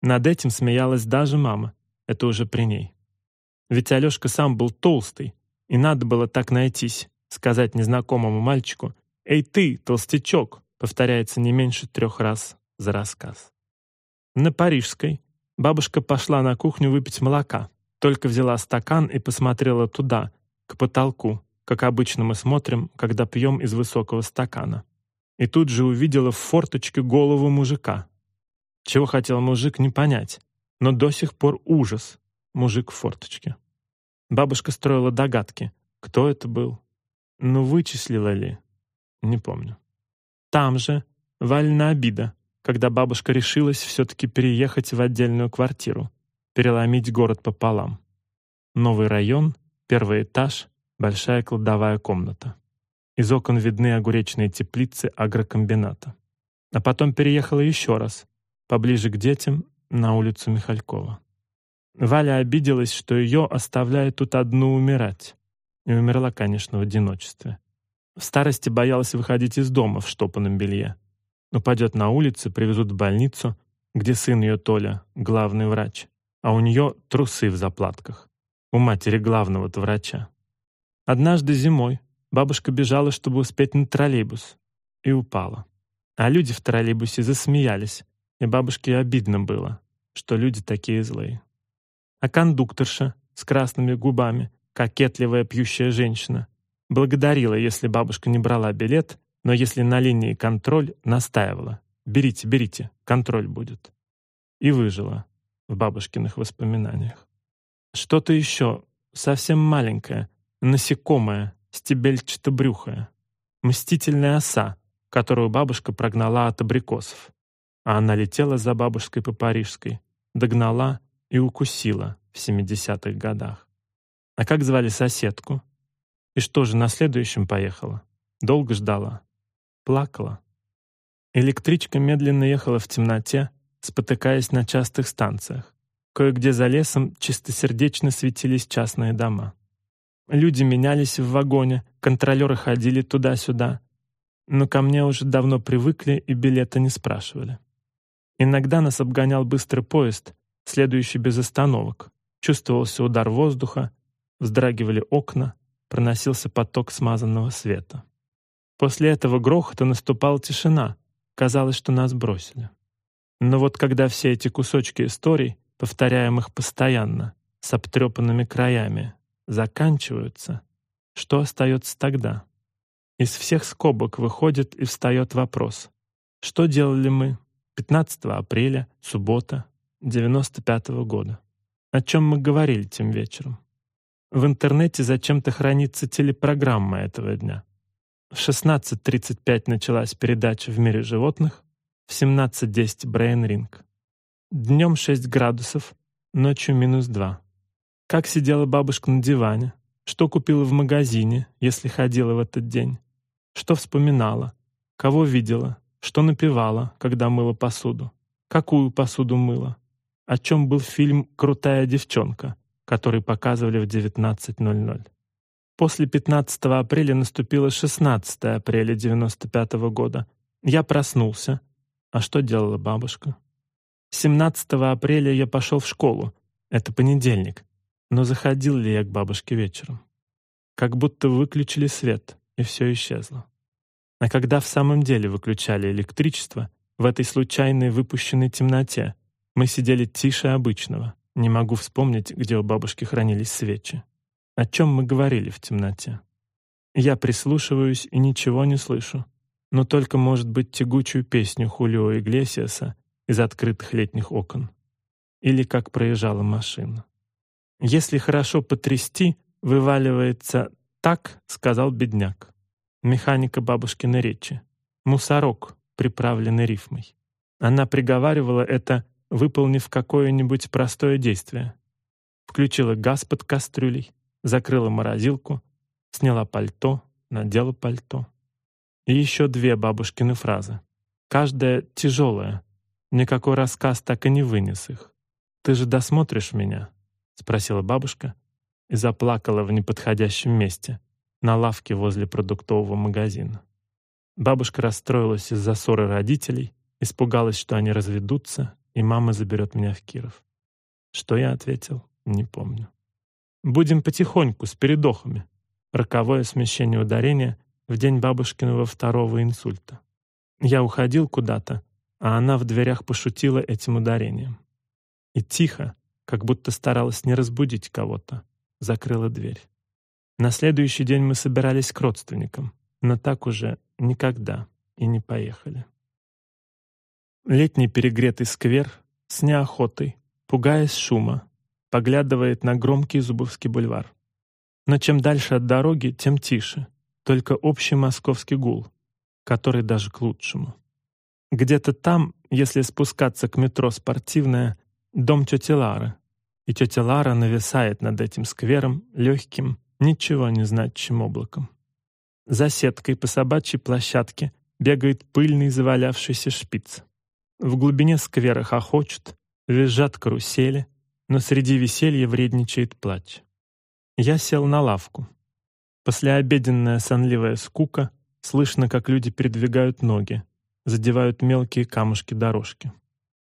Над этим смеялась даже мама, это уже при ней. Ведь Алешка сам был толстый, и надо было так найтись, сказать незнакомому мальчику «Эй ты, толстячок!» повторяется не меньше трех раз за рассказ. На Парижской бабушка пошла на кухню выпить молока, только взяла стакан и посмотрела туда, к потолку, как обычно мы смотрим, когда пьем из высокого стакана и тут же увидела в форточке голову мужика. Чего хотел мужик, не понять, но до сих пор ужас. Мужик в форточке. Бабушка строила догадки. Кто это был? Ну, вычислила ли? Не помню. Там же вальна обида, когда бабушка решилась все-таки переехать в отдельную квартиру, переломить город пополам. Новый район, первый этаж, большая кладовая комната. Из окон видны огуречные теплицы агрокомбината. А потом переехала еще раз, поближе к детям, на улицу Михалькова. Валя обиделась, что ее оставляют тут одну умирать. И умерла, конечно, в одиночестве. В старости боялась выходить из дома в штопанном белье. Но пойдет на улицу, привезут в больницу, где сын ее Толя, главный врач, а у нее трусы в заплатках. У матери главного-то врача. Однажды зимой, Бабушка бежала, чтобы успеть на троллейбус, и упала. А люди в троллейбусе засмеялись, и бабушке обидно было, что люди такие злые. А кондукторша с красными губами, кокетливая пьющая женщина, благодарила, если бабушка не брала билет, но если на линии контроль, настаивала. «Берите, берите, контроль будет». И выжила в бабушкиных воспоминаниях. Что-то еще, совсем маленькое, насекомое, стебельчато-брюхая, мстительная оса, которую бабушка прогнала от абрикосов. А она летела за бабушкой по Парижской, догнала и укусила в 70-х годах. А как звали соседку? И что же, на следующем поехала? Долго ждала? Плакала? Электричка медленно ехала в темноте, спотыкаясь на частых станциях. Кое-где за лесом чистосердечно светились частные дома. Люди менялись в вагоне, контролеры ходили туда-сюда. Но ко мне уже давно привыкли и билета не спрашивали. Иногда нас обгонял быстрый поезд, следующий без остановок. Чувствовался удар воздуха, вздрагивали окна, проносился поток смазанного света. После этого грохота наступала тишина, казалось, что нас бросили. Но вот когда все эти кусочки историй, повторяемых постоянно, с обтрепанными краями, заканчиваются, что остается тогда? Из всех скобок выходит и встает вопрос. Что делали мы 15 апреля, суббота, 95 -го года? О чем мы говорили тем вечером? В интернете зачем-то хранится телепрограмма этого дня. В 16.35 началась передача «В мире животных», в 17.10 «Брейн Ринг». Днем 6 градусов, ночью минус 2. Как сидела бабушка на диване, что купила в магазине, если ходила в этот день, что вспоминала, кого видела, что напевала, когда мыла посуду, какую посуду мыла, о чем был фильм «Крутая девчонка», который показывали в 19.00. После 15 апреля наступило 16 апреля 95 -го года. Я проснулся. А что делала бабушка? 17 апреля я пошел в школу. Это понедельник. Но заходил ли я к бабушке вечером? Как будто выключили свет, и все исчезло. А когда в самом деле выключали электричество, в этой случайной выпущенной темноте, мы сидели тише обычного. Не могу вспомнить, где у бабушки хранились свечи. О чем мы говорили в темноте? Я прислушиваюсь и ничего не слышу, но только, может быть, тягучую песню Хулио Иглесиаса из открытых летних окон. Или как проезжала машина. Если хорошо потрясти, вываливается «так», — сказал бедняк. Механика бабушкиной речи. Мусорок, приправленный рифмой. Она приговаривала это, выполнив какое-нибудь простое действие. Включила газ под кастрюлей, закрыла морозилку, сняла пальто, надела пальто. И еще две бабушкины фразы. Каждая тяжелая. Никакой рассказ так и не вынес их. «Ты же досмотришь меня?» — спросила бабушка и заплакала в неподходящем месте, на лавке возле продуктового магазина. Бабушка расстроилась из-за ссоры родителей, испугалась, что они разведутся, и мама заберет меня в Киров. Что я ответил, не помню. Будем потихоньку, с передохами. Роковое смещение ударения в день бабушкиного второго инсульта. Я уходил куда-то, а она в дверях пошутила этим ударением. И тихо, как будто старалась не разбудить кого-то, закрыла дверь. На следующий день мы собирались к родственникам, но так уже никогда и не поехали. Летний перегретый сквер с неохотой, пугаясь шума, поглядывает на громкий Зубовский бульвар. Но чем дальше от дороги, тем тише, только общий московский гул, который даже к лучшему. Где-то там, если спускаться к метро «Спортивная», дом тети Лары, и тетя Лара нависает над этим сквером легким, ничего не значащим облаком. За сеткой по собачьей площадке бегает пыльный завалявшийся шпиц. В глубине сквера хохочут, визжат карусели, но среди веселья вредничает плач. Я сел на лавку. Послеобеденная сонливая скука, слышно, как люди передвигают ноги, задевают мелкие камушки дорожки.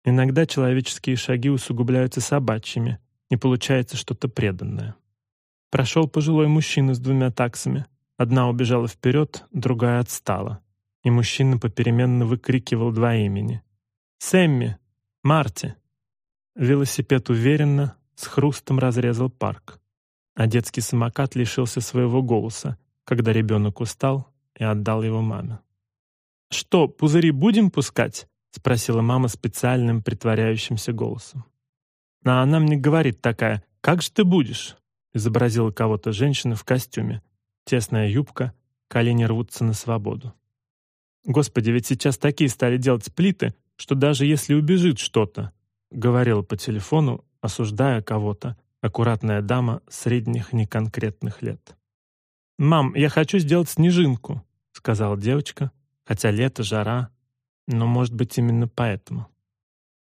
Иногда человеческие шаги усугубляются собачьими, и получается что-то преданное. Прошел пожилой мужчина с двумя таксами. Одна убежала вперед, другая отстала. И мужчина попеременно выкрикивал два имени. «Сэмми! Марти!» Велосипед уверенно, с хрустом разрезал парк. А детский самокат лишился своего голоса, когда ребенок устал и отдал его маме. «Что, пузыри будем пускать?» — спросила мама специальным притворяющимся голосом. А она мне говорит такая, «Как же ты будешь?» — изобразила кого-то женщина в костюме. Тесная юбка, колени рвутся на свободу. Господи, ведь сейчас такие стали делать плиты, что даже если убежит что-то, Говорил по телефону, осуждая кого-то, аккуратная дама средних неконкретных лет. «Мам, я хочу сделать снежинку», — сказала девочка, хотя лето, жара, но, может быть, именно поэтому.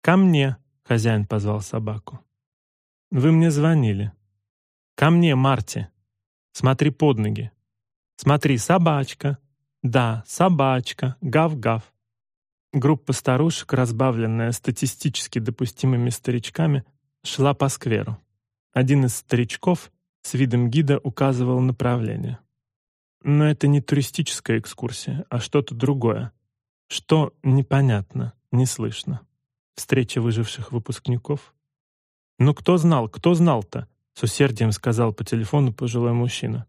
«Ко мне», — хозяин позвал собаку. «Вы мне звонили». «Ко мне, Марти. Смотри под ноги. Смотри, собачка. Да, собачка. Гав-гав. Группа старушек, разбавленная статистически допустимыми старичками, шла по скверу. Один из старичков с видом гида указывал направление. Но это не туристическая экскурсия, а что-то другое. Что непонятно, не слышно. Встреча выживших выпускников? «Ну кто знал, кто знал-то?» — с усердием сказал по телефону пожилой мужчина.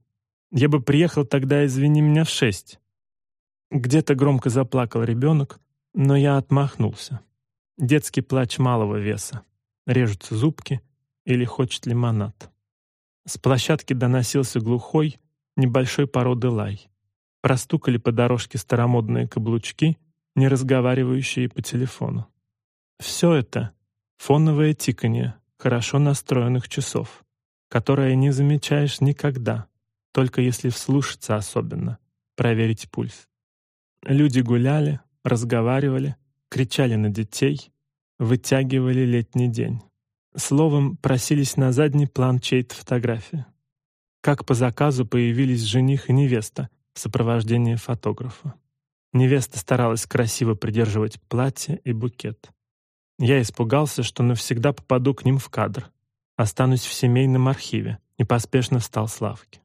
«Я бы приехал тогда, извини меня, в шесть». Где-то громко заплакал ребенок, но я отмахнулся. Детский плач малого веса. Режутся зубки или хочет лимонад. С площадки доносился глухой, небольшой породы лай. Простукали по дорожке старомодные каблучки, не разговаривающие по телефону. Все это — фоновое тиканье хорошо настроенных часов, которое не замечаешь никогда, только если вслушаться особенно, проверить пульс. Люди гуляли, разговаривали, кричали на детей, вытягивали летний день. Словом, просились на задний план чьей-то фотографии. Как по заказу появились жених и невеста в сопровождении фотографа. Невеста старалась красиво придерживать платье и букет. Я испугался, что навсегда попаду к ним в кадр. Останусь в семейном архиве, и поспешно встал с лавки.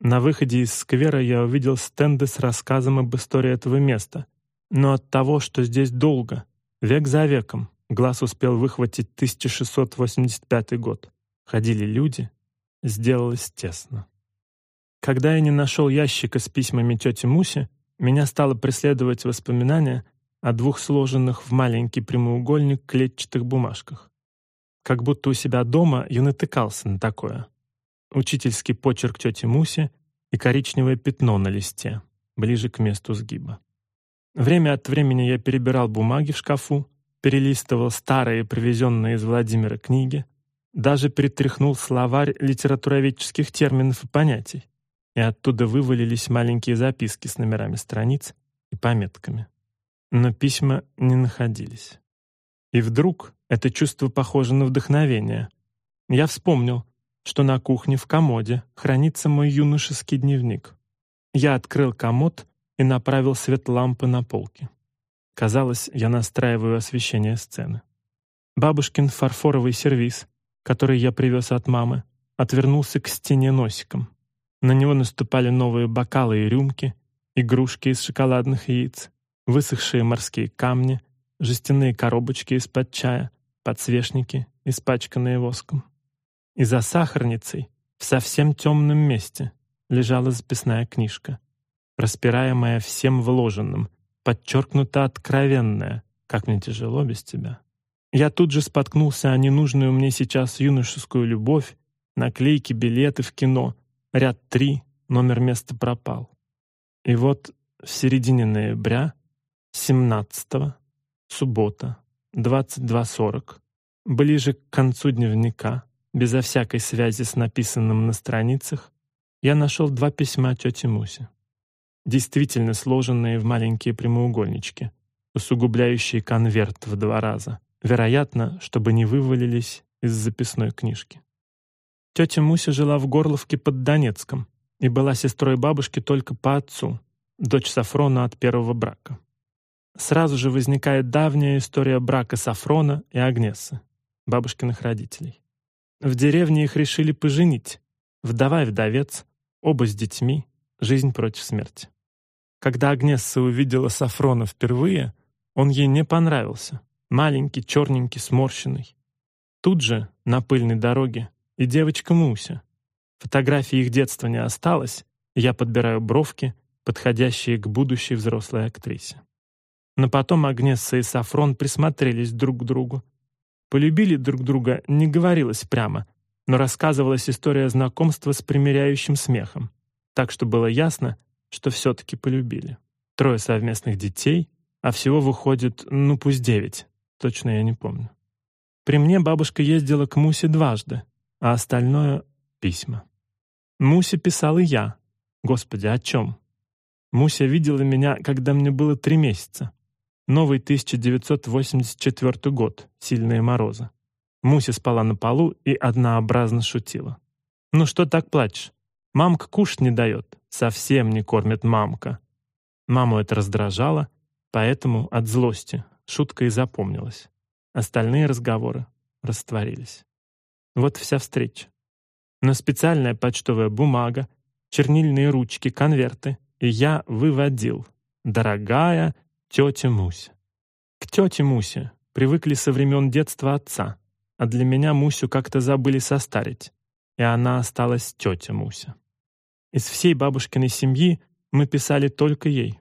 На выходе из сквера я увидел стенды с рассказом об истории этого места. Но от того, что здесь долго, век за веком, глаз успел выхватить 1685 год. Ходили люди, сделалось тесно. Когда я не нашел ящика с письмами тети Муси, меня стало преследовать воспоминание о двух сложенных в маленький прямоугольник клетчатых бумажках. Как будто у себя дома я натыкался на такое. Учительский почерк тети Муси и коричневое пятно на листе, ближе к месту сгиба. Время от времени я перебирал бумаги в шкафу, перелистывал старые, привезенные из Владимира книги, даже перетряхнул словарь литературоведческих терминов и понятий, и оттуда вывалились маленькие записки с номерами страниц и пометками но письма не находились. И вдруг это чувство похоже на вдохновение. Я вспомнил, что на кухне в комоде хранится мой юношеский дневник. Я открыл комод и направил свет лампы на полке. Казалось, я настраиваю освещение сцены. Бабушкин фарфоровый сервиз, который я привез от мамы, отвернулся к стене носиком. На него наступали новые бокалы и рюмки, игрушки из шоколадных яиц, высохшие морские камни, жестяные коробочки из-под чая, подсвечники, испачканные воском. И за сахарницей, в совсем темном месте, лежала записная книжка, распираемая всем вложенным, подчеркнуто откровенная, как мне тяжело без тебя. Я тут же споткнулся о ненужную мне сейчас юношескую любовь, наклейки, билеты в кино, ряд три, номер места пропал. И вот в середине ноября 17 суббота, 22.40, ближе к концу дневника, безо всякой связи с написанным на страницах, я нашел два письма тети Муси. Действительно сложенные в маленькие прямоугольнички, усугубляющие конверт в два раза, вероятно, чтобы не вывалились из записной книжки. Тетя Муся жила в Горловке под Донецком и была сестрой бабушки только по отцу, дочь Сафрона от первого брака. Сразу же возникает давняя история брака Сафрона и Агнесы, бабушкиных родителей. В деревне их решили поженить. Вдова и вдовец, оба с детьми, жизнь против смерти. Когда Агнесса увидела Сафрона впервые, он ей не понравился. Маленький, черненький, сморщенный. Тут же, на пыльной дороге, и девочка Муся. Фотографии их детства не осталось, я подбираю бровки, подходящие к будущей взрослой актрисе. Но потом Агнесса и Сафрон присмотрелись друг к другу. Полюбили друг друга не говорилось прямо, но рассказывалась история знакомства с примиряющим смехом. Так что было ясно, что все-таки полюбили. Трое совместных детей, а всего выходит, ну пусть девять, точно я не помню. При мне бабушка ездила к Мусе дважды, а остальное — письма. Мусе писал и я. Господи, о чем? Муся видела меня, когда мне было три месяца. Новый 1984 год, сильные морозы. Муся спала на полу и однообразно шутила. «Ну что так плачешь? Мамка кушать не дает. Совсем не кормит мамка». Маму это раздражало, Поэтому от злости шутка и запомнилась. Остальные разговоры растворились. Вот вся встреча. Но специальная почтовая бумага, чернильные ручки, конверты, и я выводил. Дорогая тетя Муся. К тете Мусе привыкли со времен детства отца, а для меня Мусю как-то забыли состарить, и она осталась тетя Муся. Из всей бабушкиной семьи мы писали только ей.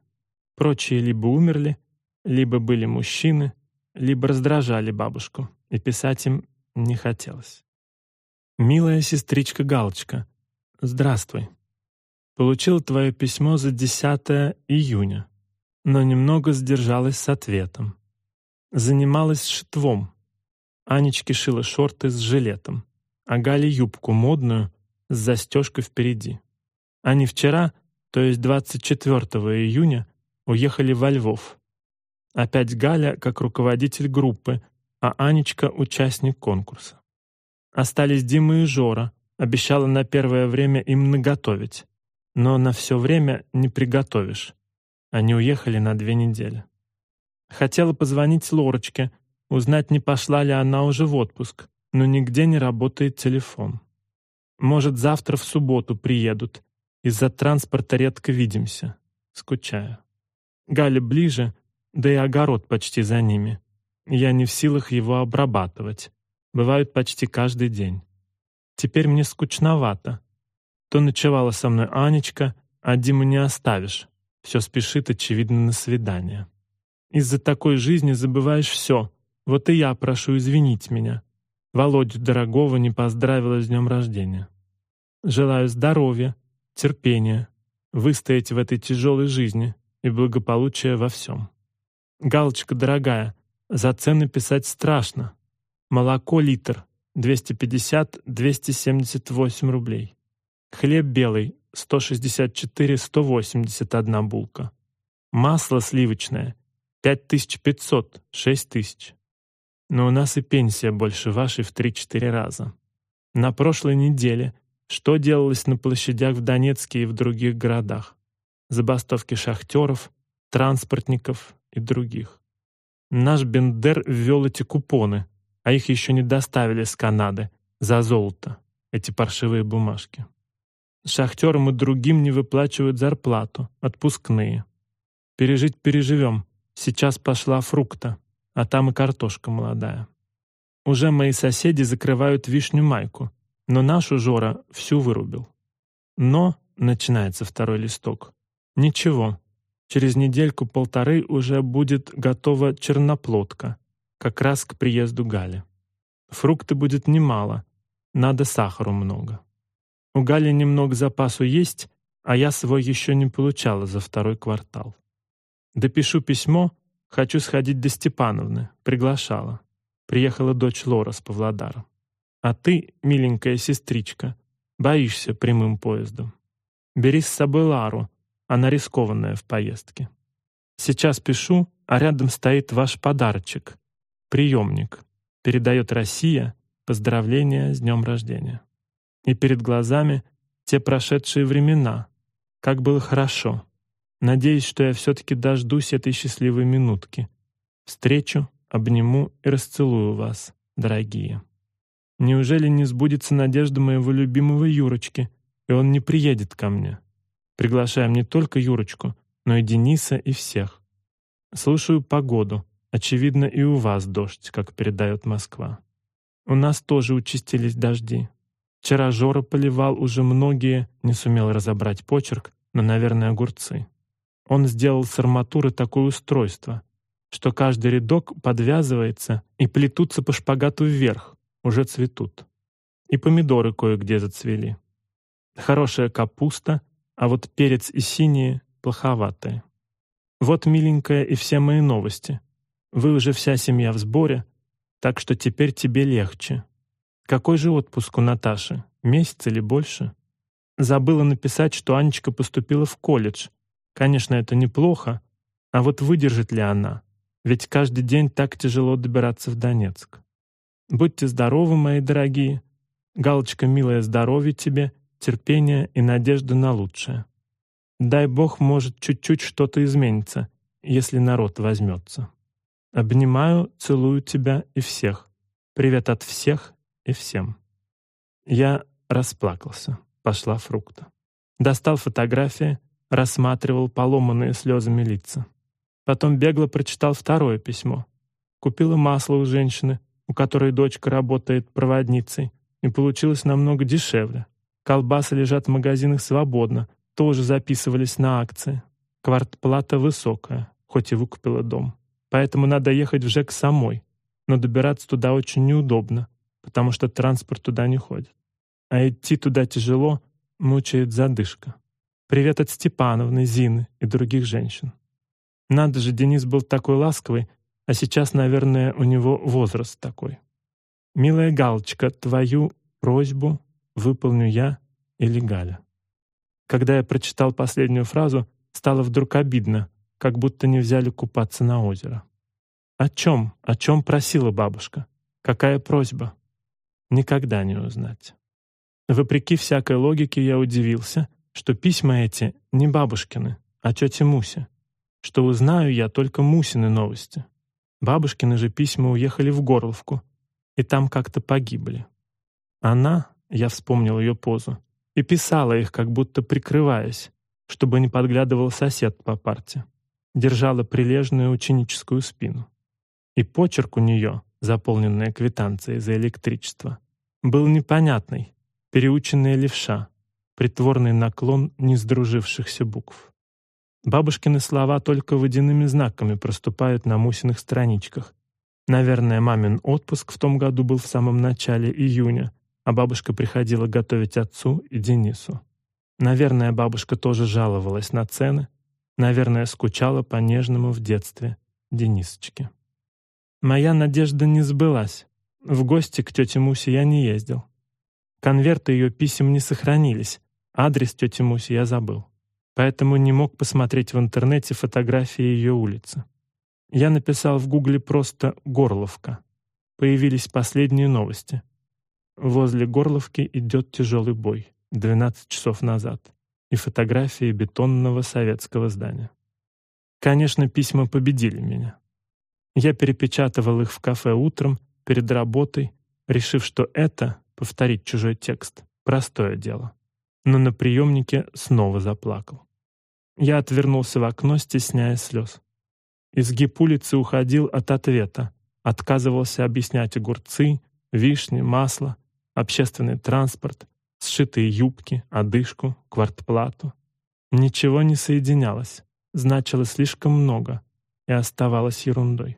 Прочие либо умерли, либо были мужчины, либо раздражали бабушку, и писать им не хотелось. «Милая сестричка Галочка, здравствуй. Получил твое письмо за 10 июня, но немного сдержалась с ответом. Занималась шитвом. Анечке шила шорты с жилетом, а Гале юбку модную с застежкой впереди. Они вчера, то есть 24 июня, уехали во Львов. Опять Галя как руководитель группы, а Анечка — участник конкурса. Остались Дима и Жора, обещала на первое время им наготовить. Но на все время не приготовишь. Они уехали на две недели. Хотела позвонить Лорочке, узнать, не пошла ли она уже в отпуск, но нигде не работает телефон. Может, завтра в субботу приедут. Из-за транспорта редко видимся. Скучаю. Галя ближе, да и огород почти за ними. Я не в силах его обрабатывать. Бывают почти каждый день. Теперь мне скучновато. То ночевала со мной Анечка, а Диму не оставишь. Все спешит, очевидно, на свидание. Из-за такой жизни забываешь все. Вот и я прошу извинить меня. Володю дорогого не поздравила с днем рождения. Желаю здоровья, терпения, выстоять в этой тяжелой жизни и благополучия во всем. Галочка дорогая, за цены писать страшно. Молоко литр 250-278 рублей. Хлеб белый 164-181 булка. Масло сливочное 5500, 6000. Но у нас и пенсия больше вашей в 3-4 раза. На прошлой неделе что делалось на площадях в Донецке и в других городах? Забастовки шахтеров, транспортников и других. Наш Бендер ввел эти купоны, а их еще не доставили с Канады за золото, эти паршивые бумажки. Шахтерам и другим не выплачивают зарплату, отпускные. Пережить переживем, Сейчас пошла фрукта, а там и картошка молодая. Уже мои соседи закрывают вишню майку, но нашу Жора всю вырубил. Но, начинается второй листок, ничего, через недельку-полторы уже будет готова черноплодка, как раз к приезду Гали. Фрукты будет немало, надо сахару много. У Гали немного запасу есть, а я свой еще не получала за второй квартал. Допишу письмо, хочу сходить до Степановны, приглашала. Приехала дочь Лора с Павлодара. А ты, миленькая сестричка, боишься прямым поездом. Бери с собой Лару, она рискованная в поездке. Сейчас пишу, а рядом стоит ваш подарочек. Приемник. Передает Россия поздравления с днем рождения. И перед глазами те прошедшие времена. Как было хорошо. Надеюсь, что я все-таки дождусь этой счастливой минутки. Встречу, обниму и расцелую вас, дорогие. Неужели не сбудется надежда моего любимого Юрочки, и он не приедет ко мне? Приглашаем не только Юрочку, но и Дениса и всех. Слушаю погоду. Очевидно, и у вас дождь, как передает Москва. У нас тоже участились дожди. Вчера Жора поливал уже многие, не сумел разобрать почерк, но, наверное, огурцы. Он сделал с арматуры такое устройство, что каждый рядок подвязывается и плетутся по шпагату вверх, уже цветут. И помидоры кое-где зацвели. Хорошая капуста, а вот перец и синие плоховатые. Вот, миленькая, и все мои новости. Вы уже вся семья в сборе, так что теперь тебе легче. Какой же отпуск у Наташи? Месяц или больше? Забыла написать, что Анечка поступила в колледж, Конечно, это неплохо, а вот выдержит ли она? Ведь каждый день так тяжело добираться в Донецк. Будьте здоровы, мои дорогие. Галочка, милое здоровье тебе, терпения и надежды на лучшее. Дай Бог, может, чуть-чуть что-то изменится, если народ возьмется. Обнимаю, целую тебя и всех. Привет от всех и всем. Я расплакался. Пошла фрукта. Достал фотографии, рассматривал поломанные слезами лица. Потом бегло прочитал второе письмо. Купила масло у женщины, у которой дочка работает проводницей, и получилось намного дешевле. Колбасы лежат в магазинах свободно, тоже записывались на акции. Квартплата высокая, хоть и выкупила дом. Поэтому надо ехать в ЖЭК самой, но добираться туда очень неудобно, потому что транспорт туда не ходит. А идти туда тяжело, мучает задышка. Привет от Степановны, Зины и других женщин. Надо же, Денис был такой ласковый, а сейчас, наверное, у него возраст такой. Милая Галочка, твою просьбу выполню я или Галя. Когда я прочитал последнюю фразу, стало вдруг обидно, как будто не взяли купаться на озеро. О чем, о чем просила бабушка? Какая просьба? Никогда не узнать. Вопреки всякой логике я удивился, что письма эти не бабушкины, а тети Муси, что узнаю я только Мусины новости. Бабушкины же письма уехали в Горловку, и там как-то погибли. Она, я вспомнил ее позу, и писала их, как будто прикрываясь, чтобы не подглядывал сосед по парте. Держала прилежную ученическую спину. И почерк у нее, заполненная квитанцией за электричество, был непонятный, переученная левша, притворный наклон несдружившихся букв. Бабушкины слова только водяными знаками проступают на Мусиных страничках. Наверное, мамин отпуск в том году был в самом начале июня, а бабушка приходила готовить отцу и Денису. Наверное, бабушка тоже жаловалась на цены, наверное, скучала по нежному в детстве Денисочке. Моя надежда не сбылась. В гости к тете Мусе я не ездил. Конверты ее писем не сохранились, адрес тети Муси я забыл. Поэтому не мог посмотреть в интернете фотографии ее улицы. Я написал в гугле просто «Горловка». Появились последние новости. Возле Горловки идет тяжелый бой, 12 часов назад, и фотографии бетонного советского здания. Конечно, письма победили меня. Я перепечатывал их в кафе утром, перед работой, решив, что это, повторить чужой текст, простое дело. Но на приемнике снова заплакал. Я отвернулся в окно, стесняя слез. Изгиб улицы уходил от ответа, отказывался объяснять огурцы, вишни, масло, общественный транспорт, сшитые юбки, одышку, квартплату. Ничего не соединялось, значило слишком много и оставалось ерундой.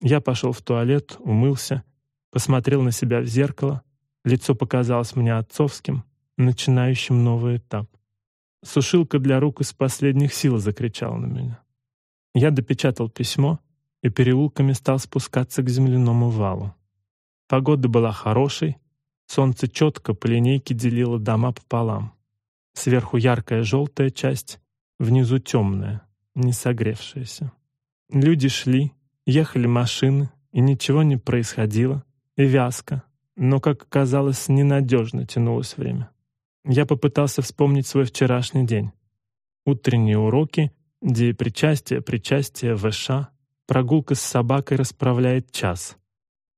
Я пошел в туалет, умылся, посмотрел на себя в зеркало, лицо показалось мне отцовским, начинающим новый этап. Сушилка для рук из последних сил закричала на меня. Я допечатал письмо и переулками стал спускаться к земляному валу. Погода была хорошей, солнце четко по линейке делило дома пополам. Сверху яркая желтая часть, внизу темная, не согревшаяся. Люди шли, Ехали машины, и ничего не происходило, и вязко, но, как оказалось, ненадежно тянулось время. Я попытался вспомнить свой вчерашний день. Утренние уроки, деепричастие, причастие, ВШ, прогулка с собакой расправляет час.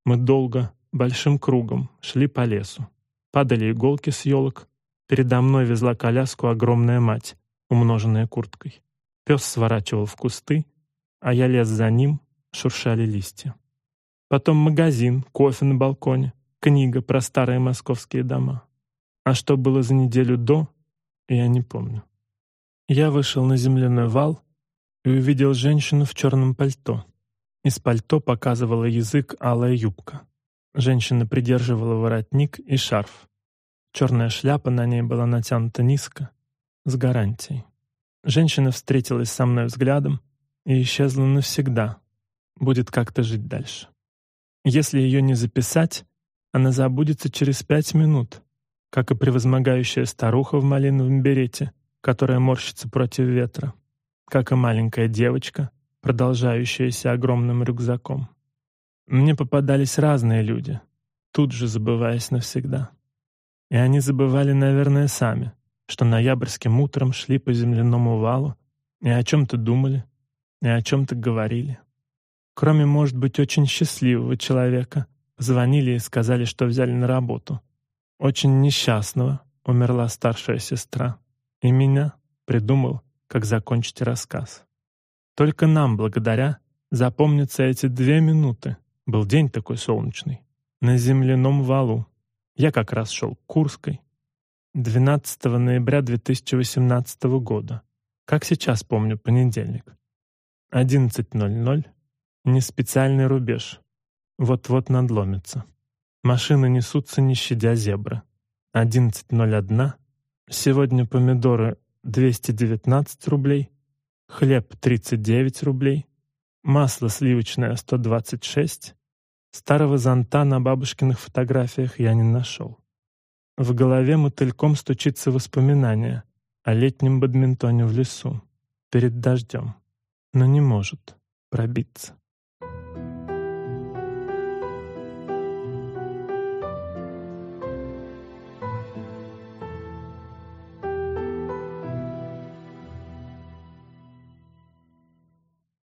Мы долго, большим кругом, шли по лесу. Падали иголки с елок. Передо мной везла коляску огромная мать, умноженная курткой. Пес сворачивал в кусты, а я лез за ним, шуршали листья. Потом магазин, кофе на балконе, книга про старые московские дома. А что было за неделю до, я не помню. Я вышел на земляной вал и увидел женщину в черном пальто. Из пальто показывала язык алая юбка. Женщина придерживала воротник и шарф. Черная шляпа на ней была натянута низко, с гарантией. Женщина встретилась со мной взглядом и исчезла навсегда, будет как-то жить дальше. Если ее не записать, она забудется через пять минут, как и превозмогающая старуха в малиновом берете, которая морщится против ветра, как и маленькая девочка, продолжающаяся огромным рюкзаком. Мне попадались разные люди, тут же забываясь навсегда. И они забывали, наверное, сами, что ноябрьским утром шли по земляному валу и о чем-то думали, и о чем-то говорили. Кроме, может быть, очень счастливого человека, звонили и сказали, что взяли на работу. Очень несчастного умерла старшая сестра. И меня придумал, как закончить рассказ. Только нам, благодаря, запомнятся эти две минуты. Был день такой солнечный. На земляном валу. Я как раз шел к Курской. 12 ноября 2018 года. Как сейчас помню, понедельник. 11.00. Не специальный рубеж. Вот-вот надломится. Машины несутся, не щадя зебры. 11.01. Сегодня помидоры 219 рублей, хлеб 39 рублей, масло сливочное 126. Старого зонта на бабушкиных фотографиях я не нашел. В голове мотыльком стучится воспоминание о летнем бадминтоне в лесу, перед дождем, но не может пробиться.